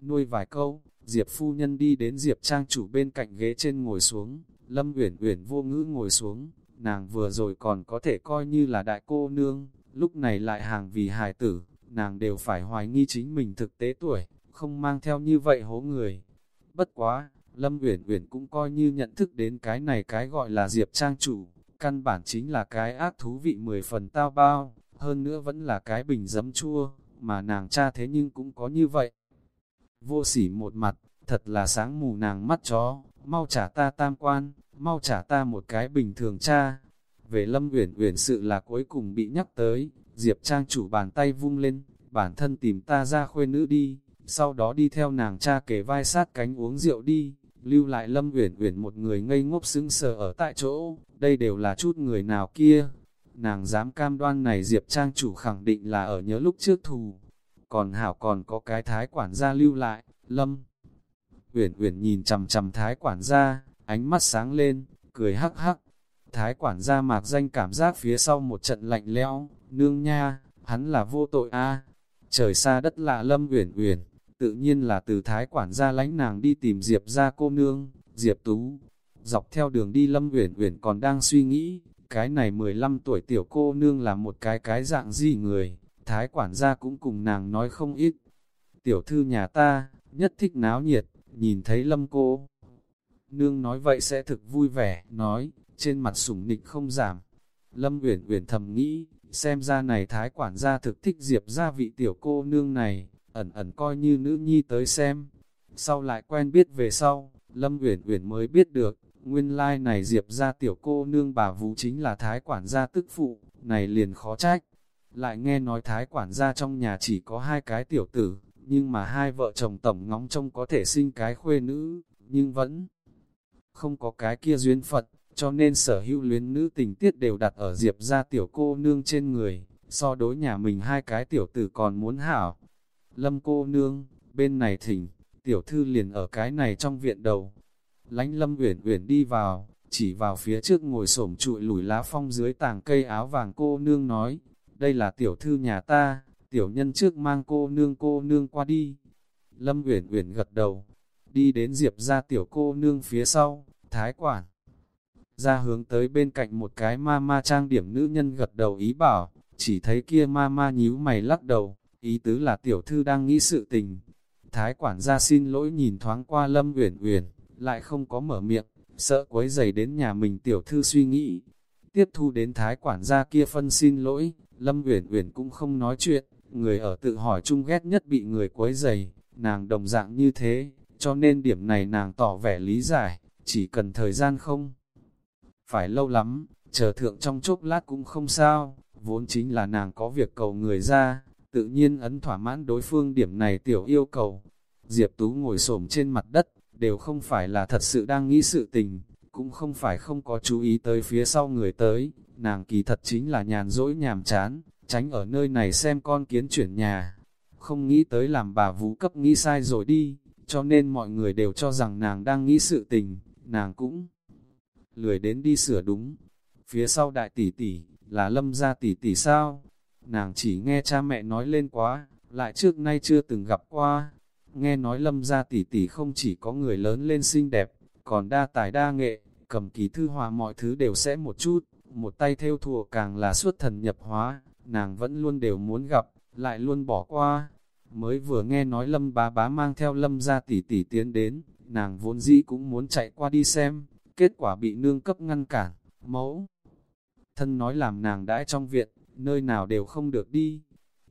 nuôi vài câu, Diệp phu nhân đi đến Diệp trang chủ bên cạnh ghế trên ngồi xuống, Lâm Uyển Uyển vô ngữ ngồi xuống, nàng vừa rồi còn có thể coi như là đại cô nương, lúc này lại hàng vì hài tử, nàng đều phải hoài nghi chính mình thực tế tuổi, không mang theo như vậy hố người. Bất quá, Lâm Uyển Uyển cũng coi như nhận thức đến cái này cái gọi là Diệp Trang chủ, căn bản chính là cái ác thú vị mười phần tao bao, hơn nữa vẫn là cái bình dấm chua, mà nàng cha thế nhưng cũng có như vậy. Vô sỉ một mặt, thật là sáng mù nàng mắt chó, mau trả ta tam quan, mau trả ta một cái bình thường cha. Về Lâm Uyển Uyển sự là cuối cùng bị nhắc tới, Diệp Trang chủ bàn tay vung lên, bản thân tìm ta ra khuê nữ đi, sau đó đi theo nàng cha kề vai sát cánh uống rượu đi, lưu lại Lâm Uyển Uyển một người ngây ngốc sững sờ ở tại chỗ, đây đều là chút người nào kia. Nàng dám cam đoan này Diệp Trang chủ khẳng định là ở nhớ lúc trước thù. Còn Hảo còn có cái thái quản gia lưu lại, Lâm. Uyển Uyển nhìn chằm chằm thái quản gia, ánh mắt sáng lên, cười hắc hắc. Thái quản gia mạc danh cảm giác phía sau một trận lạnh lẽo, nương nha, hắn là vô tội a. Trời xa đất lạ Lâm Uyển Uyển, tự nhiên là từ thái quản gia lánh nàng đi tìm Diệp gia cô nương, Diệp Tú. Dọc theo đường đi Lâm Uyển Uyển còn đang suy nghĩ, cái này 15 tuổi tiểu cô nương là một cái cái dạng gì người, thái quản gia cũng cùng nàng nói không ít. Tiểu thư nhà ta, nhất thích náo nhiệt, nhìn thấy Lâm cô. Nương nói vậy sẽ thực vui vẻ, nói, trên mặt sủng nịch không giảm. Lâm Uyển Uyển thầm nghĩ, xem ra này thái quản gia thực thích Diệp gia vị tiểu cô nương này, ẩn ẩn coi như nữ nhi tới xem. Sau lại quen biết về sau, Lâm Uyển Uyển mới biết được, nguyên lai like này Diệp gia tiểu cô nương bà vũ chính là thái quản gia tức phụ, này liền khó trách. Lại nghe nói thái quản gia trong nhà chỉ có hai cái tiểu tử, nhưng mà hai vợ chồng tổng ngóng trông có thể sinh cái khuê nữ, nhưng vẫn không có cái kia duyên phận, cho nên sở hữu luyến nữ tình tiết đều đặt ở Diệp ra tiểu cô nương trên người, so đối nhà mình hai cái tiểu tử còn muốn hảo. Lâm cô nương, bên này thỉnh, tiểu thư liền ở cái này trong viện đầu. Lánh lâm uyển uyển đi vào, chỉ vào phía trước ngồi xổm trụi lùi lá phong dưới tàng cây áo vàng cô nương nói, đây là tiểu thư nhà ta, tiểu nhân trước mang cô nương cô nương qua đi. Lâm uyển uyển gật đầu, đi đến diệp ra tiểu cô nương phía sau, thái quản. Ra hướng tới bên cạnh một cái ma ma trang điểm nữ nhân gật đầu ý bảo, chỉ thấy kia ma ma nhíu mày lắc đầu, ý tứ là tiểu thư đang nghĩ sự tình. Thái quản gia xin lỗi nhìn thoáng qua Lâm Uyển Uyển, lại không có mở miệng, sợ quấy giày đến nhà mình tiểu thư suy nghĩ. Tiếp thu đến thái quản gia kia phân xin lỗi, Lâm Uyển Uyển cũng không nói chuyện, người ở tự hỏi chung ghét nhất bị người quấy giày, nàng đồng dạng như thế, cho nên điểm này nàng tỏ vẻ lý giải, chỉ cần thời gian không. Phải lâu lắm, chờ thượng trong chốc lát cũng không sao, vốn chính là nàng có việc cầu người ra, tự nhiên ấn thỏa mãn đối phương điểm này tiểu yêu cầu. Diệp Tú ngồi xổm trên mặt đất, đều không phải là thật sự đang nghĩ sự tình, cũng không phải không có chú ý tới phía sau người tới, nàng kỳ thật chính là nhàn rỗi nhàm chán, tránh ở nơi này xem con kiến chuyển nhà. Không nghĩ tới làm bà vũ cấp nghĩ sai rồi đi, cho nên mọi người đều cho rằng nàng đang nghĩ sự tình, nàng cũng lười đến đi sửa đúng. Phía sau đại tỷ tỷ, là lâm gia tỷ tỷ sao? Nàng chỉ nghe cha mẹ nói lên quá, lại trước nay chưa từng gặp qua. Nghe nói lâm gia tỷ tỷ không chỉ có người lớn lên xinh đẹp, còn đa tài đa nghệ, cầm ký thư hòa mọi thứ đều sẽ một chút, một tay theo thùa càng là suốt thần nhập hóa, nàng vẫn luôn đều muốn gặp, lại luôn bỏ qua. Mới vừa nghe nói lâm bá bá mang theo lâm gia tỷ tỷ tiến đến, nàng vốn dĩ cũng muốn chạy qua đi xem, kết quả bị nương cấp ngăn cản, mẫu. Thân nói làm nàng đãi trong viện, nơi nào đều không được đi.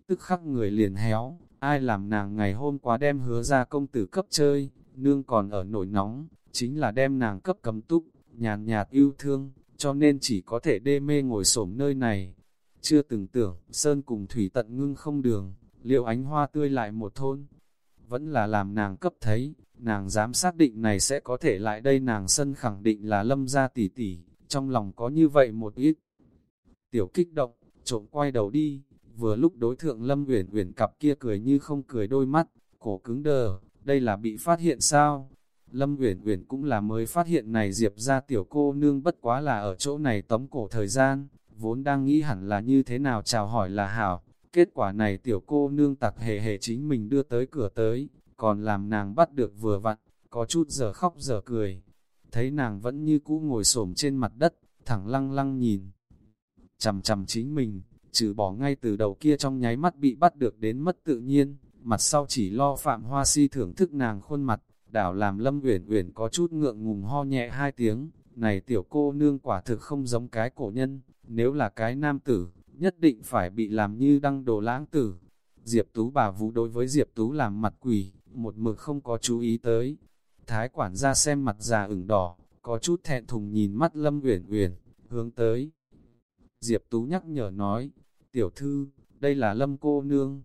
Tức khắc người liền héo, ai làm nàng ngày hôm qua đem hứa ra công tử cấp chơi, nương còn ở nổi nóng, chính là đem nàng cấp cầm túc, nhàn nhạt yêu thương, cho nên chỉ có thể đê mê ngồi xổm nơi này. Chưa từng tưởng, Sơn cùng Thủy tận ngưng không đường, liệu ánh hoa tươi lại một thôn. Vẫn là làm nàng cấp thấy, nàng dám xác định này sẽ có thể lại đây nàng sân khẳng định là lâm gia tỷ tỷ, trong lòng có như vậy một ít. Tiểu kích động, trộm quay đầu đi, vừa lúc đối thượng lâm uyển uyển cặp kia cười như không cười đôi mắt, cổ cứng đờ, đây là bị phát hiện sao? Lâm Uyển Uyển cũng là mới phát hiện này Diệp ra tiểu cô nương bất quá là ở chỗ này tống cổ thời gian, vốn đang nghĩ hẳn là như thế nào chào hỏi là hảo, kết quả này tiểu cô nương tặc hề hề chính mình đưa tới cửa tới, còn làm nàng bắt được vừa vặn, có chút giờ khóc giờ cười. Thấy nàng vẫn như cũ ngồi xổm trên mặt đất, thẳng lăng lăng nhìn. Chầm chầm chính mình, trừ bỏ ngay từ đầu kia trong nháy mắt bị bắt được đến mất tự nhiên, mặt sau chỉ lo phạm hoa si thưởng thức nàng khuôn mặt, đảo làm Lâm Uyển Uyển có chút ngượng ngùng ho nhẹ hai tiếng, này tiểu cô nương quả thực không giống cái cổ nhân, nếu là cái nam tử, nhất định phải bị làm như đăng đồ lãng tử. Diệp Tú bà vũ đối với Diệp Tú làm mặt quỷ, một mực không có chú ý tới. Thái quản gia xem mặt già ửng đỏ, có chút thẹn thùng nhìn mắt Lâm Uyển Uyển, hướng tới. Diệp Tú nhắc nhở nói, tiểu thư, đây là Lâm cô nương.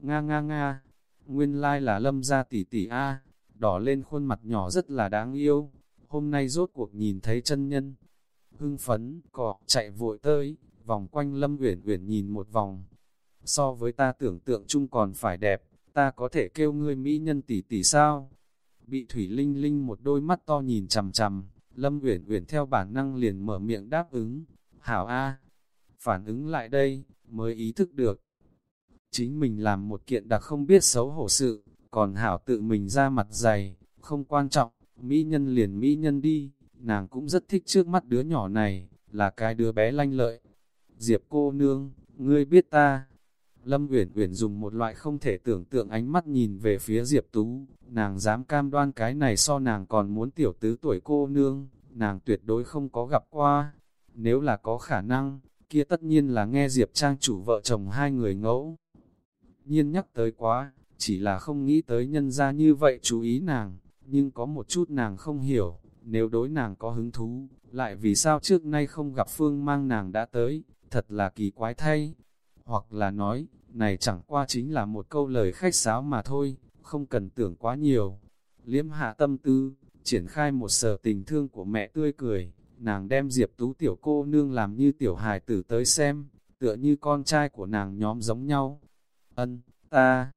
Nga nga nga, nguyên lai là Lâm gia tỷ tỷ A đỏ lên khuôn mặt nhỏ rất là đáng yêu. Hôm nay rốt cuộc nhìn thấy chân nhân, hưng phấn, cọ, chạy vội tới, vòng quanh Lâm Uyển Uyển nhìn một vòng. So với ta tưởng tượng chung còn phải đẹp, ta có thể kêu ngươi mỹ nhân tỷ tỷ sao? Bị Thủy Linh Linh một đôi mắt to nhìn chằm chằm, Lâm Uyển Uyển theo bản năng liền mở miệng đáp ứng. Hảo A, phản ứng lại đây, mới ý thức được. Chính mình làm một kiện đặc không biết xấu hổ sự, còn hảo tự mình ra mặt dày, không quan trọng, mỹ nhân liền mỹ nhân đi, nàng cũng rất thích trước mắt đứa nhỏ này, là cái đứa bé lanh lợi. Diệp cô nương, ngươi biết ta. Lâm Uyển Uyển dùng một loại không thể tưởng tượng ánh mắt nhìn về phía Diệp Tú, nàng dám cam đoan cái này so nàng còn muốn tiểu tứ tuổi cô nương, nàng tuyệt đối không có gặp qua. Nếu là có khả năng, kia tất nhiên là nghe Diệp Trang chủ vợ chồng hai người ngẫu. Nhiên nhắc tới quá, chỉ là không nghĩ tới nhân ra như vậy chú ý nàng, nhưng có một chút nàng không hiểu, nếu đối nàng có hứng thú, lại vì sao trước nay không gặp Phương mang nàng đã tới, thật là kỳ quái thay. Hoặc là nói, này chẳng qua chính là một câu lời khách sáo mà thôi, không cần tưởng quá nhiều. Liếm hạ tâm tư, triển khai một sở tình thương của mẹ tươi cười, nàng đem Diệp Tú tiểu cô nương làm như tiểu hài tử tới xem, tựa như con trai của nàng nhóm giống nhau. Ân, ta.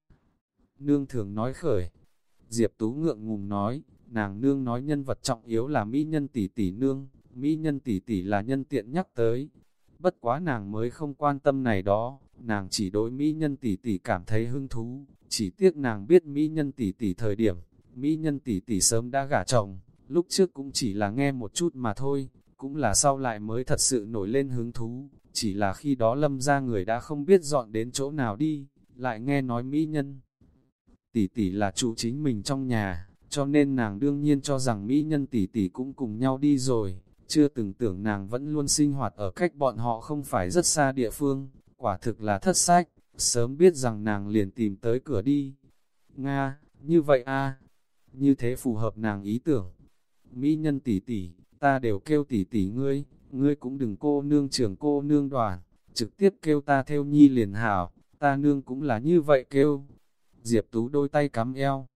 Nương thường nói khởi. Diệp Tú ngượng ngùng nói, nàng nương nói nhân vật trọng yếu là mỹ nhân tỷ tỷ nương, mỹ nhân tỷ tỷ là nhân tiện nhắc tới. Bất quá nàng mới không quan tâm này đó, nàng chỉ đối mỹ nhân tỷ tỷ cảm thấy hứng thú, chỉ tiếc nàng biết mỹ nhân tỷ tỷ thời điểm, mỹ nhân tỷ tỷ sớm đã gả chồng, lúc trước cũng chỉ là nghe một chút mà thôi, cũng là sau lại mới thật sự nổi lên hứng thú, chỉ là khi đó lâm ra người đã không biết dọn đến chỗ nào đi, lại nghe nói mỹ nhân. Tỷ tỷ là chủ chính mình trong nhà, cho nên nàng đương nhiên cho rằng mỹ nhân tỷ tỷ cũng cùng nhau đi rồi, chưa từng tưởng nàng vẫn luôn sinh hoạt ở cách bọn họ không phải rất xa địa phương, quả thực là thất sách, sớm biết rằng nàng liền tìm tới cửa đi. Nga, như vậy a như thế phù hợp nàng ý tưởng. Mỹ nhân tỷ tỷ, ta đều kêu tỷ tỷ ngươi, ngươi cũng đừng cô nương trưởng cô nương đoàn, trực tiếp kêu ta theo nhi liền hảo, ta nương cũng là như vậy kêu. Diệp Tú đôi tay cắm eo.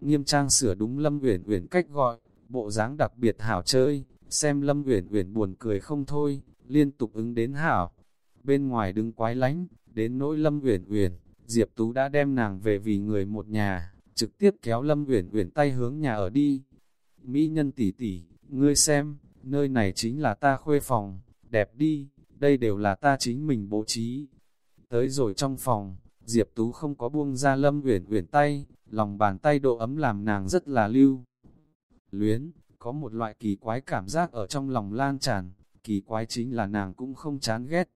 Nghiêm trang sửa đúng Lâm Uyển Uyển cách gọi, bộ dáng đặc biệt hảo chơi, xem Lâm Uyển Uyển buồn cười không thôi, liên tục ứng đến hảo. Bên ngoài đứng quái lánh, đến nỗi Lâm Uyển Uyển, Diệp Tú đã đem nàng về vì người một nhà, trực tiếp kéo Lâm Uyển Uyển tay hướng nhà ở đi. Mỹ nhân tỷ tỷ, ngươi xem, nơi này chính là ta khuê phòng, đẹp đi, đây đều là ta chính mình bố trí. Tới rồi trong phòng, Diệp Tú không có buông ra Lâm Uyển Uyển tay, lòng bàn tay độ ấm làm nàng rất là lưu. Luyến, có một loại kỳ quái cảm giác ở trong lòng lan tràn, kỳ quái chính là nàng cũng không chán ghét.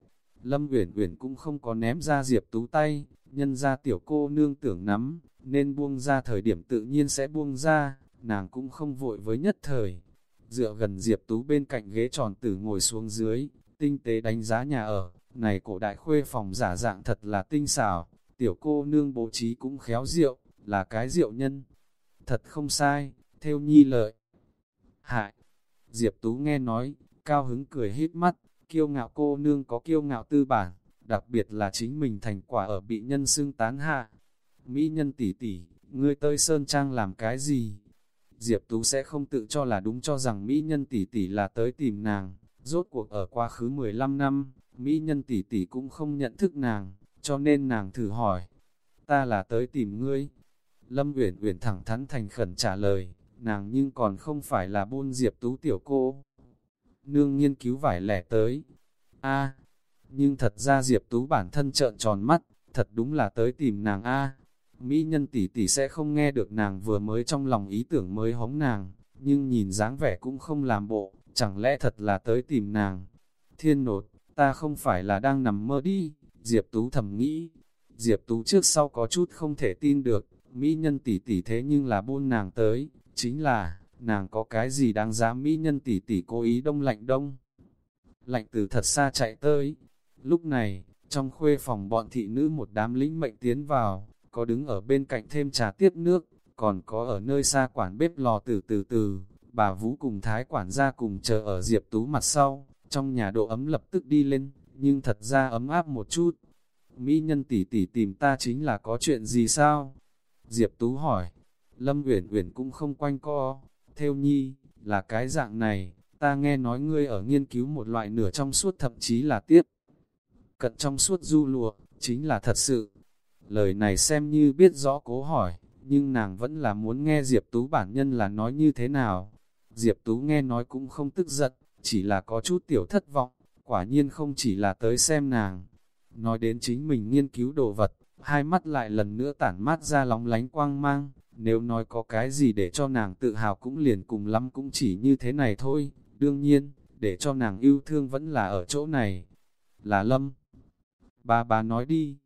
Lâm Uyển Uyển cũng không có ném ra Diệp Tú tay, nhân ra tiểu cô nương tưởng nắm, nên buông ra thời điểm tự nhiên sẽ buông ra, nàng cũng không vội với nhất thời. Dựa gần Diệp Tú bên cạnh ghế tròn tử ngồi xuống dưới, tinh tế đánh giá nhà ở, này cổ đại khuê phòng giả dạng thật là tinh xảo, tiểu cô nương bố trí cũng khéo rượu, là cái rượu nhân. Thật không sai, theo nhi lợi. Hại, Diệp Tú nghe nói, cao hứng cười hít mắt, kiêu ngạo cô nương có kiêu ngạo tư bản, đặc biệt là chính mình thành quả ở bị nhân xưng tán hạ. Mỹ nhân tỷ tỷ, ngươi tơi sơn trang làm cái gì? Diệp Tú sẽ không tự cho là đúng cho rằng Mỹ nhân tỷ tỷ là tới tìm nàng, rốt cuộc ở quá khứ 15 năm, Mỹ nhân tỷ tỷ cũng không nhận thức nàng, cho nên nàng thử hỏi, ta là tới tìm ngươi. Lâm Uyển Uyển thẳng thắn thành khẩn trả lời, nàng nhưng còn không phải là buôn Diệp Tú tiểu cô. Nương nghiên cứu vải lẻ tới. A, nhưng thật ra Diệp Tú bản thân trợn tròn mắt, thật đúng là tới tìm nàng A. Mỹ nhân tỷ tỷ sẽ không nghe được nàng vừa mới trong lòng ý tưởng mới hống nàng, nhưng nhìn dáng vẻ cũng không làm bộ, chẳng lẽ thật là tới tìm nàng. Thiên nột, ta không phải là đang nằm mơ đi, Diệp Tú thầm nghĩ. Diệp Tú trước sau có chút không thể tin được, Mỹ nhân tỷ tỷ thế nhưng là buôn nàng tới, chính là, nàng có cái gì đáng giá Mỹ nhân tỷ tỷ cố ý đông lạnh đông. Lạnh từ thật xa chạy tới. Lúc này, trong khuê phòng bọn thị nữ một đám lĩnh mệnh tiến vào, có đứng ở bên cạnh thêm trà tiếp nước, còn có ở nơi xa quản bếp lò từ từ từ, bà Vũ cùng Thái quản gia cùng chờ ở Diệp Tú mặt sau, trong nhà độ ấm lập tức đi lên, nhưng thật ra ấm áp một chút. Mỹ nhân tỷ tỷ tìm ta chính là có chuyện gì sao? Diệp Tú hỏi, Lâm Uyển Uyển cũng không quanh co, theo nhi, là cái dạng này, ta nghe nói ngươi ở nghiên cứu một loại nửa trong suốt thậm chí là tiếp. Cận trong suốt du lụa, chính là thật sự, Lời này xem như biết rõ cố hỏi, nhưng nàng vẫn là muốn nghe Diệp Tú bản nhân là nói như thế nào. Diệp Tú nghe nói cũng không tức giận, chỉ là có chút tiểu thất vọng, quả nhiên không chỉ là tới xem nàng. Nói đến chính mình nghiên cứu đồ vật, hai mắt lại lần nữa tản mát ra lóng lánh quang mang, nếu nói có cái gì để cho nàng tự hào cũng liền cùng lắm cũng chỉ như thế này thôi, đương nhiên, để cho nàng yêu thương vẫn là ở chỗ này. Là Lâm. Ba ba nói đi,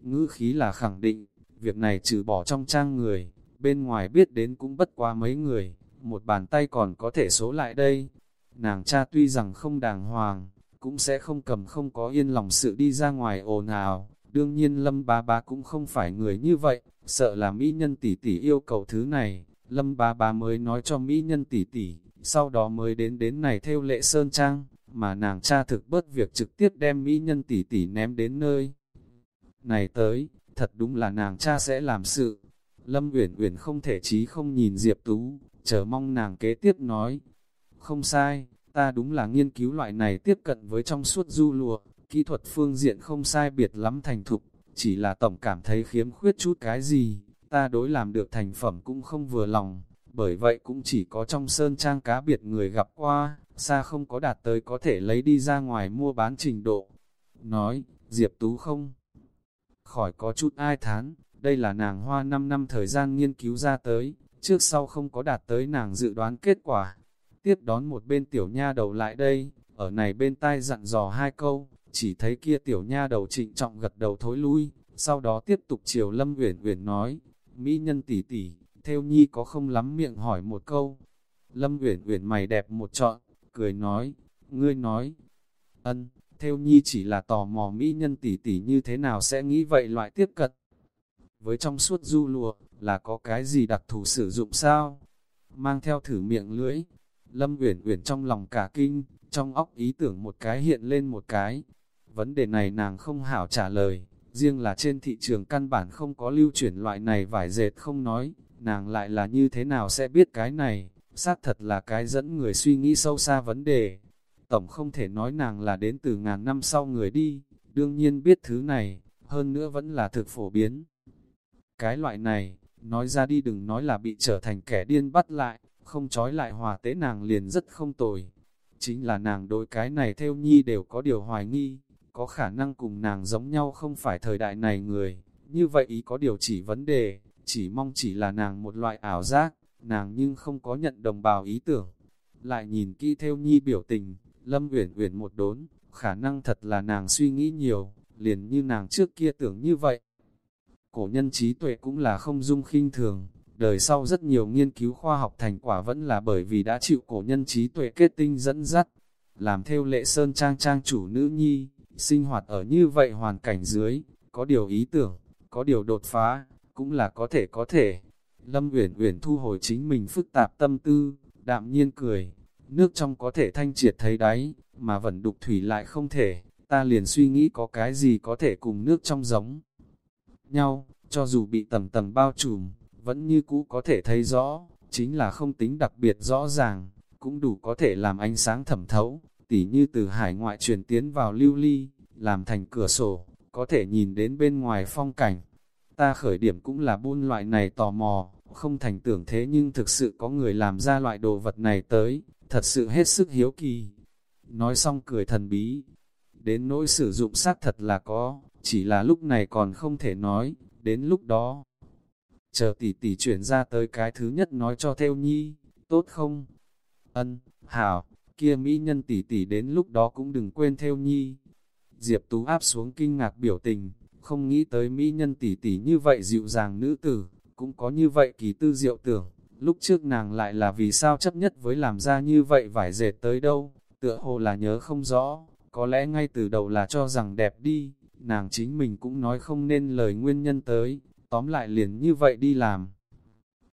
ngữ khí là khẳng định, việc này trừ bỏ trong trang người, bên ngoài biết đến cũng bất quá mấy người, một bàn tay còn có thể số lại đây. Nàng cha tuy rằng không đàng hoàng, cũng sẽ không cầm không có yên lòng sự đi ra ngoài ồn ào. Đương nhiên Lâm Ba Ba cũng không phải người như vậy, sợ là Mỹ Nhân tỷ tỷ yêu cầu thứ này, Lâm Ba Ba mới nói cho Mỹ Nhân tỷ tỷ, sau đó mới đến đến này theo lệ sơn trang, mà nàng cha thực bớt việc trực tiếp đem Mỹ Nhân tỷ tỷ ném đến nơi này tới, thật đúng là nàng cha sẽ làm sự. Lâm Uyển Uyển không thể chí không nhìn Diệp Tú, chờ mong nàng kế tiếp nói. Không sai, ta đúng là nghiên cứu loại này tiếp cận với trong suốt du lụa, kỹ thuật phương diện không sai biệt lắm thành thục, chỉ là tổng cảm thấy khiếm khuyết chút cái gì, ta đối làm được thành phẩm cũng không vừa lòng, bởi vậy cũng chỉ có trong sơn trang cá biệt người gặp qua, xa không có đạt tới có thể lấy đi ra ngoài mua bán trình độ. Nói, Diệp Tú không khỏi có chút ai thán, đây là nàng hoa 5 năm thời gian nghiên cứu ra tới, trước sau không có đạt tới nàng dự đoán kết quả. Tiếp đón một bên tiểu nha đầu lại đây, ở này bên tai dặn dò hai câu, chỉ thấy kia tiểu nha đầu trịnh trọng gật đầu thối lui, sau đó tiếp tục chiều Lâm Uyển Uyển nói, Mỹ nhân tỷ tỷ, theo nhi có không lắm miệng hỏi một câu. Lâm Uyển Uyển mày đẹp một trọn, cười nói, ngươi nói, ân, theo nhi chỉ là tò mò Mỹ nhân tỷ tỷ như thế nào sẽ nghĩ vậy loại tiếp cận. Với trong suốt du lụa, là có cái gì đặc thù sử dụng sao? Mang theo thử miệng lưỡi, Lâm Uyển Uyển trong lòng cả kinh, trong óc ý tưởng một cái hiện lên một cái. Vấn đề này nàng không hảo trả lời, riêng là trên thị trường căn bản không có lưu chuyển loại này vải dệt không nói, nàng lại là như thế nào sẽ biết cái này, xác thật là cái dẫn người suy nghĩ sâu xa vấn đề. Tổng không thể nói nàng là đến từ ngàn năm sau người đi, đương nhiên biết thứ này, hơn nữa vẫn là thực phổ biến. Cái loại này, nói ra đi đừng nói là bị trở thành kẻ điên bắt lại, không trói lại hòa tế nàng liền rất không tồi. Chính là nàng đối cái này theo nhi đều có điều hoài nghi, có khả năng cùng nàng giống nhau không phải thời đại này người, như vậy ý có điều chỉ vấn đề, chỉ mong chỉ là nàng một loại ảo giác, nàng nhưng không có nhận đồng bào ý tưởng. Lại nhìn kỹ theo nhi biểu tình, Lâm Uyển Uyển một đốn, khả năng thật là nàng suy nghĩ nhiều, liền như nàng trước kia tưởng như vậy. Cổ nhân trí tuệ cũng là không dung khinh thường, đời sau rất nhiều nghiên cứu khoa học thành quả vẫn là bởi vì đã chịu cổ nhân trí tuệ kết tinh dẫn dắt, làm theo lệ sơn trang trang chủ nữ nhi, sinh hoạt ở như vậy hoàn cảnh dưới, có điều ý tưởng, có điều đột phá, cũng là có thể có thể. Lâm Uyển Uyển thu hồi chính mình phức tạp tâm tư, đạm nhiên cười, nước trong có thể thanh triệt thấy đáy, mà vẫn đục thủy lại không thể, ta liền suy nghĩ có cái gì có thể cùng nước trong giống nhau, cho dù bị tầng tầng bao trùm, vẫn như cũ có thể thấy rõ, chính là không tính đặc biệt rõ ràng, cũng đủ có thể làm ánh sáng thẩm thấu, tỉ như từ hải ngoại truyền tiến vào lưu ly, làm thành cửa sổ, có thể nhìn đến bên ngoài phong cảnh. Ta khởi điểm cũng là buôn loại này tò mò, không thành tưởng thế nhưng thực sự có người làm ra loại đồ vật này tới, thật sự hết sức hiếu kỳ. Nói xong cười thần bí, đến nỗi sử dụng xác thật là có, chỉ là lúc này còn không thể nói, đến lúc đó. Chờ tỷ tỷ chuyển ra tới cái thứ nhất nói cho theo nhi, tốt không? Ân, hảo, kia mỹ nhân tỷ tỷ đến lúc đó cũng đừng quên theo nhi. Diệp Tú áp xuống kinh ngạc biểu tình, không nghĩ tới mỹ nhân tỷ tỷ như vậy dịu dàng nữ tử, cũng có như vậy kỳ tư diệu tưởng. Lúc trước nàng lại là vì sao chấp nhất với làm ra như vậy vải dệt tới đâu, tựa hồ là nhớ không rõ, có lẽ ngay từ đầu là cho rằng đẹp đi, nàng chính mình cũng nói không nên lời nguyên nhân tới, tóm lại liền như vậy đi làm.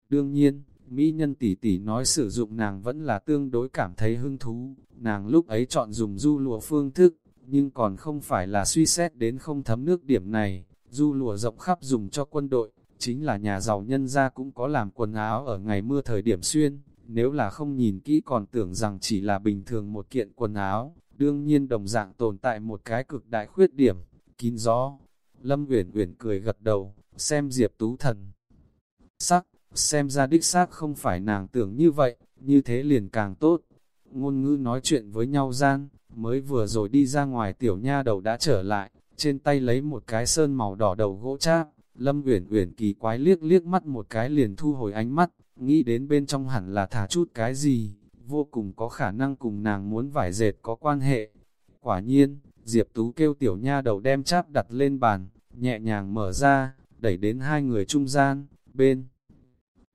Đương nhiên, Mỹ nhân tỷ tỷ nói sử dụng nàng vẫn là tương đối cảm thấy hứng thú, nàng lúc ấy chọn dùng du lụa phương thức, nhưng còn không phải là suy xét đến không thấm nước điểm này, du lụa rộng khắp dùng cho quân đội, chính là nhà giàu nhân gia cũng có làm quần áo ở ngày mưa thời điểm xuyên, nếu là không nhìn kỹ còn tưởng rằng chỉ là bình thường một kiện quần áo, đương nhiên đồng dạng tồn tại một cái cực đại khuyết điểm, kín gió. Lâm Uyển Uyển cười gật đầu, xem Diệp Tú Thần. Sắc, xem ra đích xác không phải nàng tưởng như vậy, như thế liền càng tốt. Ngôn ngữ nói chuyện với nhau gian, mới vừa rồi đi ra ngoài tiểu nha đầu đã trở lại, trên tay lấy một cái sơn màu đỏ đầu gỗ cháp. Lâm Uyển Uyển kỳ quái liếc liếc mắt một cái liền thu hồi ánh mắt, nghĩ đến bên trong hẳn là thả chút cái gì, vô cùng có khả năng cùng nàng muốn vải dệt có quan hệ. Quả nhiên, Diệp Tú kêu tiểu nha đầu đem cháp đặt lên bàn, nhẹ nhàng mở ra, đẩy đến hai người trung gian, bên.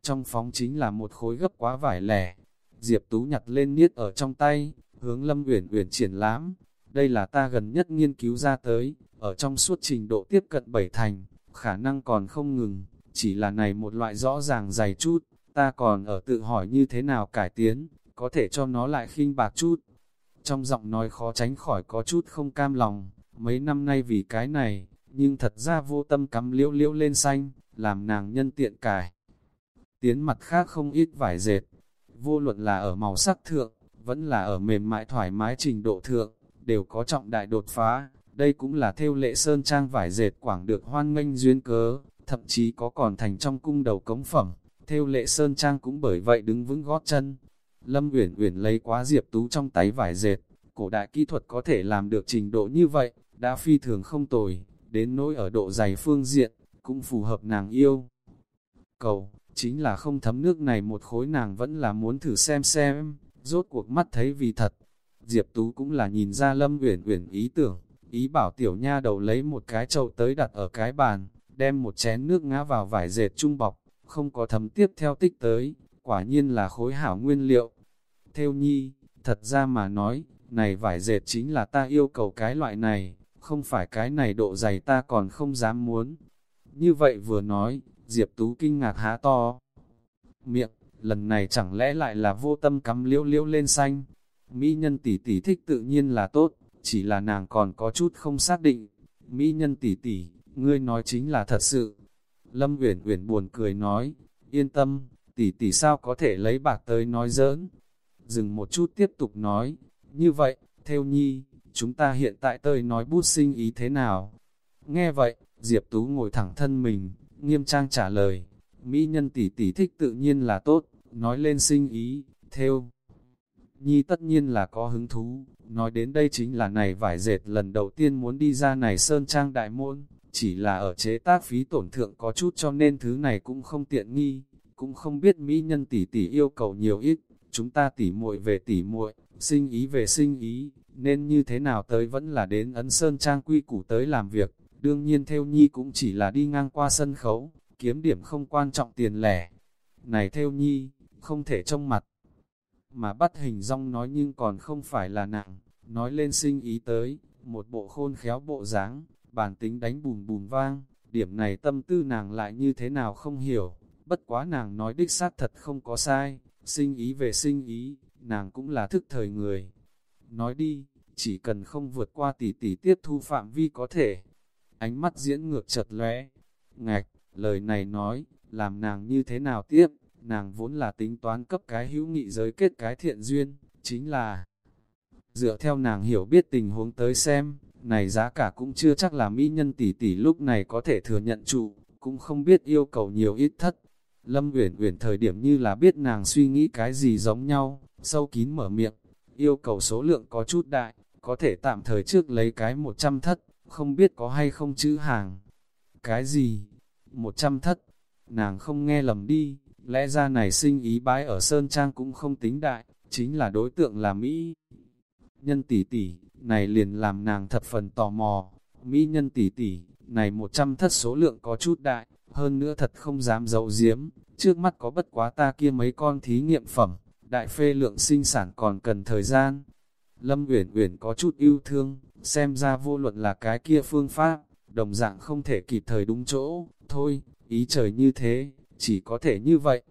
Trong phóng chính là một khối gấp quá vải lẻ. Diệp Tú nhặt lên niết ở trong tay, hướng Lâm Uyển Uyển triển lãm. Đây là ta gần nhất nghiên cứu ra tới, ở trong suốt trình độ tiếp cận bảy thành, khả năng còn không ngừng, chỉ là này một loại rõ ràng dày chút, ta còn ở tự hỏi như thế nào cải tiến, có thể cho nó lại khinh bạc chút. Trong giọng nói khó tránh khỏi có chút không cam lòng, mấy năm nay vì cái này, nhưng thật ra vô tâm cắm liễu liễu lên xanh, làm nàng nhân tiện cải. Tiến mặt khác không ít vải dệt, vô luận là ở màu sắc thượng, vẫn là ở mềm mại thoải mái trình độ thượng, đều có trọng đại đột phá, đây cũng là theo lệ sơn trang vải dệt quảng được hoan nghênh duyên cớ, thậm chí có còn thành trong cung đầu cống phẩm, theo lệ sơn trang cũng bởi vậy đứng vững gót chân. Lâm Uyển Uyển lấy quá Diệp Tú trong tay vải dệt, cổ đại kỹ thuật có thể làm được trình độ như vậy, đã phi thường không tồi, đến nỗi ở độ dày phương diện, cũng phù hợp nàng yêu. Cầu, chính là không thấm nước này một khối nàng vẫn là muốn thử xem xem, rốt cuộc mắt thấy vì thật. Diệp Tú cũng là nhìn ra Lâm Uyển Uyển ý tưởng, ý bảo tiểu nha đầu lấy một cái chậu tới đặt ở cái bàn, đem một chén nước ngã vào vải dệt trung bọc, không có thấm tiếp theo tích tới, quả nhiên là khối hảo nguyên liệu. Theo nhi, thật ra mà nói, này vải dệt chính là ta yêu cầu cái loại này, không phải cái này độ dày ta còn không dám muốn. Như vậy vừa nói, Diệp Tú kinh ngạc há to. Miệng, lần này chẳng lẽ lại là vô tâm cắm liễu liễu lên xanh. Mỹ nhân tỷ tỷ thích tự nhiên là tốt, chỉ là nàng còn có chút không xác định. Mỹ nhân tỷ tỷ, ngươi nói chính là thật sự. Lâm Uyển Uyển buồn cười nói, yên tâm, tỷ tỷ sao có thể lấy bạc tới nói giỡn. Dừng một chút tiếp tục nói, như vậy, theo nhi, chúng ta hiện tại tới nói bút sinh ý thế nào? Nghe vậy, Diệp Tú ngồi thẳng thân mình, nghiêm trang trả lời, Mỹ nhân tỷ tỷ thích tự nhiên là tốt, nói lên sinh ý, theo. Nhi tất nhiên là có hứng thú, nói đến đây chính là này vải dệt lần đầu tiên muốn đi ra này sơn trang đại môn, chỉ là ở chế tác phí tổn thượng có chút cho nên thứ này cũng không tiện nghi, cũng không biết Mỹ nhân tỷ tỷ yêu cầu nhiều ít, chúng ta tỷ muội về tỷ muội, sinh ý về sinh ý, nên như thế nào tới vẫn là đến ấn sơn trang quy củ tới làm việc, đương nhiên theo nhi cũng chỉ là đi ngang qua sân khấu, kiếm điểm không quan trọng tiền lẻ. Này theo nhi, không thể trông mặt, mà bắt hình rong nói nhưng còn không phải là nặng, nói lên sinh ý tới, một bộ khôn khéo bộ dáng, bản tính đánh bùm bùm vang, điểm này tâm tư nàng lại như thế nào không hiểu, bất quá nàng nói đích xác thật không có sai, sinh ý về sinh ý, nàng cũng là thức thời người. Nói đi, chỉ cần không vượt qua tỷ tỷ tiếp thu phạm vi có thể. Ánh mắt diễn ngược chật lóe. Ngạch, lời này nói, làm nàng như thế nào tiếp, nàng vốn là tính toán cấp cái hữu nghị giới kết cái thiện duyên, chính là dựa theo nàng hiểu biết tình huống tới xem, này giá cả cũng chưa chắc là mỹ nhân tỷ tỷ lúc này có thể thừa nhận trụ, cũng không biết yêu cầu nhiều ít thất. Lâm Uyển Uyển thời điểm như là biết nàng suy nghĩ cái gì giống nhau, sâu kín mở miệng, yêu cầu số lượng có chút đại, có thể tạm thời trước lấy cái 100 thất, không biết có hay không chữ hàng. Cái gì? 100 thất? Nàng không nghe lầm đi, lẽ ra này sinh ý bái ở Sơn Trang cũng không tính đại, chính là đối tượng là Mỹ. Nhân tỷ tỷ, này liền làm nàng thập phần tò mò, Mỹ nhân tỷ tỷ, này 100 thất số lượng có chút đại, hơn nữa thật không dám giấu giếm, trước mắt có bất quá ta kia mấy con thí nghiệm phẩm, đại phê lượng sinh sản còn cần thời gian. Lâm Uyển Uyển có chút yêu thương, xem ra vô luận là cái kia phương pháp, đồng dạng không thể kịp thời đúng chỗ, thôi, ý trời như thế, chỉ có thể như vậy.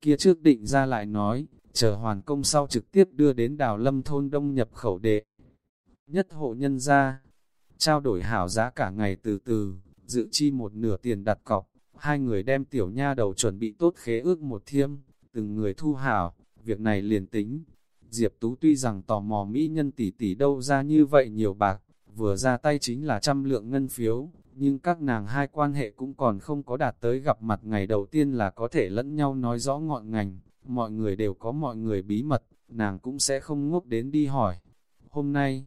Kia trước định ra lại nói, chờ hoàn công sau trực tiếp đưa đến đào lâm thôn đông nhập khẩu đệ. Nhất hộ nhân ra, trao đổi hảo giá cả ngày từ từ, dự chi một nửa tiền đặt cọc, hai người đem tiểu nha đầu chuẩn bị tốt khế ước một thiêm, từng người thu hảo, việc này liền tính. Diệp Tú tuy rằng tò mò mỹ nhân tỷ tỷ đâu ra như vậy nhiều bạc, vừa ra tay chính là trăm lượng ngân phiếu, nhưng các nàng hai quan hệ cũng còn không có đạt tới gặp mặt ngày đầu tiên là có thể lẫn nhau nói rõ ngọn ngành, mọi người đều có mọi người bí mật, nàng cũng sẽ không ngốc đến đi hỏi. Hôm nay,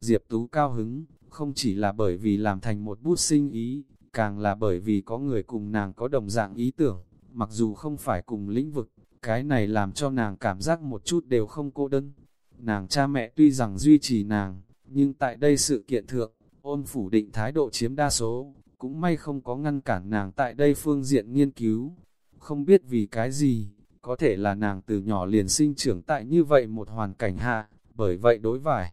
Diệp Tú cao hứng, không chỉ là bởi vì làm thành một bút sinh ý, càng là bởi vì có người cùng nàng có đồng dạng ý tưởng, mặc dù không phải cùng lĩnh vực, cái này làm cho nàng cảm giác một chút đều không cô đơn. Nàng cha mẹ tuy rằng duy trì nàng, nhưng tại đây sự kiện thượng, ôn phủ định thái độ chiếm đa số, cũng may không có ngăn cản nàng tại đây phương diện nghiên cứu. Không biết vì cái gì, có thể là nàng từ nhỏ liền sinh trưởng tại như vậy một hoàn cảnh hạ, bởi vậy đối vải.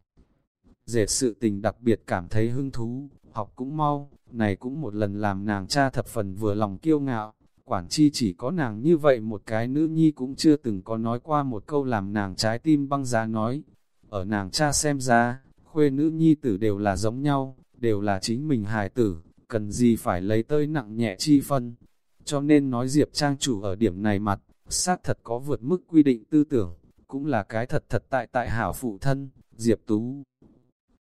Dệt sự tình đặc biệt cảm thấy hứng thú, học cũng mau, này cũng một lần làm nàng cha thập phần vừa lòng kiêu ngạo. Quản chi chỉ có nàng như vậy một cái nữ nhi cũng chưa từng có nói qua một câu làm nàng trái tim băng giá nói. Ở nàng cha xem ra, khuê nữ nhi tử đều là giống nhau, đều là chính mình hài tử, cần gì phải lấy tơi nặng nhẹ chi phân. Cho nên nói Diệp Trang chủ ở điểm này mặt, xác thật có vượt mức quy định tư tưởng, cũng là cái thật thật tại tại hảo phụ thân, Diệp Tú.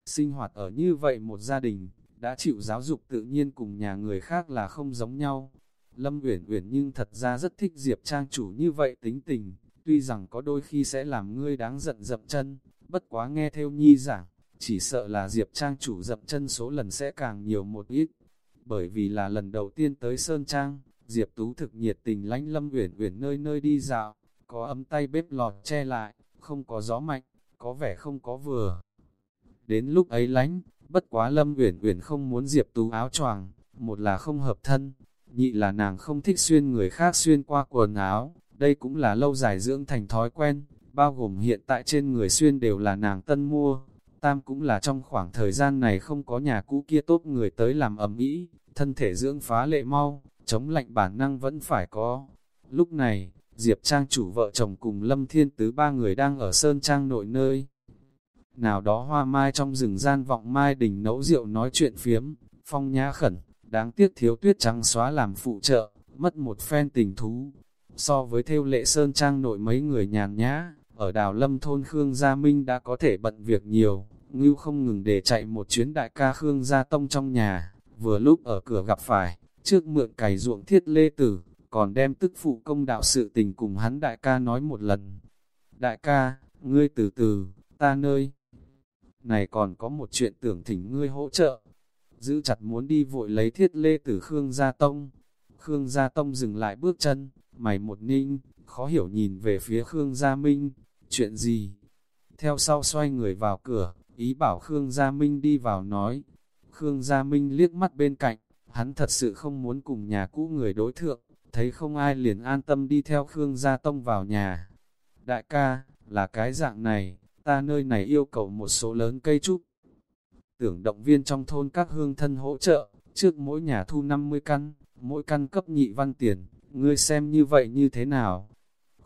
Sinh hoạt ở như vậy một gia đình, đã chịu giáo dục tự nhiên cùng nhà người khác là không giống nhau. Lâm Uyển Uyển nhưng thật ra rất thích Diệp Trang chủ như vậy tính tình, tuy rằng có đôi khi sẽ làm ngươi đáng giận dậm chân, bất quá nghe theo nhi giảng, chỉ sợ là Diệp Trang chủ dậm chân số lần sẽ càng nhiều một ít. Bởi vì là lần đầu tiên tới Sơn Trang, Diệp Tú thực nhiệt tình lánh Lâm Uyển Uyển nơi nơi đi dạo, có ấm tay bếp lọt che lại, không có gió mạnh, có vẻ không có vừa. Đến lúc ấy lánh, bất quá Lâm Uyển Uyển không muốn Diệp Tú áo choàng, một là không hợp thân, nhị là nàng không thích xuyên người khác xuyên qua quần áo, đây cũng là lâu dài dưỡng thành thói quen, bao gồm hiện tại trên người xuyên đều là nàng tân mua. Tam cũng là trong khoảng thời gian này không có nhà cũ kia tốt người tới làm ẩm ý, thân thể dưỡng phá lệ mau, chống lạnh bản năng vẫn phải có. Lúc này, Diệp Trang chủ vợ chồng cùng Lâm Thiên Tứ ba người đang ở Sơn Trang nội nơi. Nào đó hoa mai trong rừng gian vọng mai đình nấu rượu nói chuyện phiếm, phong nhã khẩn, đáng tiếc thiếu tuyết trắng xóa làm phụ trợ, mất một phen tình thú. So với theo lệ Sơn Trang nội mấy người nhàn nhã, ở đào lâm thôn Khương Gia Minh đã có thể bận việc nhiều, ngưu không ngừng để chạy một chuyến đại ca Khương Gia Tông trong nhà, vừa lúc ở cửa gặp phải, trước mượn cày ruộng thiết lê tử, còn đem tức phụ công đạo sự tình cùng hắn đại ca nói một lần. Đại ca, ngươi từ từ, ta nơi. Này còn có một chuyện tưởng thỉnh ngươi hỗ trợ. Giữ chặt muốn đi vội lấy thiết lê tử Khương Gia Tông. Khương Gia Tông dừng lại bước chân, mày một ninh, khó hiểu nhìn về phía Khương Gia Minh. Chuyện gì? Theo sau xoay người vào cửa, ý bảo Khương Gia Minh đi vào nói. Khương Gia Minh liếc mắt bên cạnh, hắn thật sự không muốn cùng nhà cũ người đối thượng, thấy không ai liền an tâm đi theo Khương Gia Tông vào nhà. Đại ca, là cái dạng này, ta nơi này yêu cầu một số lớn cây trúc. Tưởng động viên trong thôn các hương thân hỗ trợ, trước mỗi nhà thu 50 căn, mỗi căn cấp nhị văn tiền, ngươi xem như vậy như thế nào?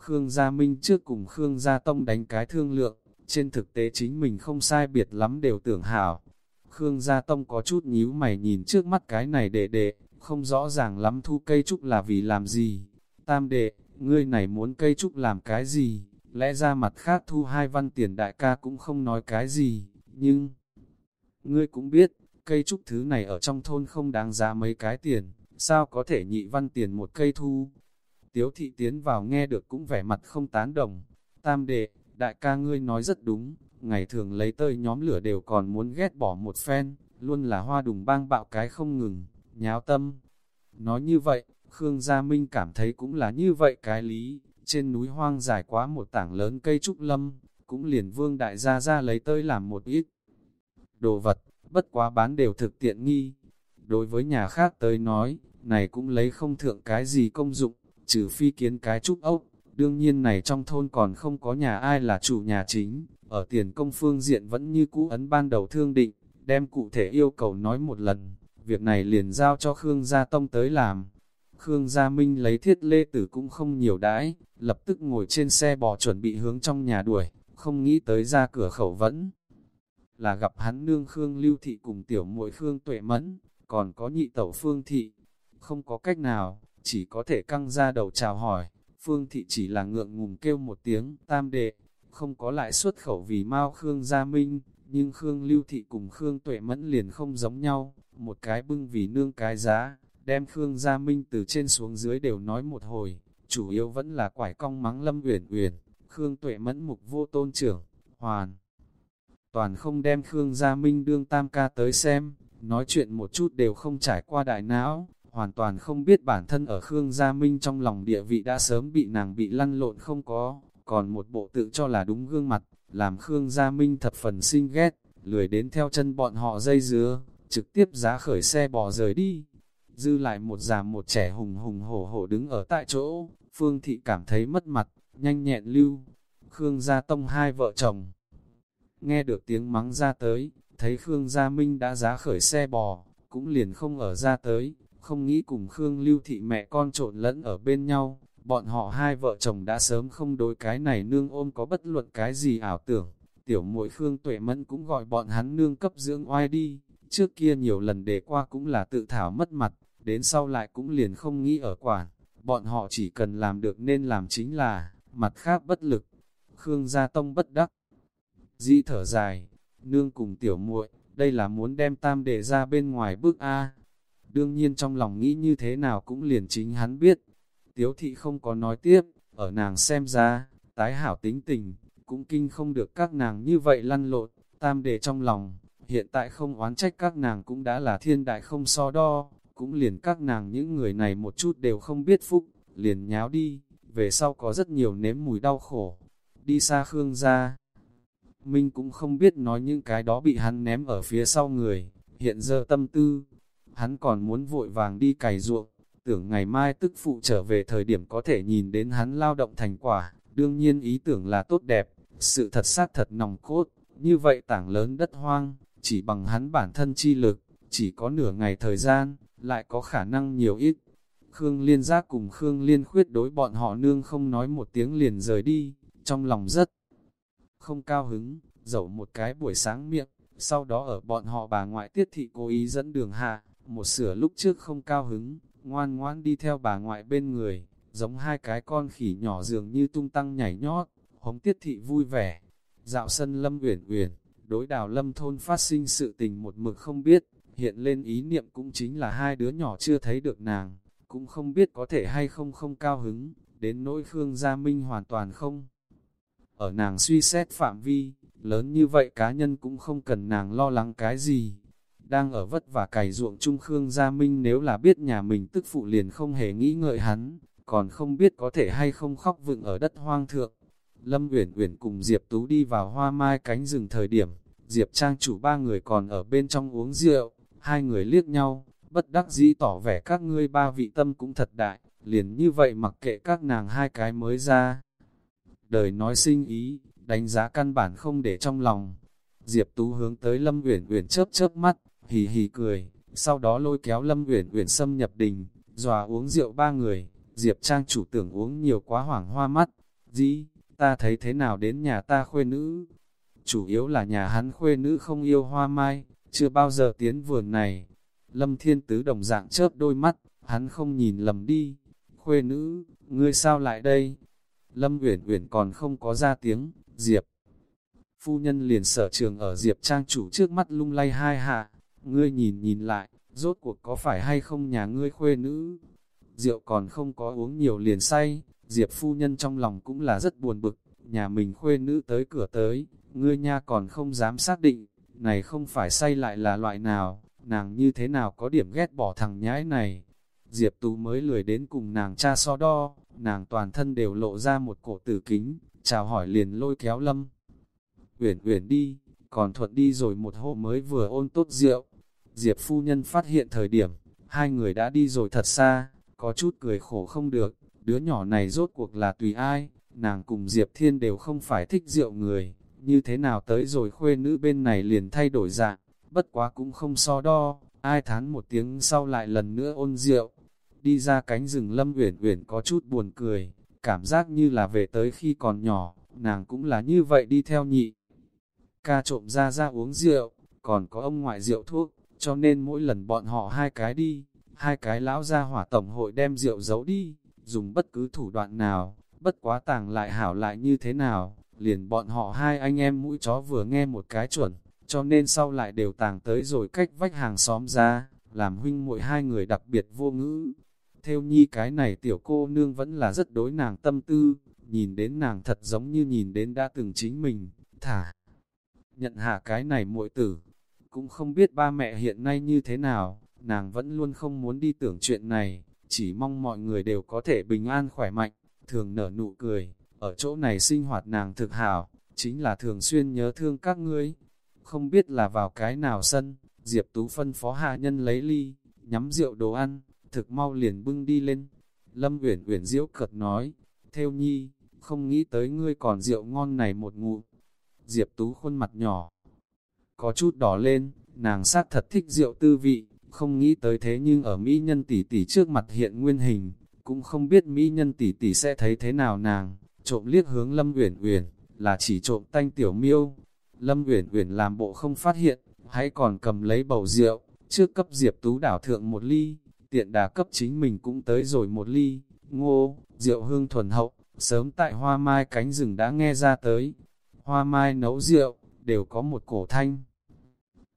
Khương Gia Minh trước cùng Khương Gia Tông đánh cái thương lượng, trên thực tế chính mình không sai biệt lắm đều tưởng hảo. Khương Gia Tông có chút nhíu mày nhìn trước mắt cái này đệ đệ, không rõ ràng lắm thu cây trúc là vì làm gì. Tam đệ, ngươi này muốn cây trúc làm cái gì? Lẽ ra mặt khác thu hai văn tiền đại ca cũng không nói cái gì, nhưng... Ngươi cũng biết, cây trúc thứ này ở trong thôn không đáng giá mấy cái tiền, sao có thể nhị văn tiền một cây thu? Tiếu thị tiến vào nghe được cũng vẻ mặt không tán đồng. Tam đệ, đại ca ngươi nói rất đúng, ngày thường lấy tơi nhóm lửa đều còn muốn ghét bỏ một phen, luôn là hoa đùng bang bạo cái không ngừng nháo tâm. Nói như vậy, Khương Gia Minh cảm thấy cũng là như vậy cái lý, trên núi hoang dài quá một tảng lớn cây trúc lâm, cũng liền vương đại gia ra lấy tơi làm một ít đồ vật, bất quá bán đều thực tiện nghi. Đối với nhà khác tới nói, này cũng lấy không thượng cái gì công dụng, trừ phi kiến cái trúc ốc. Đương nhiên này trong thôn còn không có nhà ai là chủ nhà chính, ở tiền công phương diện vẫn như cũ ấn ban đầu thương định, đem cụ thể yêu cầu nói một lần, việc này liền giao cho Khương Gia Tông tới làm. Khương Gia Minh lấy thiết lê tử cũng không nhiều đãi, lập tức ngồi trên xe bò chuẩn bị hướng trong nhà đuổi, không nghĩ tới ra cửa khẩu vẫn. Là gặp hắn nương Khương Lưu Thị cùng tiểu muội Khương Tuệ Mẫn, còn có nhị tẩu Phương Thị. Không có cách nào, chỉ có thể căng ra đầu chào hỏi. Phương Thị chỉ là ngượng ngùng kêu một tiếng, tam đệ, không có lại xuất khẩu vì mau Khương Gia Minh, nhưng Khương Lưu Thị cùng Khương Tuệ Mẫn liền không giống nhau, một cái bưng vì nương cái giá, đem Khương Gia Minh từ trên xuống dưới đều nói một hồi, chủ yếu vẫn là quải cong mắng Lâm Uyển Uyển, Khương Tuệ Mẫn mục vô tôn trưởng, hoàn. Toàn không đem Khương Gia Minh đương tam ca tới xem, nói chuyện một chút đều không trải qua đại não, hoàn toàn không biết bản thân ở Khương Gia Minh trong lòng địa vị đã sớm bị nàng bị lăn lộn không có, còn một bộ tự cho là đúng gương mặt, làm Khương Gia Minh thập phần sinh ghét, lười đến theo chân bọn họ dây dứa, trực tiếp giá khởi xe bỏ rời đi. Dư lại một già một trẻ hùng hùng hổ hổ đứng ở tại chỗ, Phương Thị cảm thấy mất mặt, nhanh nhẹn lưu. Khương Gia Tông hai vợ chồng. Nghe được tiếng mắng ra tới, thấy Khương Gia Minh đã giá khởi xe bò, cũng liền không ở ra tới, không nghĩ cùng Khương Lưu Thị mẹ con trộn lẫn ở bên nhau. Bọn họ hai vợ chồng đã sớm không đối cái này nương ôm có bất luận cái gì ảo tưởng. Tiểu muội Khương Tuệ Mẫn cũng gọi bọn hắn nương cấp dưỡng oai đi, Trước kia nhiều lần để qua cũng là tự thảo mất mặt, đến sau lại cũng liền không nghĩ ở quản. Bọn họ chỉ cần làm được nên làm chính là, mặt khác bất lực. Khương Gia Tông bất đắc. Dĩ thở dài, nương cùng tiểu muội, đây là muốn đem tam đệ ra bên ngoài bước A. Đương nhiên trong lòng nghĩ như thế nào cũng liền chính hắn biết. Tiếu thị không có nói tiếp, ở nàng xem ra, tái hảo tính tình, cũng kinh không được các nàng như vậy lăn lộn, tam đề trong lòng, hiện tại không oán trách các nàng cũng đã là thiên đại không so đo, cũng liền các nàng những người này một chút đều không biết phúc, liền nháo đi, về sau có rất nhiều nếm mùi đau khổ, đi xa Khương ra. Minh cũng không biết nói những cái đó bị hắn ném ở phía sau người, hiện giờ tâm tư, hắn còn muốn vội vàng đi cày ruộng, tưởng ngày mai tức phụ trở về thời điểm có thể nhìn đến hắn lao động thành quả, đương nhiên ý tưởng là tốt đẹp, sự thật xác thật nòng cốt, như vậy tảng lớn đất hoang, chỉ bằng hắn bản thân chi lực, chỉ có nửa ngày thời gian, lại có khả năng nhiều ít. Khương Liên Giác cùng Khương Liên Khuyết đối bọn họ nương không nói một tiếng liền rời đi, trong lòng rất không cao hứng, dẫu một cái buổi sáng miệng, sau đó ở bọn họ bà ngoại tiết thị cố ý dẫn đường hạ, một sửa lúc trước không cao hứng, ngoan ngoan đi theo bà ngoại bên người, giống hai cái con khỉ nhỏ dường như tung tăng nhảy nhót, hống tiết thị vui vẻ. Dạo sân lâm uyển uyển, đối đào lâm thôn phát sinh sự tình một mực không biết, hiện lên ý niệm cũng chính là hai đứa nhỏ chưa thấy được nàng, cũng không biết có thể hay không không cao hứng, đến nỗi Khương Gia Minh hoàn toàn không. Ở nàng suy xét phạm vi, lớn như vậy cá nhân cũng không cần nàng lo lắng cái gì. Đang ở vất vả cày ruộng trung Khương Gia Minh nếu là biết nhà mình tức phụ liền không hề nghĩ ngợi hắn, còn không biết có thể hay không khóc vựng ở đất hoang thượng. Lâm Uyển Uyển cùng Diệp Tú đi vào hoa mai cánh rừng thời điểm, Diệp Trang chủ ba người còn ở bên trong uống rượu, hai người liếc nhau, bất đắc dĩ tỏ vẻ các ngươi ba vị tâm cũng thật đại, liền như vậy mặc kệ các nàng hai cái mới ra. Đời nói sinh ý, đánh giá căn bản không để trong lòng. Diệp Tú hướng tới Lâm Uyển Uyển chớp chớp mắt, hì hì cười, sau đó lôi kéo Lâm Uyển Uyển xâm nhập đình, dòa uống rượu ba người. Diệp Trang chủ tưởng uống nhiều quá hoảng hoa mắt. Dĩ, ta thấy thế nào đến nhà ta khuê nữ? Chủ yếu là nhà hắn khuê nữ không yêu hoa mai, chưa bao giờ tiến vườn này. Lâm Thiên Tứ đồng dạng chớp đôi mắt, hắn không nhìn lầm đi. Khuê nữ, ngươi sao lại đây? Lâm Uyển Uyển còn không có ra tiếng, Diệp. Phu nhân liền sở trường ở Diệp Trang chủ trước mắt lung lay hai hạ, ngươi nhìn nhìn lại, rốt cuộc có phải hay không nhà ngươi khuê nữ? Rượu còn không có uống nhiều liền say, Diệp phu nhân trong lòng cũng là rất buồn bực, nhà mình khuê nữ tới cửa tới, ngươi nha còn không dám xác định, này không phải say lại là loại nào, nàng như thế nào có điểm ghét bỏ thằng nhãi này. Diệp Tú mới lười đến cùng nàng cha so đo, nàng toàn thân đều lộ ra một cổ tử kính, chào hỏi liền lôi kéo lâm. Uyển Uyển đi, còn thuận đi rồi một hộ mới vừa ôn tốt rượu. Diệp phu nhân phát hiện thời điểm, hai người đã đi rồi thật xa, có chút cười khổ không được, đứa nhỏ này rốt cuộc là tùy ai, nàng cùng Diệp Thiên đều không phải thích rượu người, như thế nào tới rồi khuê nữ bên này liền thay đổi dạng, bất quá cũng không so đo, ai thán một tiếng sau lại lần nữa ôn rượu. Đi ra cánh rừng Lâm Uyển Uyển có chút buồn cười, cảm giác như là về tới khi còn nhỏ, nàng cũng là như vậy đi theo nhị. Ca trộm ra ra uống rượu, còn có ông ngoại rượu thuốc, cho nên mỗi lần bọn họ hai cái đi, hai cái lão ra hỏa tổng hội đem rượu giấu đi, dùng bất cứ thủ đoạn nào, bất quá tàng lại hảo lại như thế nào, liền bọn họ hai anh em mũi chó vừa nghe một cái chuẩn, cho nên sau lại đều tàng tới rồi cách vách hàng xóm ra, làm huynh muội hai người đặc biệt vô ngữ. Theo nhi cái này tiểu cô nương vẫn là rất đối nàng tâm tư, nhìn đến nàng thật giống như nhìn đến đã từng chính mình, thả. Nhận hạ cái này muội tử, cũng không biết ba mẹ hiện nay như thế nào, nàng vẫn luôn không muốn đi tưởng chuyện này, chỉ mong mọi người đều có thể bình an khỏe mạnh, thường nở nụ cười, ở chỗ này sinh hoạt nàng thực hảo, chính là thường xuyên nhớ thương các ngươi. Không biết là vào cái nào sân, Diệp Tú phân phó hạ nhân lấy ly, nhắm rượu đồ ăn, thực mau liền bưng đi lên. Lâm Uyển Uyển diễu cợt nói, theo nhi, không nghĩ tới ngươi còn rượu ngon này một ngụ. Diệp Tú khuôn mặt nhỏ, có chút đỏ lên, nàng sát thật thích rượu tư vị, không nghĩ tới thế nhưng ở Mỹ nhân tỷ tỷ trước mặt hiện nguyên hình, cũng không biết Mỹ nhân tỷ tỷ sẽ thấy thế nào nàng, trộm liếc hướng Lâm Uyển Uyển, là chỉ trộm tanh tiểu miêu. Lâm Uyển Uyển làm bộ không phát hiện, hãy còn cầm lấy bầu rượu, trước cấp Diệp Tú đảo thượng một ly, tiện đà cấp chính mình cũng tới rồi một ly. Ngô, rượu hương thuần hậu, Sớm tại hoa mai cánh rừng đã nghe ra tới, hoa mai nấu rượu, đều có một cổ thanh.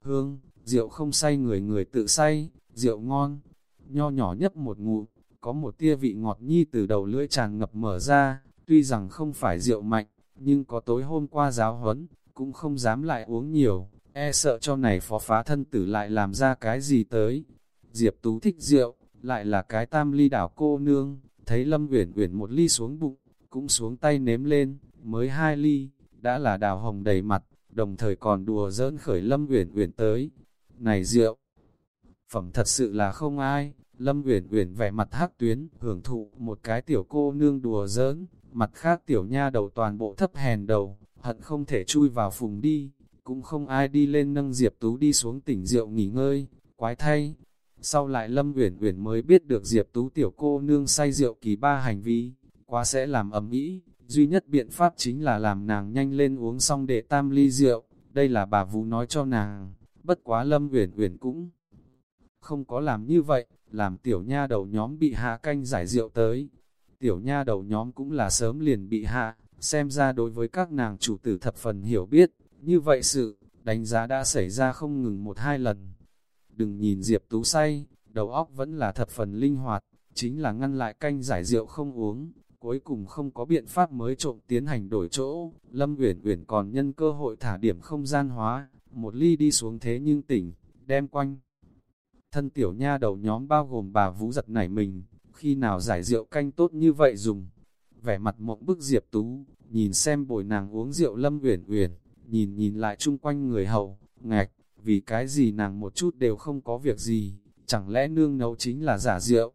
Hương, rượu không say người người tự say, rượu ngon, nho nhỏ nhấp một ngụm, có một tia vị ngọt nhi từ đầu lưỡi tràn ngập mở ra, tuy rằng không phải rượu mạnh, nhưng có tối hôm qua giáo huấn, cũng không dám lại uống nhiều, e sợ cho này phó phá thân tử lại làm ra cái gì tới. Diệp Tú thích rượu, lại là cái tam ly đảo cô nương, thấy Lâm Uyển Uyển một ly xuống bụng, cũng xuống tay nếm lên, mới hai ly, đã là đào hồng đầy mặt, đồng thời còn đùa giỡn khởi Lâm Uyển Uyển tới. Này rượu, phẩm thật sự là không ai, Lâm Uyển Uyển vẻ mặt hắc tuyến, hưởng thụ một cái tiểu cô nương đùa giỡn, mặt khác tiểu nha đầu toàn bộ thấp hèn đầu, hận không thể chui vào phùng đi, cũng không ai đi lên nâng Diệp Tú đi xuống tỉnh rượu nghỉ ngơi, quái thay. Sau lại Lâm Uyển Uyển mới biết được Diệp Tú tiểu cô nương say rượu kỳ ba hành vi, quá sẽ làm ầm ĩ, duy nhất biện pháp chính là làm nàng nhanh lên uống xong để tam ly rượu, đây là bà Vũ nói cho nàng, bất quá Lâm Uyển Uyển cũng không có làm như vậy, làm tiểu nha đầu nhóm bị hạ canh giải rượu tới. Tiểu nha đầu nhóm cũng là sớm liền bị hạ, xem ra đối với các nàng chủ tử thập phần hiểu biết, như vậy sự, đánh giá đã xảy ra không ngừng một hai lần. Đừng nhìn Diệp Tú say, đầu óc vẫn là thập phần linh hoạt, chính là ngăn lại canh giải rượu không uống, cuối cùng không có biện pháp mới trộm tiến hành đổi chỗ, Lâm Uyển Uyển còn nhân cơ hội thả điểm không gian hóa, một ly đi xuống thế nhưng tỉnh, đem quanh. Thân tiểu nha đầu nhóm bao gồm bà Vũ giật nảy mình, khi nào giải rượu canh tốt như vậy dùng. Vẻ mặt mộng bức Diệp Tú, nhìn xem bồi nàng uống rượu Lâm Uyển Uyển, nhìn nhìn lại chung quanh người hầu, ngạch, vì cái gì nàng một chút đều không có việc gì, chẳng lẽ nương nấu chính là giả rượu.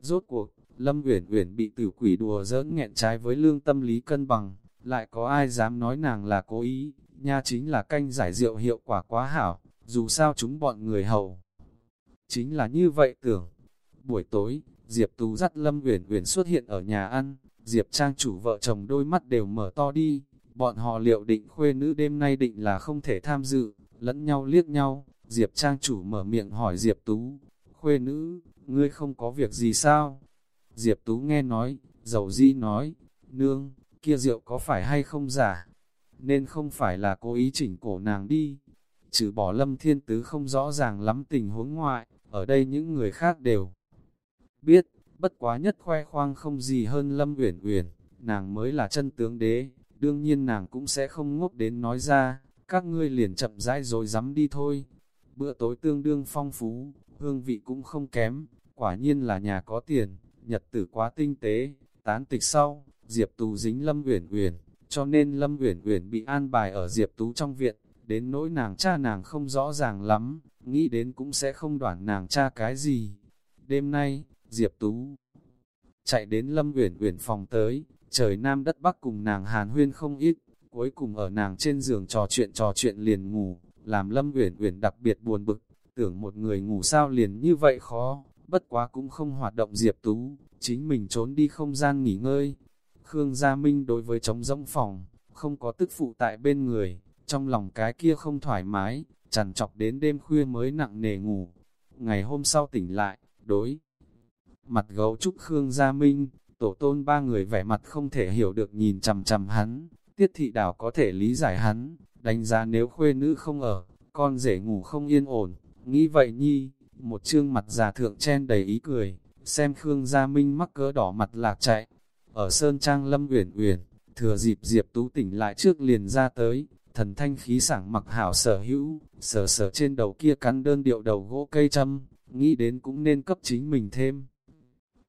Rốt cuộc, Lâm Uyển Uyển bị tử quỷ đùa giỡn nghẹn trái với lương tâm lý cân bằng, lại có ai dám nói nàng là cố ý, nha chính là canh giải rượu hiệu quả quá hảo, dù sao chúng bọn người hầu. Chính là như vậy tưởng. Buổi tối, Diệp Tú dắt Lâm Uyển Uyển xuất hiện ở nhà ăn, Diệp Trang chủ vợ chồng đôi mắt đều mở to đi, bọn họ liệu định khuê nữ đêm nay định là không thể tham dự, lẫn nhau liếc nhau, Diệp Trang chủ mở miệng hỏi Diệp Tú, khuê nữ, ngươi không có việc gì sao? Diệp Tú nghe nói, dầu di nói, nương, kia rượu có phải hay không giả? Nên không phải là cố ý chỉnh cổ nàng đi. Trừ bỏ lâm thiên tứ không rõ ràng lắm tình huống ngoại, ở đây những người khác đều biết, bất quá nhất khoe khoang không gì hơn Lâm Uyển Uyển, nàng mới là chân tướng đế, đương nhiên nàng cũng sẽ không ngốc đến nói ra, các ngươi liền chậm rãi rồi dám đi thôi. Bữa tối tương đương phong phú, hương vị cũng không kém, quả nhiên là nhà có tiền, nhật tử quá tinh tế, tán tịch sau, Diệp Tú dính Lâm Uyển Uyển, cho nên Lâm Uyển Uyển bị an bài ở Diệp Tú trong viện, đến nỗi nàng cha nàng không rõ ràng lắm, nghĩ đến cũng sẽ không đoản nàng cha cái gì. Đêm nay, Diệp Tú chạy đến Lâm Uyển Uyển phòng tới, trời nam đất bắc cùng nàng hàn huyên không ít, cuối cùng ở nàng trên giường trò chuyện trò chuyện liền ngủ, làm Lâm Uyển Uyển đặc biệt buồn bực, tưởng một người ngủ sao liền như vậy khó, bất quá cũng không hoạt động Diệp Tú, chính mình trốn đi không gian nghỉ ngơi. Khương Gia Minh đối với trống rỗng phòng, không có tức phụ tại bên người, trong lòng cái kia không thoải mái, chằn chọc đến đêm khuya mới nặng nề ngủ. Ngày hôm sau tỉnh lại, đối mặt gấu trúc Khương Gia Minh, tổ tôn ba người vẻ mặt không thể hiểu được nhìn chằm chằm hắn, tiết thị đảo có thể lý giải hắn, đánh giá nếu khuê nữ không ở, con rể ngủ không yên ổn, nghĩ vậy nhi, một trương mặt già thượng chen đầy ý cười, xem Khương Gia Minh mắc cỡ đỏ mặt lạc chạy, ở Sơn Trang Lâm Uyển Uyển, thừa dịp Diệp Tú tỉnh lại trước liền ra tới, thần thanh khí sảng mặc hảo sở hữu, sở sở trên đầu kia cắn đơn điệu đầu gỗ cây châm, nghĩ đến cũng nên cấp chính mình thêm.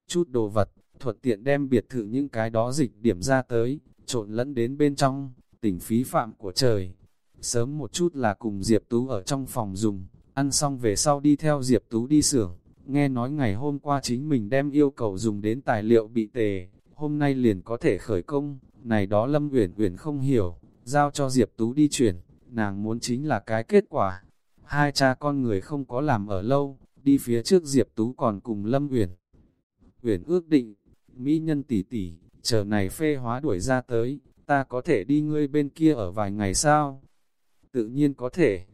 Chút đồ vật, thuận tiện đem biệt thự những cái đó dịch điểm ra tới, trộn lẫn đến bên trong, tỉnh phí phạm của trời. Sớm một chút là cùng Diệp Tú ở trong phòng dùng, ăn xong về sau đi theo Diệp Tú đi xưởng nghe nói ngày hôm qua chính mình đem yêu cầu dùng đến tài liệu bị tề, hôm nay liền có thể khởi công, này đó Lâm Uyển Uyển không hiểu, giao cho Diệp Tú đi chuyển, nàng muốn chính là cái kết quả. Hai cha con người không có làm ở lâu, đi phía trước Diệp Tú còn cùng Lâm Uyển. Uyển ước định, mỹ nhân tỷ tỷ, chờ này phê hóa đuổi ra tới, ta có thể đi ngươi bên kia ở vài ngày sao? Tự nhiên có thể.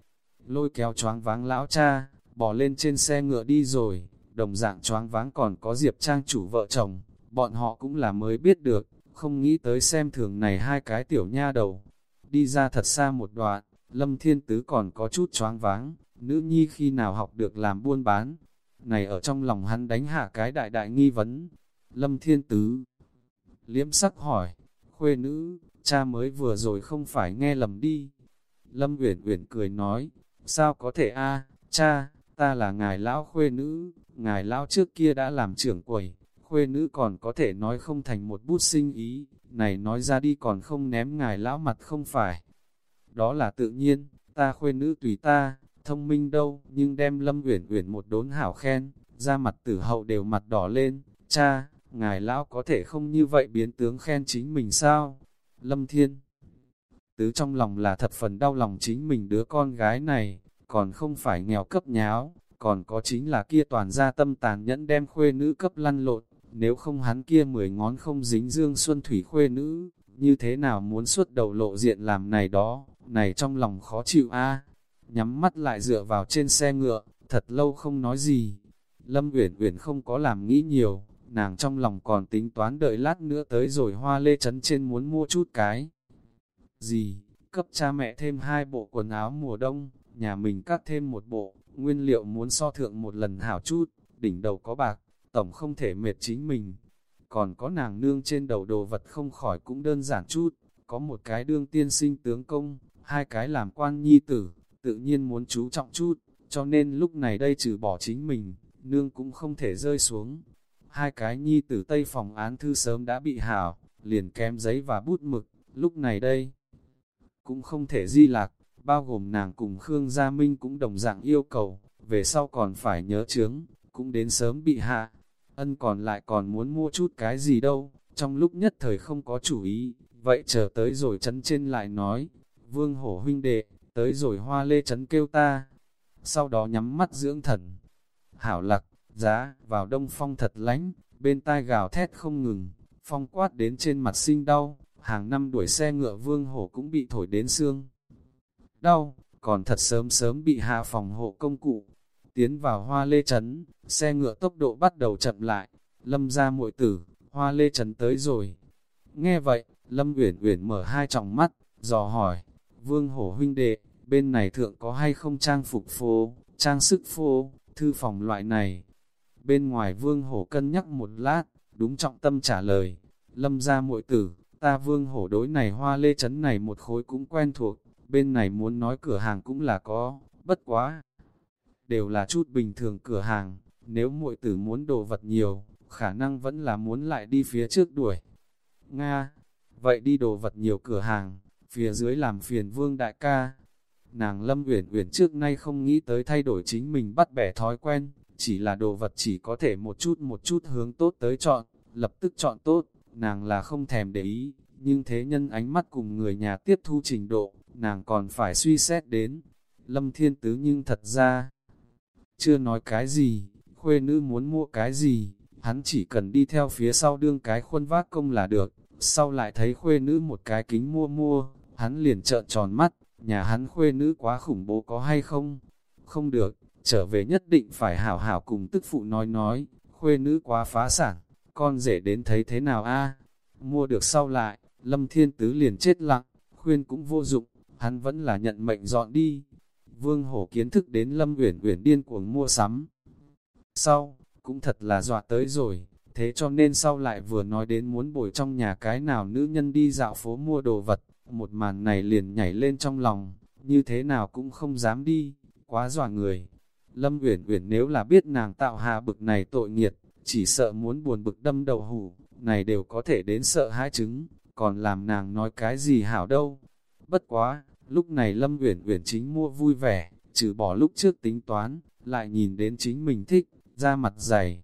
Lôi kéo choáng váng lão cha, bỏ lên trên xe ngựa đi rồi, đồng dạng choáng váng còn có Diệp Trang chủ vợ chồng, bọn họ cũng là mới biết được, không nghĩ tới xem thường này hai cái tiểu nha đầu. Đi ra thật xa một đoạn, Lâm Thiên Tứ còn có chút choáng váng, nữ nhi khi nào học được làm buôn bán. Này ở trong lòng hắn đánh hạ cái đại đại nghi vấn. Lâm Thiên Tứ liễm sắc hỏi, khuê nữ, cha mới vừa rồi không phải nghe lầm đi. Lâm Uyển Uyển cười nói, sao có thể a, cha, ta là ngài lão khuê nữ, ngài lão trước kia đã làm trưởng quầy, khuê nữ còn có thể nói không thành một bút sinh ý, này nói ra đi còn không ném ngài lão mặt không phải. Đó là tự nhiên, ta khuê nữ tùy ta, thông minh đâu, nhưng đem Lâm Uyển Uyển một đốn hảo khen, ra mặt tử hậu đều mặt đỏ lên, cha, ngài lão có thể không như vậy biến tướng khen chính mình sao? Lâm Thiên Tứ trong lòng là thật phần đau lòng chính mình đứa con gái này, còn không phải nghèo cấp nháo, còn có chính là kia toàn gia tâm tàn nhẫn đem khuê nữ cấp lăn lộn, nếu không hắn kia mười ngón không dính dương xuân thủy khuê nữ, như thế nào muốn xuất đầu lộ diện làm này đó, này trong lòng khó chịu a nhắm mắt lại dựa vào trên xe ngựa, thật lâu không nói gì. Lâm Uyển Uyển không có làm nghĩ nhiều, nàng trong lòng còn tính toán đợi lát nữa tới rồi hoa lê chấn trên muốn mua chút cái. Gì, cấp cha mẹ thêm hai bộ quần áo mùa đông, nhà mình cắt thêm một bộ, nguyên liệu muốn so thượng một lần hảo chút, đỉnh đầu có bạc, tổng không thể mệt chính mình. Còn có nàng nương trên đầu đồ vật không khỏi cũng đơn giản chút, có một cái đương tiên sinh tướng công, hai cái làm quan nhi tử, tự nhiên muốn chú trọng chút, cho nên lúc này đây trừ bỏ chính mình, nương cũng không thể rơi xuống. Hai cái nhi tử tây phòng án thư sớm đã bị hảo, liền kém giấy và bút mực, lúc này đây cũng không thể di lạc, bao gồm nàng cùng Khương Gia Minh cũng đồng dạng yêu cầu, về sau còn phải nhớ chướng, cũng đến sớm bị hạ. Ân còn lại còn muốn mua chút cái gì đâu, trong lúc nhất thời không có chủ ý, vậy chờ tới rồi chấn trên lại nói, Vương Hổ huynh đệ, tới rồi hoa lê chấn kêu ta, sau đó nhắm mắt dưỡng thần. Hảo lạc, giá, vào đông phong thật lánh, bên tai gào thét không ngừng, phong quát đến trên mặt sinh đau, hàng năm đuổi xe ngựa vương hổ cũng bị thổi đến xương. Đau, còn thật sớm sớm bị hạ phòng hộ công cụ. Tiến vào hoa lê chấn, xe ngựa tốc độ bắt đầu chậm lại, lâm ra muội tử, hoa lê chấn tới rồi. Nghe vậy, lâm uyển uyển mở hai tròng mắt, dò hỏi, vương hổ huynh đệ, bên này thượng có hay không trang phục phô trang sức phô thư phòng loại này. Bên ngoài vương hổ cân nhắc một lát, đúng trọng tâm trả lời, lâm ra muội tử, ta vương hổ đối này hoa lê chấn này một khối cũng quen thuộc, bên này muốn nói cửa hàng cũng là có, bất quá. Đều là chút bình thường cửa hàng, nếu muội tử muốn đồ vật nhiều, khả năng vẫn là muốn lại đi phía trước đuổi. Nga, vậy đi đồ vật nhiều cửa hàng, phía dưới làm phiền vương đại ca. Nàng Lâm Uyển Uyển trước nay không nghĩ tới thay đổi chính mình bắt bẻ thói quen, chỉ là đồ vật chỉ có thể một chút một chút hướng tốt tới chọn, lập tức chọn tốt, nàng là không thèm để ý, nhưng thế nhân ánh mắt cùng người nhà tiếp thu trình độ, nàng còn phải suy xét đến. Lâm Thiên Tứ nhưng thật ra, chưa nói cái gì, khuê nữ muốn mua cái gì, hắn chỉ cần đi theo phía sau đương cái khuôn vác công là được, sau lại thấy khuê nữ một cái kính mua mua, hắn liền trợn tròn mắt, nhà hắn khuê nữ quá khủng bố có hay không? Không được, trở về nhất định phải hảo hảo cùng tức phụ nói nói, khuê nữ quá phá sản, con rể đến thấy thế nào a Mua được sau lại, Lâm Thiên Tứ liền chết lặng, khuyên cũng vô dụng, hắn vẫn là nhận mệnh dọn đi. Vương Hổ kiến thức đến Lâm Uyển Uyển điên cuồng mua sắm. Sau, cũng thật là dọa tới rồi, thế cho nên sau lại vừa nói đến muốn bồi trong nhà cái nào nữ nhân đi dạo phố mua đồ vật, một màn này liền nhảy lên trong lòng, như thế nào cũng không dám đi, quá dọa người. Lâm Uyển Uyển nếu là biết nàng tạo hạ bực này tội nghiệt, chỉ sợ muốn buồn bực đâm đầu hủ, này đều có thể đến sợ hai chứng, còn làm nàng nói cái gì hảo đâu. Bất quá, lúc này Lâm Uyển Uyển chính mua vui vẻ, trừ bỏ lúc trước tính toán, lại nhìn đến chính mình thích, da mặt dày.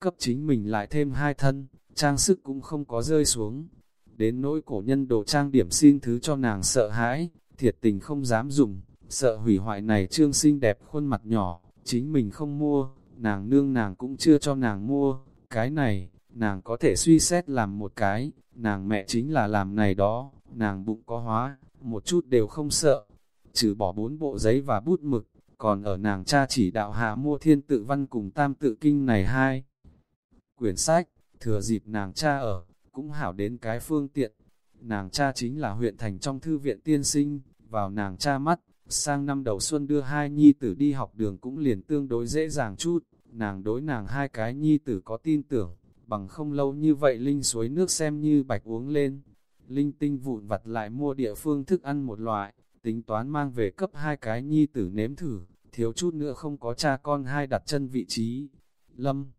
Cấp chính mình lại thêm hai thân, trang sức cũng không có rơi xuống. Đến nỗi cổ nhân đồ trang điểm xin thứ cho nàng sợ hãi, thiệt tình không dám dùng, sợ hủy hoại này trương xinh đẹp khuôn mặt nhỏ, chính mình không mua, nàng nương nàng cũng chưa cho nàng mua, cái này, nàng có thể suy xét làm một cái, nàng mẹ chính là làm này đó, nàng bụng có hóa, một chút đều không sợ, trừ bỏ bốn bộ giấy và bút mực, còn ở nàng cha chỉ đạo hạ mua thiên tự văn cùng tam tự kinh này hai. Quyển sách, thừa dịp nàng cha ở, cũng hảo đến cái phương tiện. Nàng cha chính là huyện thành trong thư viện tiên sinh, vào nàng cha mắt, sang năm đầu xuân đưa hai nhi tử đi học đường cũng liền tương đối dễ dàng chút, nàng đối nàng hai cái nhi tử có tin tưởng, bằng không lâu như vậy Linh suối nước xem như bạch uống lên. Linh tinh vụn vặt lại mua địa phương thức ăn một loại, tính toán mang về cấp hai cái nhi tử nếm thử, thiếu chút nữa không có cha con hai đặt chân vị trí. Lâm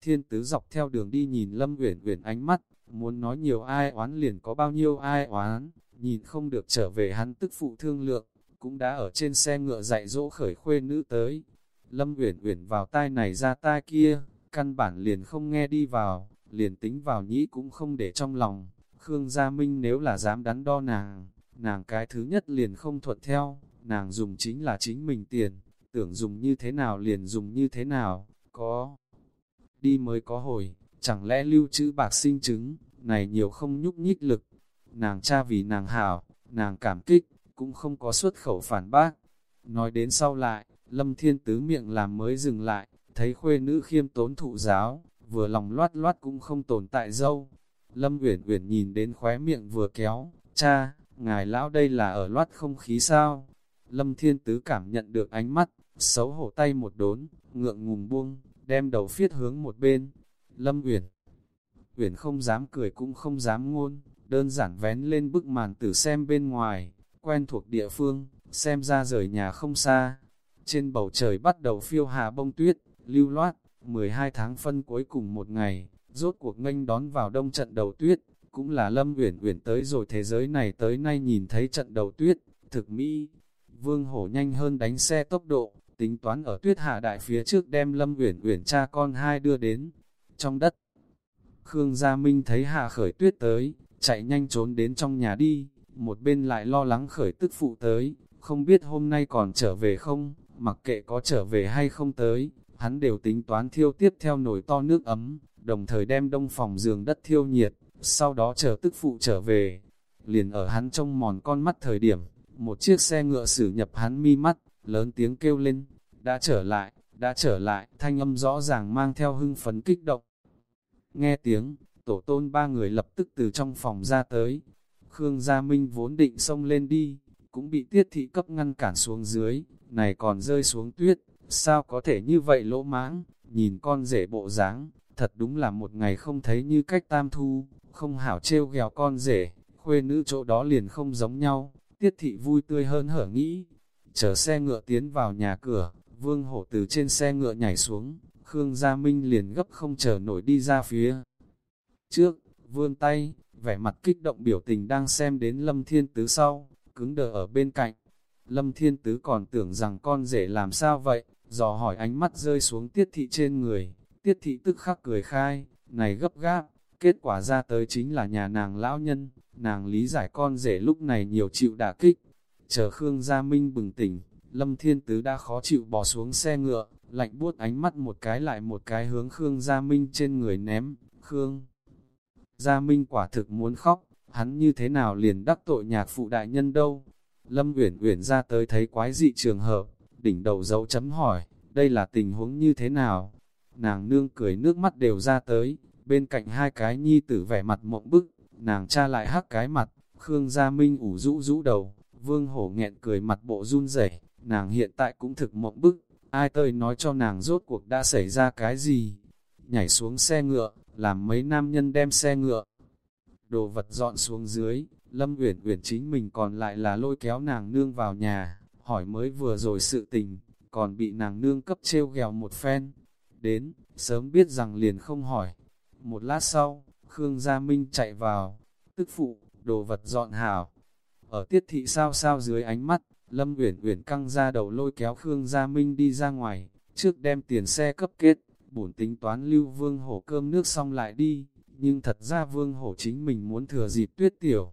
Thiên tứ dọc theo đường đi nhìn Lâm Uyển Uyển ánh mắt, muốn nói nhiều ai oán liền có bao nhiêu ai oán, nhìn không được trở về hắn tức phụ thương lượng, cũng đã ở trên xe ngựa dạy dỗ khởi khuê nữ tới. Lâm Uyển Uyển vào tai này ra tai kia, căn bản liền không nghe đi vào, liền tính vào nhĩ cũng không để trong lòng. Khương Gia Minh nếu là dám đắn đo nàng, nàng cái thứ nhất liền không thuận theo, nàng dùng chính là chính mình tiền, tưởng dùng như thế nào liền dùng như thế nào, có đi mới có hồi, chẳng lẽ lưu trữ bạc sinh chứng, này nhiều không nhúc nhích lực. Nàng cha vì nàng hảo, nàng cảm kích, cũng không có xuất khẩu phản bác. Nói đến sau lại, Lâm Thiên Tứ miệng làm mới dừng lại, thấy khuê nữ khiêm tốn thụ giáo, vừa lòng loát loát cũng không tồn tại dâu. Lâm Uyển Uyển nhìn đến khóe miệng vừa kéo, cha, ngài lão đây là ở loát không khí sao? Lâm Thiên Tứ cảm nhận được ánh mắt, xấu hổ tay một đốn, ngượng ngùng buông, đem đầu phiết hướng một bên. Lâm Uyển Uyển không dám cười cũng không dám ngôn, đơn giản vén lên bức màn tử xem bên ngoài, quen thuộc địa phương, xem ra rời nhà không xa. Trên bầu trời bắt đầu phiêu hà bông tuyết, lưu loát, 12 tháng phân cuối cùng một ngày, rốt cuộc nghênh đón vào đông trận đầu tuyết, cũng là Lâm Uyển Uyển tới rồi thế giới này tới nay nhìn thấy trận đầu tuyết, thực mỹ. Vương Hổ nhanh hơn đánh xe tốc độ, tính toán ở tuyết hạ đại phía trước đem Lâm Uyển Uyển cha con hai đưa đến trong đất. Khương Gia Minh thấy hạ khởi tuyết tới, chạy nhanh trốn đến trong nhà đi, một bên lại lo lắng khởi tức phụ tới, không biết hôm nay còn trở về không, mặc kệ có trở về hay không tới, hắn đều tính toán thiêu tiếp theo nồi to nước ấm, đồng thời đem đông phòng giường đất thiêu nhiệt, sau đó chờ tức phụ trở về. Liền ở hắn trong mòn con mắt thời điểm, một chiếc xe ngựa xử nhập hắn mi mắt, lớn tiếng kêu lên, đã trở lại, đã trở lại, thanh âm rõ ràng mang theo hưng phấn kích động. Nghe tiếng, tổ tôn ba người lập tức từ trong phòng ra tới. Khương Gia Minh vốn định xông lên đi, cũng bị tiết thị cấp ngăn cản xuống dưới, này còn rơi xuống tuyết, sao có thể như vậy lỗ mãng, nhìn con rể bộ dáng thật đúng là một ngày không thấy như cách tam thu, không hảo trêu ghèo con rể, khuê nữ chỗ đó liền không giống nhau, tiết thị vui tươi hơn hở nghĩ. Chờ xe ngựa tiến vào nhà cửa, vương hổ từ trên xe ngựa nhảy xuống, Khương Gia Minh liền gấp không chờ nổi đi ra phía. Trước, vươn tay, vẻ mặt kích động biểu tình đang xem đến Lâm Thiên Tứ sau, cứng đờ ở bên cạnh. Lâm Thiên Tứ còn tưởng rằng con rể làm sao vậy, dò hỏi ánh mắt rơi xuống tiết thị trên người, tiết thị tức khắc cười khai, này gấp gáp, kết quả ra tới chính là nhà nàng lão nhân, nàng lý giải con rể lúc này nhiều chịu đả kích. Chờ Khương Gia Minh bừng tỉnh, Lâm Thiên Tứ đã khó chịu bỏ xuống xe ngựa, lạnh buốt ánh mắt một cái lại một cái hướng Khương Gia Minh trên người ném, Khương. Gia Minh quả thực muốn khóc, hắn như thế nào liền đắc tội nhạc phụ đại nhân đâu. Lâm Uyển Uyển ra tới thấy quái dị trường hợp, đỉnh đầu dấu chấm hỏi, đây là tình huống như thế nào? Nàng nương cười nước mắt đều ra tới, bên cạnh hai cái nhi tử vẻ mặt mộng bức, nàng cha lại hắc cái mặt, Khương Gia Minh ủ rũ rũ đầu, Vương Hổ nghẹn cười mặt bộ run rẩy, nàng hiện tại cũng thực mộng bức, ai tơi nói cho nàng rốt cuộc đã xảy ra cái gì? Nhảy xuống xe ngựa, làm mấy nam nhân đem xe ngựa. Đồ vật dọn xuống dưới, Lâm Uyển Uyển chính mình còn lại là lôi kéo nàng nương vào nhà, hỏi mới vừa rồi sự tình, còn bị nàng nương cấp trêu ghèo một phen. Đến, sớm biết rằng liền không hỏi. Một lát sau, Khương Gia Minh chạy vào, tức phụ, đồ vật dọn hảo. Ở tiết thị sao sao dưới ánh mắt, Lâm Uyển Uyển căng ra đầu lôi kéo Khương Gia Minh đi ra ngoài, trước đem tiền xe cấp kết, bổn tính toán lưu vương hổ cơm nước xong lại đi, nhưng thật ra vương hổ chính mình muốn thừa dịp tuyết tiểu.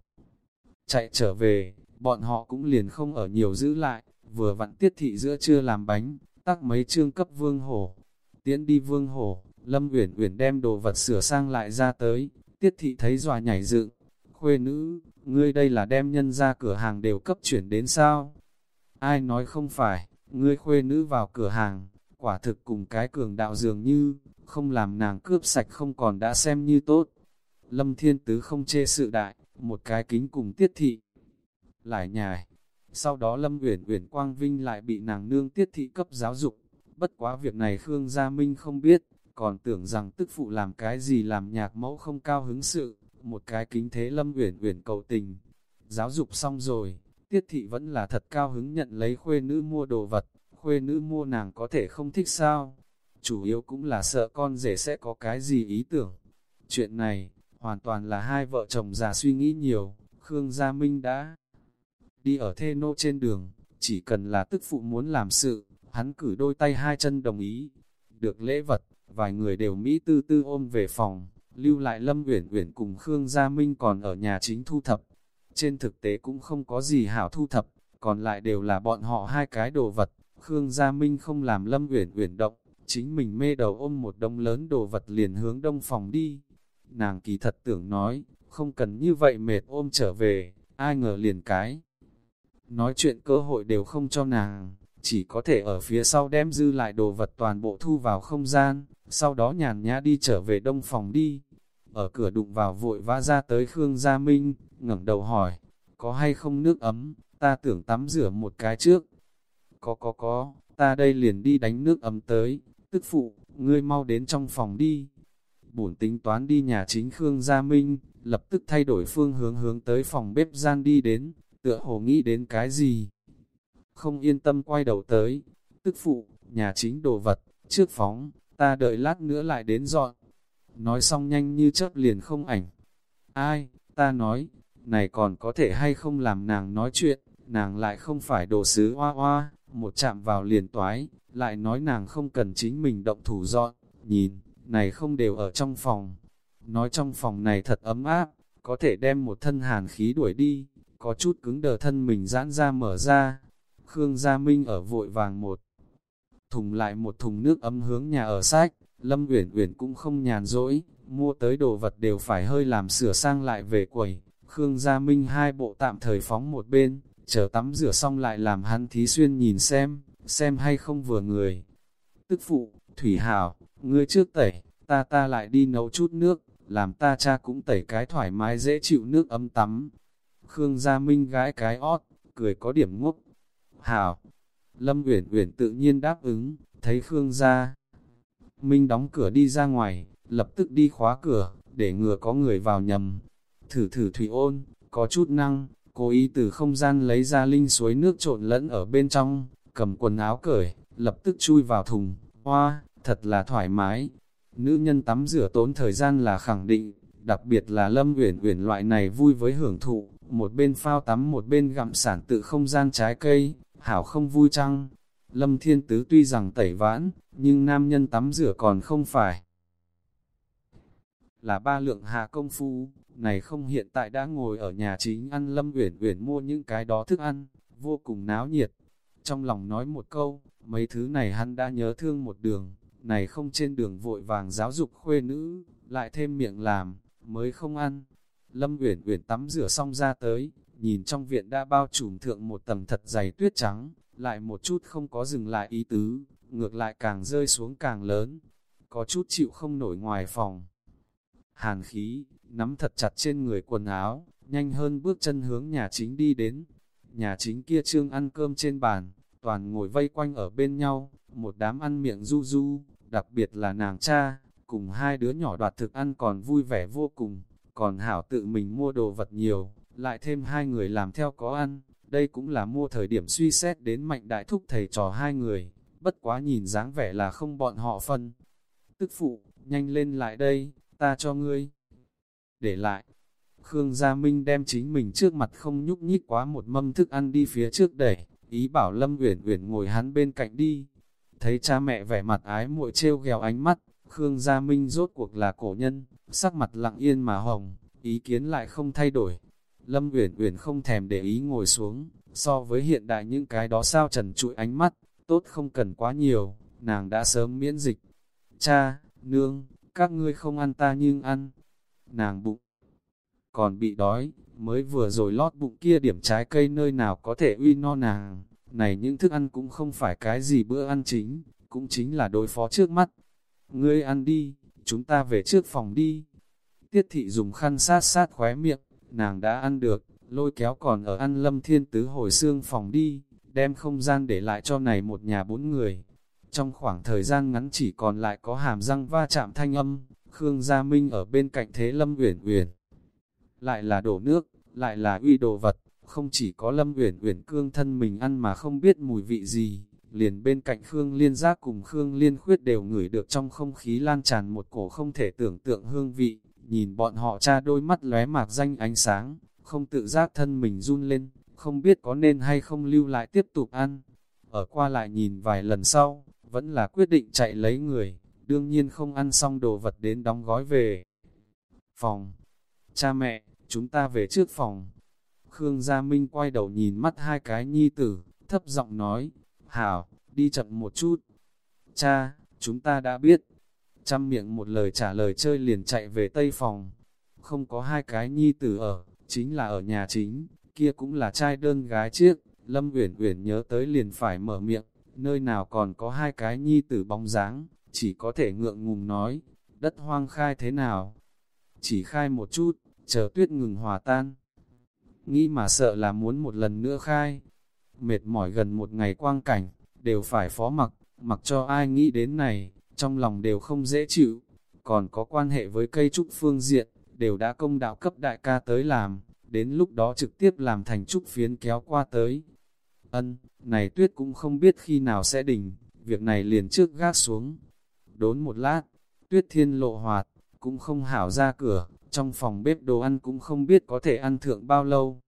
Chạy trở về, bọn họ cũng liền không ở nhiều giữ lại, vừa vặn tiết thị giữa trưa làm bánh, tắc mấy chương cấp vương hổ. Tiến đi vương hổ, Lâm Uyển Uyển đem đồ vật sửa sang lại ra tới, tiết thị thấy dòa nhảy dựng, khuê nữ, ngươi đây là đem nhân ra cửa hàng đều cấp chuyển đến sao? Ai nói không phải, ngươi khuê nữ vào cửa hàng, quả thực cùng cái cường đạo dường như, không làm nàng cướp sạch không còn đã xem như tốt. Lâm Thiên Tứ không chê sự đại, một cái kính cùng tiết thị. Lại nhài, sau đó Lâm Uyển Uyển Quang Vinh lại bị nàng nương tiết thị cấp giáo dục. Bất quá việc này Khương Gia Minh không biết, còn tưởng rằng tức phụ làm cái gì làm nhạc mẫu không cao hứng sự, một cái kính thế Lâm Uyển Uyển cầu tình. Giáo dục xong rồi, tiết thị vẫn là thật cao hứng nhận lấy khuê nữ mua đồ vật, khuê nữ mua nàng có thể không thích sao. Chủ yếu cũng là sợ con rể sẽ có cái gì ý tưởng. Chuyện này, hoàn toàn là hai vợ chồng già suy nghĩ nhiều, Khương Gia Minh đã đi ở thê nô trên đường, chỉ cần là tức phụ muốn làm sự, hắn cử đôi tay hai chân đồng ý. Được lễ vật, vài người đều Mỹ tư tư ôm về phòng, lưu lại Lâm Uyển Uyển cùng Khương Gia Minh còn ở nhà chính thu thập. Trên thực tế cũng không có gì hảo thu thập, còn lại đều là bọn họ hai cái đồ vật. Khương Gia Minh không làm Lâm Uyển Uyển động, chính mình mê đầu ôm một đông lớn đồ vật liền hướng đông phòng đi. Nàng kỳ thật tưởng nói, không cần như vậy mệt ôm trở về, ai ngờ liền cái. Nói chuyện cơ hội đều không cho nàng, chỉ có thể ở phía sau đem dư lại đồ vật toàn bộ thu vào không gian, sau đó nhàn nhã đi trở về đông phòng đi. Ở cửa đụng vào vội vã ra tới Khương Gia Minh, ngẩng đầu hỏi, có hay không nước ấm, ta tưởng tắm rửa một cái trước. Có có có, ta đây liền đi đánh nước ấm tới, tức phụ, ngươi mau đến trong phòng đi. Bổn tính toán đi nhà chính Khương Gia Minh, lập tức thay đổi phương hướng hướng tới phòng bếp gian đi đến, tựa hồ nghĩ đến cái gì. Không yên tâm quay đầu tới, tức phụ, nhà chính đồ vật, trước phóng, ta đợi lát nữa lại đến dọn. Nói xong nhanh như chớp liền không ảnh. Ai, ta nói, này còn có thể hay không làm nàng nói chuyện, nàng lại không phải đồ sứ hoa hoa, một chạm vào liền toái, lại nói nàng không cần chính mình động thủ dọn, nhìn, này không đều ở trong phòng. Nói trong phòng này thật ấm áp, có thể đem một thân hàn khí đuổi đi, có chút cứng đờ thân mình giãn ra mở ra. Khương Gia Minh ở vội vàng một thùng lại một thùng nước ấm hướng nhà ở sách, Lâm Uyển Uyển cũng không nhàn rỗi, mua tới đồ vật đều phải hơi làm sửa sang lại về quầy. Khương Gia Minh hai bộ tạm thời phóng một bên, chờ tắm rửa xong lại làm hắn thí xuyên nhìn xem, xem hay không vừa người. Tức phụ, Thủy Hảo, ngươi trước tẩy, ta ta lại đi nấu chút nước, làm ta cha cũng tẩy cái thoải mái dễ chịu nước ấm tắm. Khương Gia Minh gái cái ót, cười có điểm ngốc. Hảo, Lâm Uyển Uyển tự nhiên đáp ứng, thấy Khương Gia Minh đóng cửa đi ra ngoài, lập tức đi khóa cửa, để ngừa có người vào nhầm. Thử thử thủy ôn, có chút năng, cố ý từ không gian lấy ra linh suối nước trộn lẫn ở bên trong, cầm quần áo cởi, lập tức chui vào thùng, hoa, thật là thoải mái. Nữ nhân tắm rửa tốn thời gian là khẳng định, đặc biệt là Lâm Uyển Uyển loại này vui với hưởng thụ, một bên phao tắm một bên gặm sản tự không gian trái cây, hảo không vui chăng? Lâm Thiên Tứ tuy rằng tẩy vãn, nhưng nam nhân tắm rửa còn không phải. Là ba lượng hạ công phu, này không hiện tại đã ngồi ở nhà chính ăn Lâm Uyển Uyển mua những cái đó thức ăn, vô cùng náo nhiệt. Trong lòng nói một câu, mấy thứ này hắn đã nhớ thương một đường, này không trên đường vội vàng giáo dục khuê nữ, lại thêm miệng làm, mới không ăn. Lâm Uyển Uyển tắm rửa xong ra tới, nhìn trong viện đã bao trùm thượng một tầng thật dày tuyết trắng, lại một chút không có dừng lại ý tứ, ngược lại càng rơi xuống càng lớn, có chút chịu không nổi ngoài phòng. Hàn khí, nắm thật chặt trên người quần áo, nhanh hơn bước chân hướng nhà chính đi đến. Nhà chính kia trương ăn cơm trên bàn, toàn ngồi vây quanh ở bên nhau, một đám ăn miệng du du, đặc biệt là nàng cha, cùng hai đứa nhỏ đoạt thực ăn còn vui vẻ vô cùng, còn hảo tự mình mua đồ vật nhiều, lại thêm hai người làm theo có ăn, đây cũng là mua thời điểm suy xét đến mạnh đại thúc thầy trò hai người, bất quá nhìn dáng vẻ là không bọn họ phân. Tức phụ, nhanh lên lại đây, ta cho ngươi. Để lại, Khương Gia Minh đem chính mình trước mặt không nhúc nhích quá một mâm thức ăn đi phía trước đẩy, ý bảo Lâm Uyển Uyển ngồi hắn bên cạnh đi. Thấy cha mẹ vẻ mặt ái muội trêu ghẹo ánh mắt, Khương Gia Minh rốt cuộc là cổ nhân, sắc mặt lặng yên mà hồng, ý kiến lại không thay đổi, Lâm Uyển Uyển không thèm để ý ngồi xuống, so với hiện đại những cái đó sao trần trụi ánh mắt, tốt không cần quá nhiều, nàng đã sớm miễn dịch. Cha, nương, các ngươi không ăn ta nhưng ăn. Nàng bụng còn bị đói, mới vừa rồi lót bụng kia điểm trái cây nơi nào có thể uy no nàng. Này những thức ăn cũng không phải cái gì bữa ăn chính, cũng chính là đối phó trước mắt. Ngươi ăn đi, chúng ta về trước phòng đi. Tiết thị dùng khăn sát sát khóe miệng, nàng đã ăn được, lôi kéo còn ở ăn lâm thiên tứ hồi xương phòng đi, đem không gian để lại cho này một nhà bốn người. Trong khoảng thời gian ngắn chỉ còn lại có hàm răng va chạm thanh âm, Khương Gia Minh ở bên cạnh thế Lâm Uyển Uyển. Lại là đổ nước, lại là uy đồ vật, không chỉ có Lâm Uyển Uyển cương thân mình ăn mà không biết mùi vị gì, liền bên cạnh Khương Liên Giác cùng Khương Liên Khuyết đều ngửi được trong không khí lan tràn một cổ không thể tưởng tượng hương vị, nhìn bọn họ cha đôi mắt lóe mạc danh ánh sáng, không tự giác thân mình run lên, không biết có nên hay không lưu lại tiếp tục ăn. Ở qua lại nhìn vài lần sau, vẫn là quyết định chạy lấy người, đương nhiên không ăn xong đồ vật đến đóng gói về. Phòng, cha mẹ, chúng ta về trước phòng. Khương Gia Minh quay đầu nhìn mắt hai cái nhi tử, thấp giọng nói, Hảo, đi chậm một chút. Cha, chúng ta đã biết. Trăm miệng một lời trả lời chơi liền chạy về tây phòng. Không có hai cái nhi tử ở, chính là ở nhà chính, kia cũng là trai đơn gái chiếc. Lâm Uyển Uyển nhớ tới liền phải mở miệng, nơi nào còn có hai cái nhi tử bóng dáng, chỉ có thể ngượng ngùng nói, đất hoang khai thế nào? Chỉ khai một chút, chờ tuyết ngừng hòa tan. Nghĩ mà sợ là muốn một lần nữa khai, mệt mỏi gần một ngày quang cảnh, đều phải phó mặc, mặc cho ai nghĩ đến này, trong lòng đều không dễ chịu. Còn có quan hệ với cây trúc phương diện, đều đã công đạo cấp đại ca tới làm, đến lúc đó trực tiếp làm thành trúc phiến kéo qua tới. Ân, này tuyết cũng không biết khi nào sẽ đình, việc này liền trước gác xuống. Đốn một lát, tuyết thiên lộ hoạt, cũng không hảo ra cửa, trong phòng bếp đồ ăn cũng không biết có thể ăn thượng bao lâu.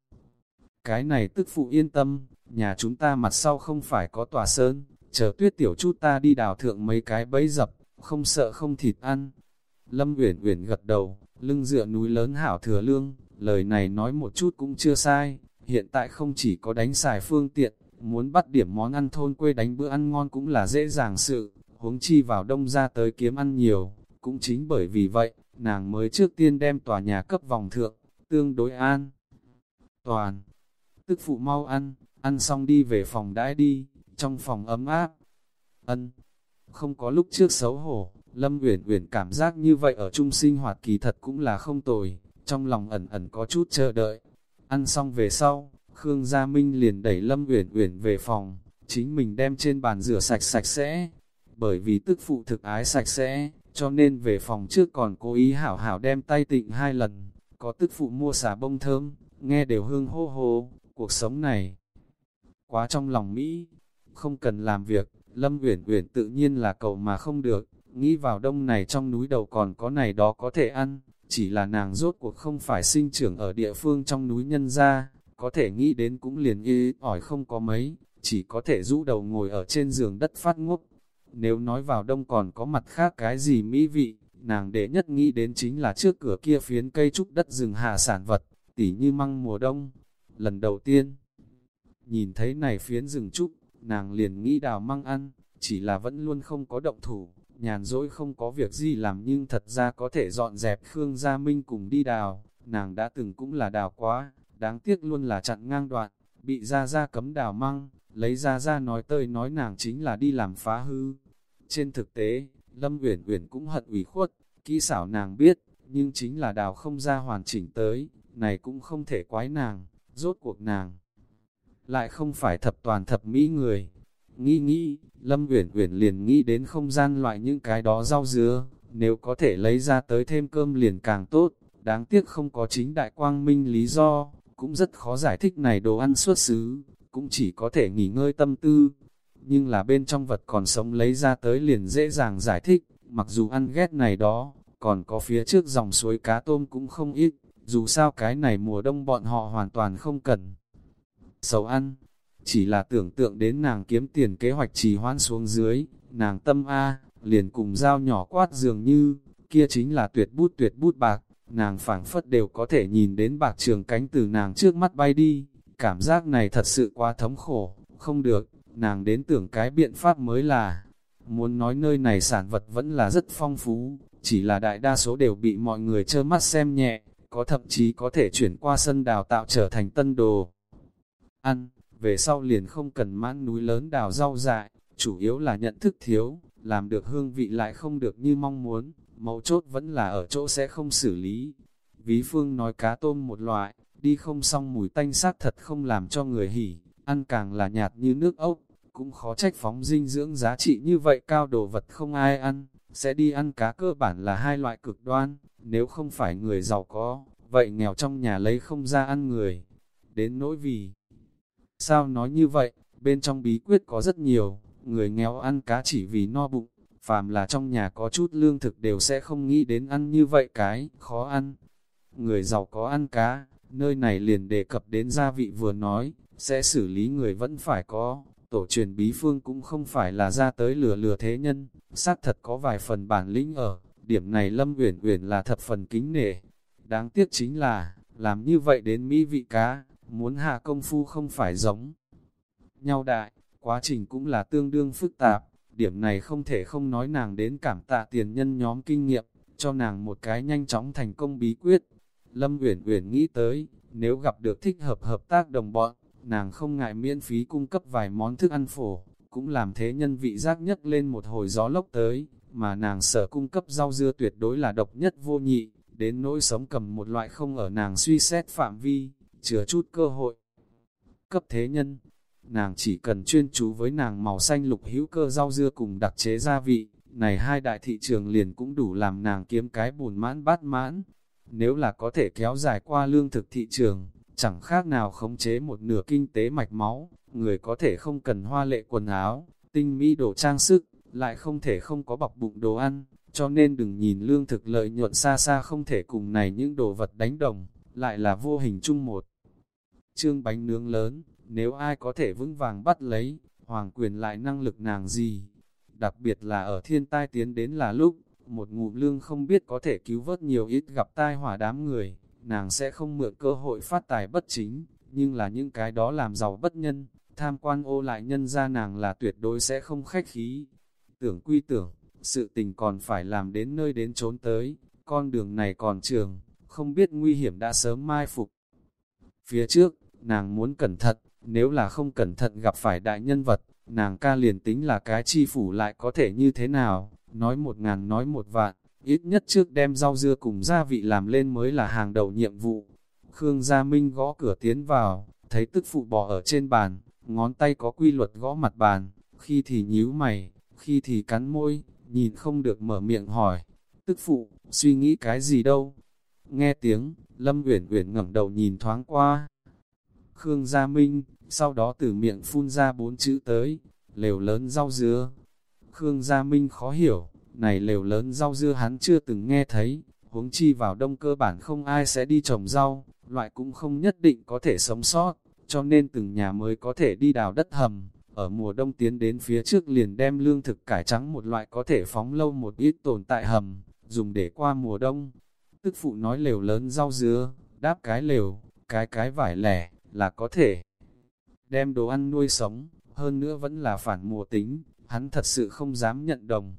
Cái này tức phụ yên tâm, nhà chúng ta mặt sau không phải có tòa sơn, chờ tuyết tiểu chút ta đi đào thượng mấy cái bẫy dập, không sợ không thịt ăn. Lâm Uyển Uyển gật đầu, lưng dựa núi lớn hảo thừa lương, lời này nói một chút cũng chưa sai, hiện tại không chỉ có đánh xài phương tiện, muốn bắt điểm món ăn thôn quê đánh bữa ăn ngon cũng là dễ dàng sự, huống chi vào đông ra tới kiếm ăn nhiều, cũng chính bởi vì vậy, nàng mới trước tiên đem tòa nhà cấp vòng thượng, tương đối an. Toàn, tức phụ mau ăn, ăn xong đi về phòng đãi đi, trong phòng ấm áp. Ân, không có lúc trước xấu hổ, Lâm Uyển Uyển cảm giác như vậy ở chung sinh hoạt kỳ thật cũng là không tồi, trong lòng ẩn ẩn có chút chờ đợi. Ăn xong về sau, Khương Gia Minh liền đẩy Lâm Uyển Uyển về phòng, chính mình đem trên bàn rửa sạch sạch sẽ. Bởi vì tức phụ thực ái sạch sẽ, cho nên về phòng trước còn cố ý hảo hảo đem tay tịnh hai lần, có tức phụ mua xà bông thơm, nghe đều hương hô hô, cuộc sống này quá trong lòng Mỹ, không cần làm việc, Lâm Uyển Uyển tự nhiên là cầu mà không được, nghĩ vào đông này trong núi đầu còn có này đó có thể ăn, chỉ là nàng rốt cuộc không phải sinh trưởng ở địa phương trong núi nhân gia, có thể nghĩ đến cũng liền y ỏi không có mấy, chỉ có thể rũ đầu ngồi ở trên giường đất phát ngốc. Nếu nói vào đông còn có mặt khác cái gì mỹ vị, nàng đệ nhất nghĩ đến chính là trước cửa kia phiến cây trúc đất rừng hạ sản vật, tỉ như măng mùa đông. Lần đầu tiên, Nhìn thấy này phiến rừng trúc, nàng liền nghĩ đào măng ăn, chỉ là vẫn luôn không có động thủ, nhàn rỗi không có việc gì làm nhưng thật ra có thể dọn dẹp Khương Gia Minh cùng đi đào, nàng đã từng cũng là đào quá, đáng tiếc luôn là chặn ngang đoạn, bị gia gia cấm đào măng, lấy ra ra nói tơi nói nàng chính là đi làm phá hư. Trên thực tế, Lâm Uyển Uyển cũng hận ủy khuất, kỹ xảo nàng biết, nhưng chính là đào không ra hoàn chỉnh tới, này cũng không thể quái nàng, rốt cuộc nàng lại không phải thập toàn thập mỹ người. Nghĩ nghĩ, Lâm Uyển Uyển liền nghĩ đến không gian loại những cái đó rau dứa, nếu có thể lấy ra tới thêm cơm liền càng tốt, đáng tiếc không có chính đại quang minh lý do, cũng rất khó giải thích này đồ ăn xuất xứ, cũng chỉ có thể nghỉ ngơi tâm tư. Nhưng là bên trong vật còn sống lấy ra tới liền dễ dàng giải thích, mặc dù ăn ghét này đó, còn có phía trước dòng suối cá tôm cũng không ít, dù sao cái này mùa đông bọn họ hoàn toàn không cần xấu ăn. Chỉ là tưởng tượng đến nàng kiếm tiền kế hoạch trì hoãn xuống dưới, nàng tâm A, liền cùng dao nhỏ quát dường như, kia chính là tuyệt bút tuyệt bút bạc, nàng phảng phất đều có thể nhìn đến bạc trường cánh từ nàng trước mắt bay đi, cảm giác này thật sự quá thống khổ, không được, nàng đến tưởng cái biện pháp mới là, muốn nói nơi này sản vật vẫn là rất phong phú, chỉ là đại đa số đều bị mọi người trơ mắt xem nhẹ, có thậm chí có thể chuyển qua sân đào tạo trở thành tân đồ ăn, về sau liền không cần mãn núi lớn đào rau dại, chủ yếu là nhận thức thiếu, làm được hương vị lại không được như mong muốn, mấu chốt vẫn là ở chỗ sẽ không xử lý. Ví phương nói cá tôm một loại, đi không xong mùi tanh sát thật không làm cho người hỉ, ăn càng là nhạt như nước ốc, cũng khó trách phóng dinh dưỡng giá trị như vậy cao đồ vật không ai ăn, sẽ đi ăn cá cơ bản là hai loại cực đoan, nếu không phải người giàu có, vậy nghèo trong nhà lấy không ra ăn người. Đến nỗi vì, sao nói như vậy, bên trong bí quyết có rất nhiều, người nghèo ăn cá chỉ vì no bụng, phàm là trong nhà có chút lương thực đều sẽ không nghĩ đến ăn như vậy cái, khó ăn. Người giàu có ăn cá, nơi này liền đề cập đến gia vị vừa nói, sẽ xử lý người vẫn phải có, tổ truyền bí phương cũng không phải là ra tới lừa lừa thế nhân, xác thật có vài phần bản lĩnh ở, điểm này Lâm Uyển Uyển là thập phần kính nể. Đáng tiếc chính là, làm như vậy đến mỹ vị cá, muốn hạ công phu không phải giống nhau đại, quá trình cũng là tương đương phức tạp, điểm này không thể không nói nàng đến cảm tạ tiền nhân nhóm kinh nghiệm, cho nàng một cái nhanh chóng thành công bí quyết. Lâm Uyển Uyển nghĩ tới, nếu gặp được thích hợp hợp tác đồng bọn, nàng không ngại miễn phí cung cấp vài món thức ăn phổ, cũng làm thế nhân vị giác nhất lên một hồi gió lốc tới, mà nàng sở cung cấp rau dưa tuyệt đối là độc nhất vô nhị, đến nỗi sống cầm một loại không ở nàng suy xét phạm vi, chứa chút cơ hội. Cấp thế nhân, nàng chỉ cần chuyên chú với nàng màu xanh lục hữu cơ rau dưa cùng đặc chế gia vị, này hai đại thị trường liền cũng đủ làm nàng kiếm cái bùn mãn bát mãn. Nếu là có thể kéo dài qua lương thực thị trường, chẳng khác nào khống chế một nửa kinh tế mạch máu, người có thể không cần hoa lệ quần áo, tinh mỹ đồ trang sức, lại không thể không có bọc bụng đồ ăn, cho nên đừng nhìn lương thực lợi nhuận xa xa không thể cùng này những đồ vật đánh đồng, lại là vô hình chung một. Trương bánh nướng lớn, nếu ai có thể vững vàng bắt lấy, hoàng quyền lại năng lực nàng gì? Đặc biệt là ở thiên tai tiến đến là lúc, một ngụm lương không biết có thể cứu vớt nhiều ít gặp tai hỏa đám người, nàng sẽ không mượn cơ hội phát tài bất chính, nhưng là những cái đó làm giàu bất nhân, tham quan ô lại nhân ra nàng là tuyệt đối sẽ không khách khí. Tưởng quy tưởng, sự tình còn phải làm đến nơi đến trốn tới, con đường này còn trường, không biết nguy hiểm đã sớm mai phục. Phía trước, nàng muốn cẩn thận, nếu là không cẩn thận gặp phải đại nhân vật, nàng ca liền tính là cái chi phủ lại có thể như thế nào, nói một ngàn nói một vạn, ít nhất trước đem rau dưa cùng gia vị làm lên mới là hàng đầu nhiệm vụ. Khương Gia Minh gõ cửa tiến vào, thấy tức phụ bò ở trên bàn, ngón tay có quy luật gõ mặt bàn, khi thì nhíu mày, khi thì cắn môi, nhìn không được mở miệng hỏi, tức phụ, suy nghĩ cái gì đâu. Nghe tiếng, Lâm Uyển Uyển ngẩng đầu nhìn thoáng qua. Khương Gia Minh, sau đó từ miệng phun ra bốn chữ tới, lều lớn rau dưa. Khương Gia Minh khó hiểu, này lều lớn rau dưa hắn chưa từng nghe thấy, huống chi vào đông cơ bản không ai sẽ đi trồng rau, loại cũng không nhất định có thể sống sót, cho nên từng nhà mới có thể đi đào đất hầm. Ở mùa đông tiến đến phía trước liền đem lương thực cải trắng một loại có thể phóng lâu một ít tồn tại hầm, dùng để qua mùa đông. Tức phụ nói lều lớn rau dưa, đáp cái lều, cái cái vải lẻ, là có thể đem đồ ăn nuôi sống, hơn nữa vẫn là phản mùa tính, hắn thật sự không dám nhận đồng.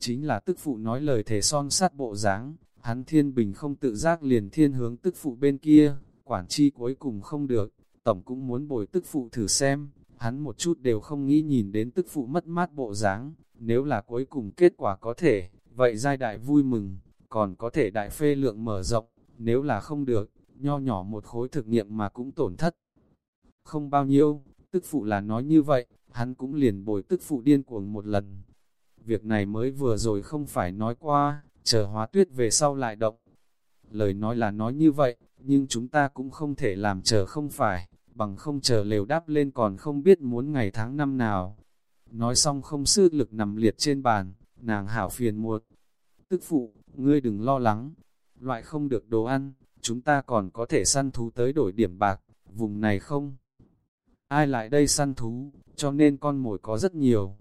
Chính là tức phụ nói lời thể son sát bộ dáng, hắn thiên bình không tự giác liền thiên hướng tức phụ bên kia, quản chi cuối cùng không được, tổng cũng muốn bồi tức phụ thử xem, hắn một chút đều không nghĩ nhìn đến tức phụ mất mát bộ dáng, nếu là cuối cùng kết quả có thể, vậy giai đại vui mừng, còn có thể đại phê lượng mở rộng, nếu là không được, nho nhỏ một khối thực nghiệm mà cũng tổn thất. Không bao nhiêu, tức phụ là nói như vậy, hắn cũng liền bồi tức phụ điên cuồng một lần. Việc này mới vừa rồi không phải nói qua, chờ hóa tuyết về sau lại động. Lời nói là nói như vậy, nhưng chúng ta cũng không thể làm chờ không phải, bằng không chờ lều đáp lên còn không biết muốn ngày tháng năm nào. Nói xong không sư lực nằm liệt trên bàn, nàng hảo phiền muộn. Tức phụ, ngươi đừng lo lắng, loại không được đồ ăn, chúng ta còn có thể săn thú tới đổi điểm bạc, vùng này không. Ai lại đây săn thú, cho nên con mồi có rất nhiều.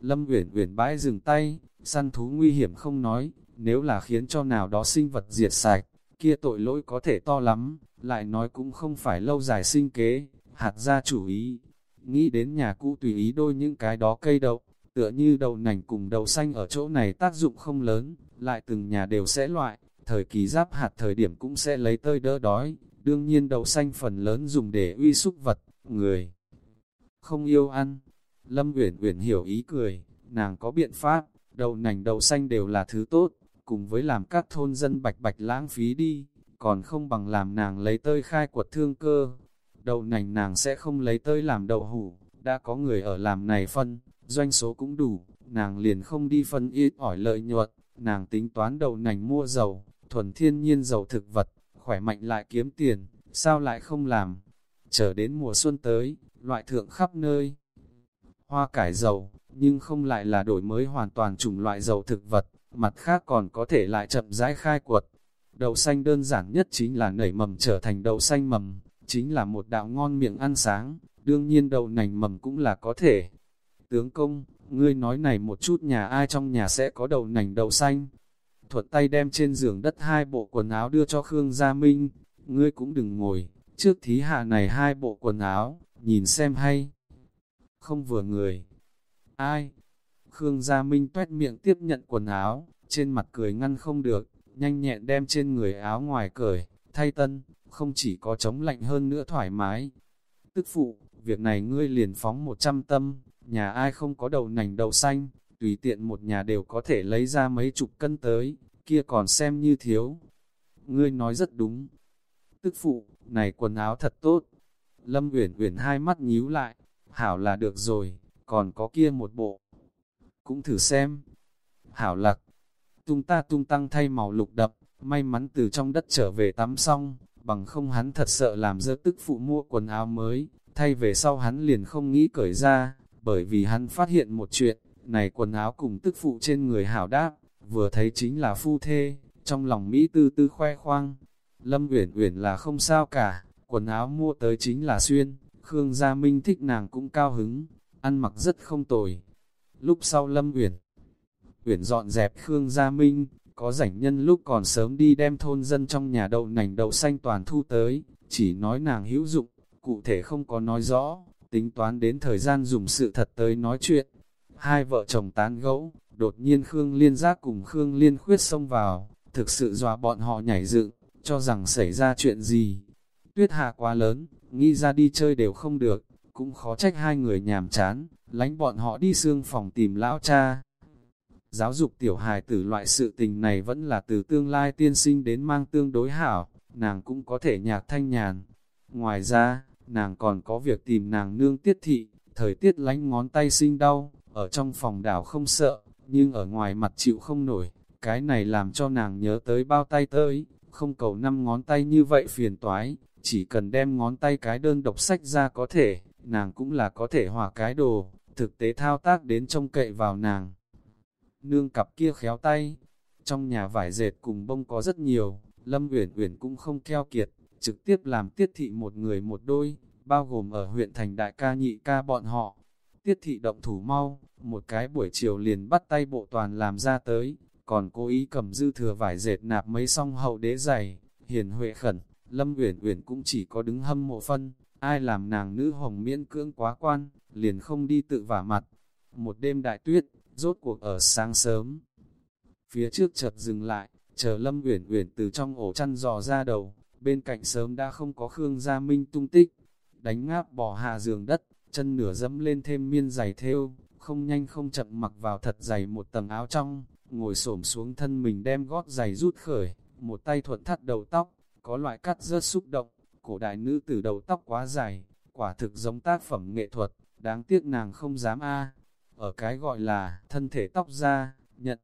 Lâm Uyển Uyển bãi dừng tay, săn thú nguy hiểm không nói, nếu là khiến cho nào đó sinh vật diệt sạch, kia tội lỗi có thể to lắm, lại nói cũng không phải lâu dài sinh kế, hạt ra chủ ý. Nghĩ đến nhà cũ tùy ý đôi những cái đó cây đậu, tựa như đậu nành cùng đậu xanh ở chỗ này tác dụng không lớn, lại từng nhà đều sẽ loại, thời kỳ giáp hạt thời điểm cũng sẽ lấy tơi đỡ đói, đương nhiên đậu xanh phần lớn dùng để uy xúc vật, người không yêu ăn. Lâm Uyển Uyển hiểu ý cười, nàng có biện pháp, đậu nành đậu xanh đều là thứ tốt, cùng với làm các thôn dân bạch bạch lãng phí đi, còn không bằng làm nàng lấy tơi khai quật thương cơ. Đậu nành nàng sẽ không lấy tơi làm đậu hủ, đã có người ở làm này phân, doanh số cũng đủ, nàng liền không đi phân ít ỏi lợi nhuận, nàng tính toán đậu nành mua dầu, thuần thiên nhiên dầu thực vật, khỏe mạnh lại kiếm tiền, sao lại không làm. Chờ đến mùa xuân tới, loại thượng khắp nơi. Hoa cải dầu, nhưng không lại là đổi mới hoàn toàn chủng loại dầu thực vật, mặt khác còn có thể lại chậm rãi khai quật. Đậu xanh đơn giản nhất chính là nảy mầm trở thành đậu xanh mầm, chính là một đạo ngon miệng ăn sáng, đương nhiên đậu nành mầm cũng là có thể. Tướng công, ngươi nói này một chút nhà ai trong nhà sẽ có đậu nành đậu xanh. Thuật tay đem trên giường đất hai bộ quần áo đưa cho Khương Gia Minh, ngươi cũng đừng ngồi, trước thí hạ này hai bộ quần áo, nhìn xem hay. Không vừa người. Ai? Khương Gia Minh tuét miệng tiếp nhận quần áo, trên mặt cười ngăn không được, nhanh nhẹn đem trên người áo ngoài cởi, thay tân, không chỉ có chống lạnh hơn nữa thoải mái. Tức phụ, việc này ngươi liền phóng một trăm tâm, nhà ai không có đầu nành đầu xanh, tùy tiện một nhà đều có thể lấy ra mấy chục cân tới, kia còn xem như thiếu. Ngươi nói rất đúng. Tức phụ, này quần áo thật tốt. Lâm Uyển Uyển hai mắt nhíu lại, hảo là được rồi, còn có kia một bộ. Cũng thử xem. Hảo lạc, tung ta tung tăng thay màu lục đập, may mắn từ trong đất trở về tắm xong, bằng không hắn thật sợ làm dơ tức phụ mua quần áo mới, thay về sau hắn liền không nghĩ cởi ra, bởi vì hắn phát hiện một chuyện, này quần áo cùng tức phụ trên người hảo đáp, vừa thấy chính là phu thê, trong lòng Mỹ tư tư khoe khoang. Lâm Uyển Uyển là không sao cả, quần áo mua tới chính là xuyên, Khương Gia Minh thích nàng cũng cao hứng, ăn mặc rất không tồi. Lúc sau Lâm Uyển Uyển dọn dẹp Khương Gia Minh, có rảnh nhân lúc còn sớm đi đem thôn dân trong nhà đậu nành đậu xanh toàn thu tới, chỉ nói nàng hữu dụng, cụ thể không có nói rõ, tính toán đến thời gian dùng sự thật tới nói chuyện. Hai vợ chồng tán gẫu, đột nhiên Khương Liên Giác cùng Khương Liên Khuyết xông vào, thực sự dọa bọn họ nhảy dựng, cho rằng xảy ra chuyện gì. Tuyết hạ quá lớn, nghĩ ra đi chơi đều không được, cũng khó trách hai người nhàm chán, lánh bọn họ đi xương phòng tìm lão cha. Giáo dục tiểu hài tử loại sự tình này vẫn là từ tương lai tiên sinh đến mang tương đối hảo, nàng cũng có thể nhạc thanh nhàn. Ngoài ra, nàng còn có việc tìm nàng nương tiết thị, thời tiết lánh ngón tay sinh đau, ở trong phòng đảo không sợ, nhưng ở ngoài mặt chịu không nổi, cái này làm cho nàng nhớ tới bao tay tới, không cầu năm ngón tay như vậy phiền toái, chỉ cần đem ngón tay cái đơn độc sách ra có thể, nàng cũng là có thể hòa cái đồ, thực tế thao tác đến trông cậy vào nàng. Nương cặp kia khéo tay, trong nhà vải dệt cùng bông có rất nhiều, Lâm Uyển Uyển cũng không keo kiệt, trực tiếp làm tiết thị một người một đôi, bao gồm ở huyện thành đại ca nhị ca bọn họ. Tiết thị động thủ mau, một cái buổi chiều liền bắt tay bộ toàn làm ra tới, còn cố ý cầm dư thừa vải dệt nạp mấy song hậu đế giày, hiền huệ khẩn, Lâm Uyển Uyển cũng chỉ có đứng hâm mộ phân, ai làm nàng nữ hồng miễn cưỡng quá quan, liền không đi tự vả mặt. Một đêm đại tuyết, rốt cuộc ở sáng sớm. Phía trước chợt dừng lại, chờ Lâm Uyển Uyển từ trong ổ chăn dò ra đầu, bên cạnh sớm đã không có Khương Gia Minh tung tích. Đánh ngáp bỏ hạ giường đất, chân nửa dẫm lên thêm miên giày thêu, không nhanh không chậm mặc vào thật dày một tầng áo trong, ngồi xổm xuống thân mình đem gót giày rút khởi, một tay thuận thắt đầu tóc, có loại cắt rớt xúc động, cổ đại nữ tử đầu tóc quá dài, quả thực giống tác phẩm nghệ thuật, đáng tiếc nàng không dám a ở cái gọi là thân thể tóc ra, nhận.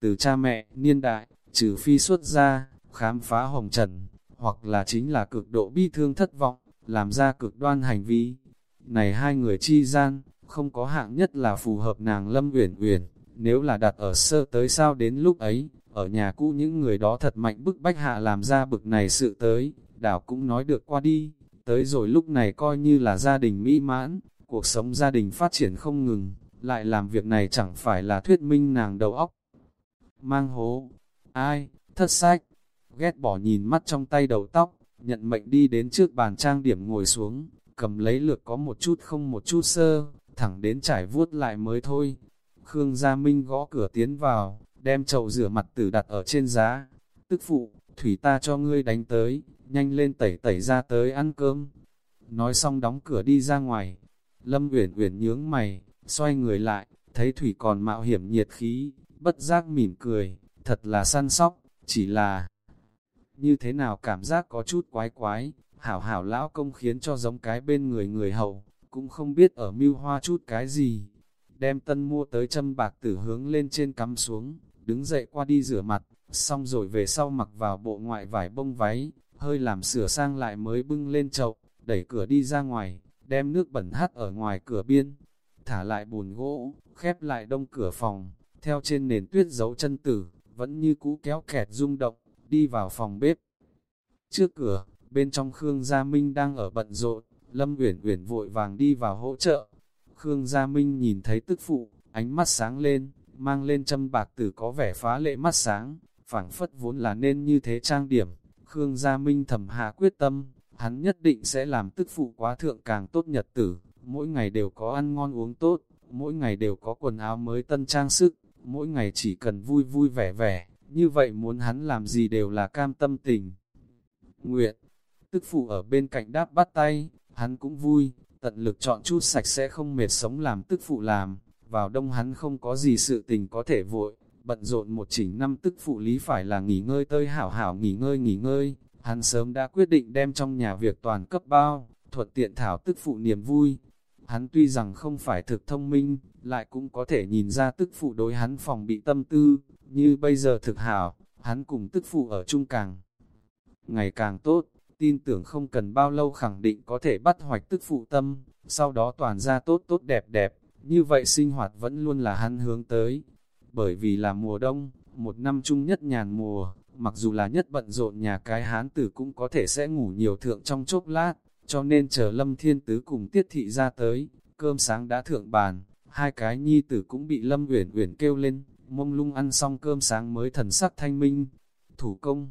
Từ cha mẹ, niên đại, trừ phi xuất ra, khám phá hồng trần, hoặc là chính là cực độ bi thương thất vọng, làm ra cực đoan hành vi. Này hai người chi gian, không có hạng nhất là phù hợp nàng Lâm Uyển Uyển, nếu là đặt ở sơ tới sao đến lúc ấy, ở nhà cũ những người đó thật mạnh bức bách hạ làm ra bực này sự tới, đảo cũng nói được qua đi, tới rồi lúc này coi như là gia đình mỹ mãn, cuộc sống gia đình phát triển không ngừng, lại làm việc này chẳng phải là thuyết minh nàng đầu óc. Mang hố, ai, thất sách, ghét bỏ nhìn mắt trong tay đầu tóc, nhận mệnh đi đến trước bàn trang điểm ngồi xuống, cầm lấy lược có một chút không một chút sơ, thẳng đến trải vuốt lại mới thôi. Khương Gia Minh gõ cửa tiến vào, đem chậu rửa mặt tử đặt ở trên giá. Tức phụ, thủy ta cho ngươi đánh tới, nhanh lên tẩy tẩy ra tới ăn cơm. Nói xong đóng cửa đi ra ngoài. Lâm Uyển Uyển nhướng mày, xoay người lại, thấy thủy còn mạo hiểm nhiệt khí, bất giác mỉm cười, thật là săn sóc, chỉ là như thế nào cảm giác có chút quái quái, hảo hảo lão công khiến cho giống cái bên người người hậu, cũng không biết ở mưu hoa chút cái gì. Đem tân mua tới châm bạc tử hướng lên trên cắm xuống, đứng dậy qua đi rửa mặt, xong rồi về sau mặc vào bộ ngoại vải bông váy, hơi làm sửa sang lại mới bưng lên chậu, đẩy cửa đi ra ngoài, đem nước bẩn hắt ở ngoài cửa biên, thả lại bùn gỗ, khép lại đông cửa phòng, theo trên nền tuyết dấu chân tử, vẫn như cũ kéo kẹt rung động, đi vào phòng bếp. Trước cửa, bên trong Khương Gia Minh đang ở bận rộn, Lâm Uyển Uyển vội vàng đi vào hỗ trợ. Khương Gia Minh nhìn thấy tức phụ, ánh mắt sáng lên, mang lên châm bạc tử có vẻ phá lệ mắt sáng, phảng phất vốn là nên như thế trang điểm. Khương Gia Minh thầm hạ quyết tâm, hắn nhất định sẽ làm tức phụ quá thượng càng tốt nhật tử, mỗi ngày đều có ăn ngon uống tốt, mỗi ngày đều có quần áo mới tân trang sức, mỗi ngày chỉ cần vui vui vẻ vẻ, như vậy muốn hắn làm gì đều là cam tâm tình. Nguyện, tức phụ ở bên cạnh đáp bắt tay, hắn cũng vui, tận lực chọn chút sạch sẽ không mệt sống làm tức phụ làm, vào đông hắn không có gì sự tình có thể vội, bận rộn một chỉnh năm tức phụ lý phải là nghỉ ngơi tơi hảo hảo nghỉ ngơi nghỉ ngơi, hắn sớm đã quyết định đem trong nhà việc toàn cấp bao, thuận tiện thảo tức phụ niềm vui. Hắn tuy rằng không phải thực thông minh, lại cũng có thể nhìn ra tức phụ đối hắn phòng bị tâm tư, như bây giờ thực hảo, hắn cùng tức phụ ở chung càng ngày càng tốt, tin tưởng không cần bao lâu khẳng định có thể bắt hoạch tức phụ tâm, sau đó toàn ra tốt tốt đẹp đẹp, như vậy sinh hoạt vẫn luôn là hắn hướng tới. Bởi vì là mùa đông, một năm chung nhất nhàn mùa, mặc dù là nhất bận rộn nhà cái hán tử cũng có thể sẽ ngủ nhiều thượng trong chốc lát, cho nên chờ Lâm Thiên Tứ cùng Tiết Thị ra tới, cơm sáng đã thượng bàn, hai cái nhi tử cũng bị Lâm Uyển Uyển kêu lên, mông lung ăn xong cơm sáng mới thần sắc thanh minh, thủ công.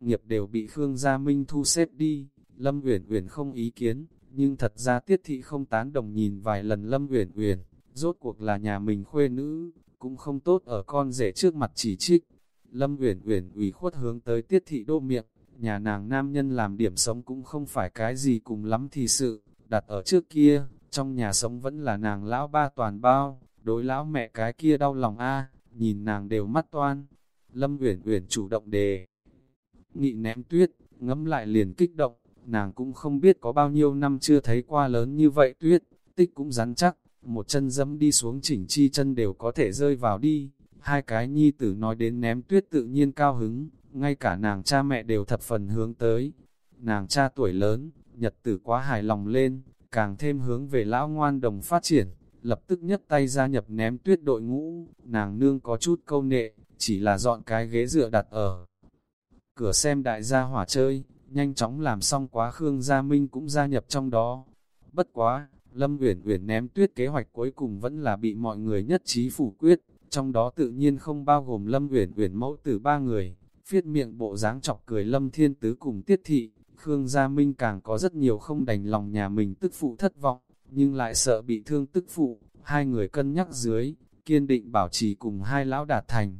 Nghiệp đều bị Khương Gia Minh thu xếp đi, Lâm Uyển Uyển không ý kiến, nhưng thật ra Tiết Thị không tán đồng nhìn vài lần Lâm Uyển Uyển, rốt cuộc là nhà mình khuê nữ, cũng không tốt ở con rể trước mặt chỉ trích. Lâm Uyển Uyển ủy khuất hướng tới Tiết Thị đô miệng, nhà nàng nam nhân làm điểm sống cũng không phải cái gì cùng lắm thì sự, đặt ở trước kia, trong nhà sống vẫn là nàng lão ba toàn bao, đối lão mẹ cái kia đau lòng a nhìn nàng đều mắt toan. Lâm Uyển Uyển chủ động đề nghị ném tuyết, ngấm lại liền kích động, nàng cũng không biết có bao nhiêu năm chưa thấy qua lớn như vậy tuyết, tích cũng rắn chắc, một chân dẫm đi xuống chỉnh chi chân đều có thể rơi vào đi. Hai cái nhi tử nói đến ném tuyết tự nhiên cao hứng, ngay cả nàng cha mẹ đều thập phần hướng tới. Nàng cha tuổi lớn, nhật tử quá hài lòng lên, càng thêm hướng về lão ngoan đồng phát triển, lập tức nhấc tay gia nhập ném tuyết đội ngũ, nàng nương có chút câu nệ, chỉ là dọn cái ghế dựa đặt ở cửa xem đại gia hỏa chơi, nhanh chóng làm xong quá Khương Gia Minh cũng gia nhập trong đó. Bất quá, Lâm Uyển Uyển ném tuyết kế hoạch cuối cùng vẫn là bị mọi người nhất trí phủ quyết, trong đó tự nhiên không bao gồm Lâm Uyển Uyển mẫu tử ba người, phiết miệng bộ dáng chọc cười Lâm Thiên Tứ cùng Tiết Thị, Khương Gia Minh càng có rất nhiều không đành lòng nhà mình tức phụ thất vọng, nhưng lại sợ bị thương tức phụ, hai người cân nhắc dưới, kiên định bảo trì cùng hai lão đạt thành.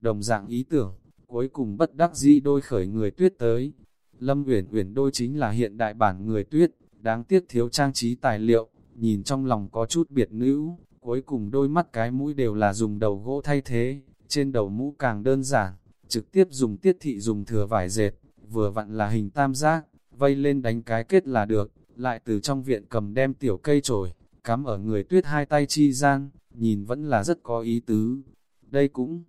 Đồng dạng ý tưởng, cuối cùng bất đắc dĩ đôi khởi người tuyết tới. Lâm Uyển Uyển đôi chính là hiện đại bản người tuyết, đáng tiếc thiếu trang trí tài liệu, nhìn trong lòng có chút biệt nữ, cuối cùng đôi mắt cái mũi đều là dùng đầu gỗ thay thế, trên đầu mũ càng đơn giản, trực tiếp dùng tiết thị dùng thừa vải dệt, vừa vặn là hình tam giác, vây lên đánh cái kết là được, lại từ trong viện cầm đem tiểu cây chổi cắm ở người tuyết hai tay chi gian, nhìn vẫn là rất có ý tứ. Đây cũng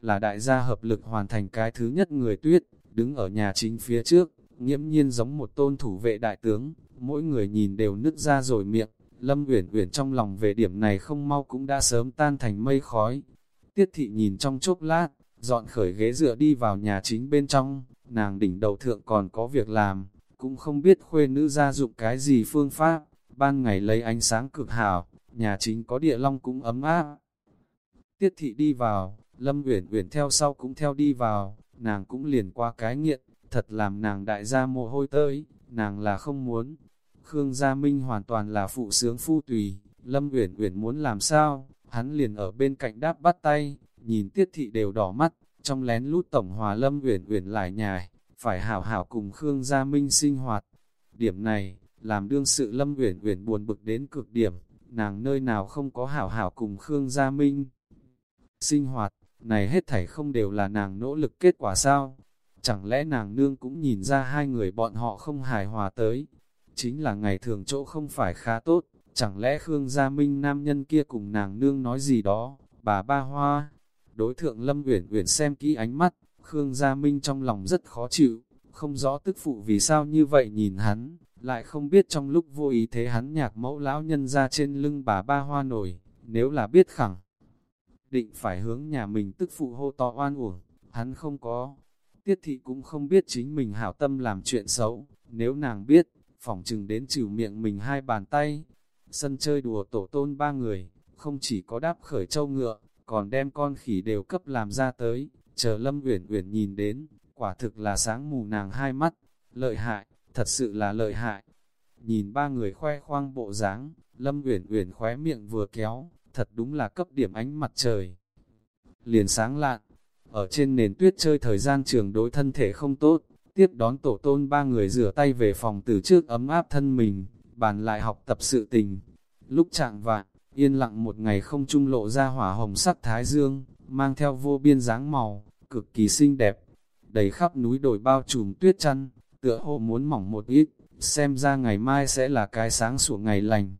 là đại gia hợp lực hoàn thành cái thứ nhất người tuyết, đứng ở nhà chính phía trước, nghiễm nhiên giống một tôn thủ vệ đại tướng, mỗi người nhìn đều nứt ra rồi miệng, Lâm Uyển Uyển trong lòng về điểm này không mau cũng đã sớm tan thành mây khói. Tiết thị nhìn trong chốc lát, dọn khởi ghế dựa đi vào nhà chính bên trong, nàng đỉnh đầu thượng còn có việc làm, cũng không biết khuê nữ gia dụng cái gì phương pháp, ban ngày lấy ánh sáng cực hảo, nhà chính có địa long cũng ấm áp. Tiết thị đi vào, Lâm Uyển Uyển theo sau cũng theo đi vào, nàng cũng liền qua cái nghiện, thật làm nàng đại gia mồ hôi tới, nàng là không muốn. Khương Gia Minh hoàn toàn là phụ sướng phu tùy, Lâm Uyển Uyển muốn làm sao, hắn liền ở bên cạnh đáp bắt tay, nhìn Tiết thị đều đỏ mắt, trong lén lút tổng hòa Lâm Uyển Uyển lại nhài, phải hảo hảo cùng Khương Gia Minh sinh hoạt. Điểm này, làm đương sự Lâm Uyển Uyển buồn bực đến cực điểm, nàng nơi nào không có hảo hảo cùng Khương Gia Minh sinh hoạt, này hết thảy không đều là nàng nỗ lực kết quả sao? Chẳng lẽ nàng nương cũng nhìn ra hai người bọn họ không hài hòa tới? Chính là ngày thường chỗ không phải khá tốt, chẳng lẽ Khương Gia Minh nam nhân kia cùng nàng nương nói gì đó, bà ba hoa. Đối thượng Lâm Uyển Uyển xem kỹ ánh mắt, Khương Gia Minh trong lòng rất khó chịu, không rõ tức phụ vì sao như vậy nhìn hắn, lại không biết trong lúc vô ý thế hắn nhạc mẫu lão nhân ra trên lưng bà ba hoa nổi, nếu là biết khẳng. Định phải hướng nhà mình tức phụ hô to oan uổng, hắn không có. Tiết thị cũng không biết chính mình hảo tâm làm chuyện xấu, nếu nàng biết, phỏng chừng đến trừ miệng mình hai bàn tay. Sân chơi đùa tổ tôn ba người, không chỉ có đáp khởi châu ngựa, còn đem con khỉ đều cấp làm ra tới, chờ Lâm Uyển Uyển nhìn đến, quả thực là sáng mù nàng hai mắt, lợi hại, thật sự là lợi hại. Nhìn ba người khoe khoang bộ dáng, Lâm Uyển Uyển khóe miệng vừa kéo, thật đúng là cấp điểm ánh mặt trời. Liền sáng lạn, ở trên nền tuyết chơi thời gian trường đối thân thể không tốt, tiếp đón tổ tôn ba người rửa tay về phòng từ trước ấm áp thân mình, bàn lại học tập sự tình. Lúc trạng vạn, yên lặng một ngày không trung lộ ra hỏa hồng sắc thái dương, mang theo vô biên dáng màu, cực kỳ xinh đẹp, đầy khắp núi đồi bao trùm tuyết chăn, tựa hồ muốn mỏng một ít, xem ra ngày mai sẽ là cái sáng sủa ngày lành.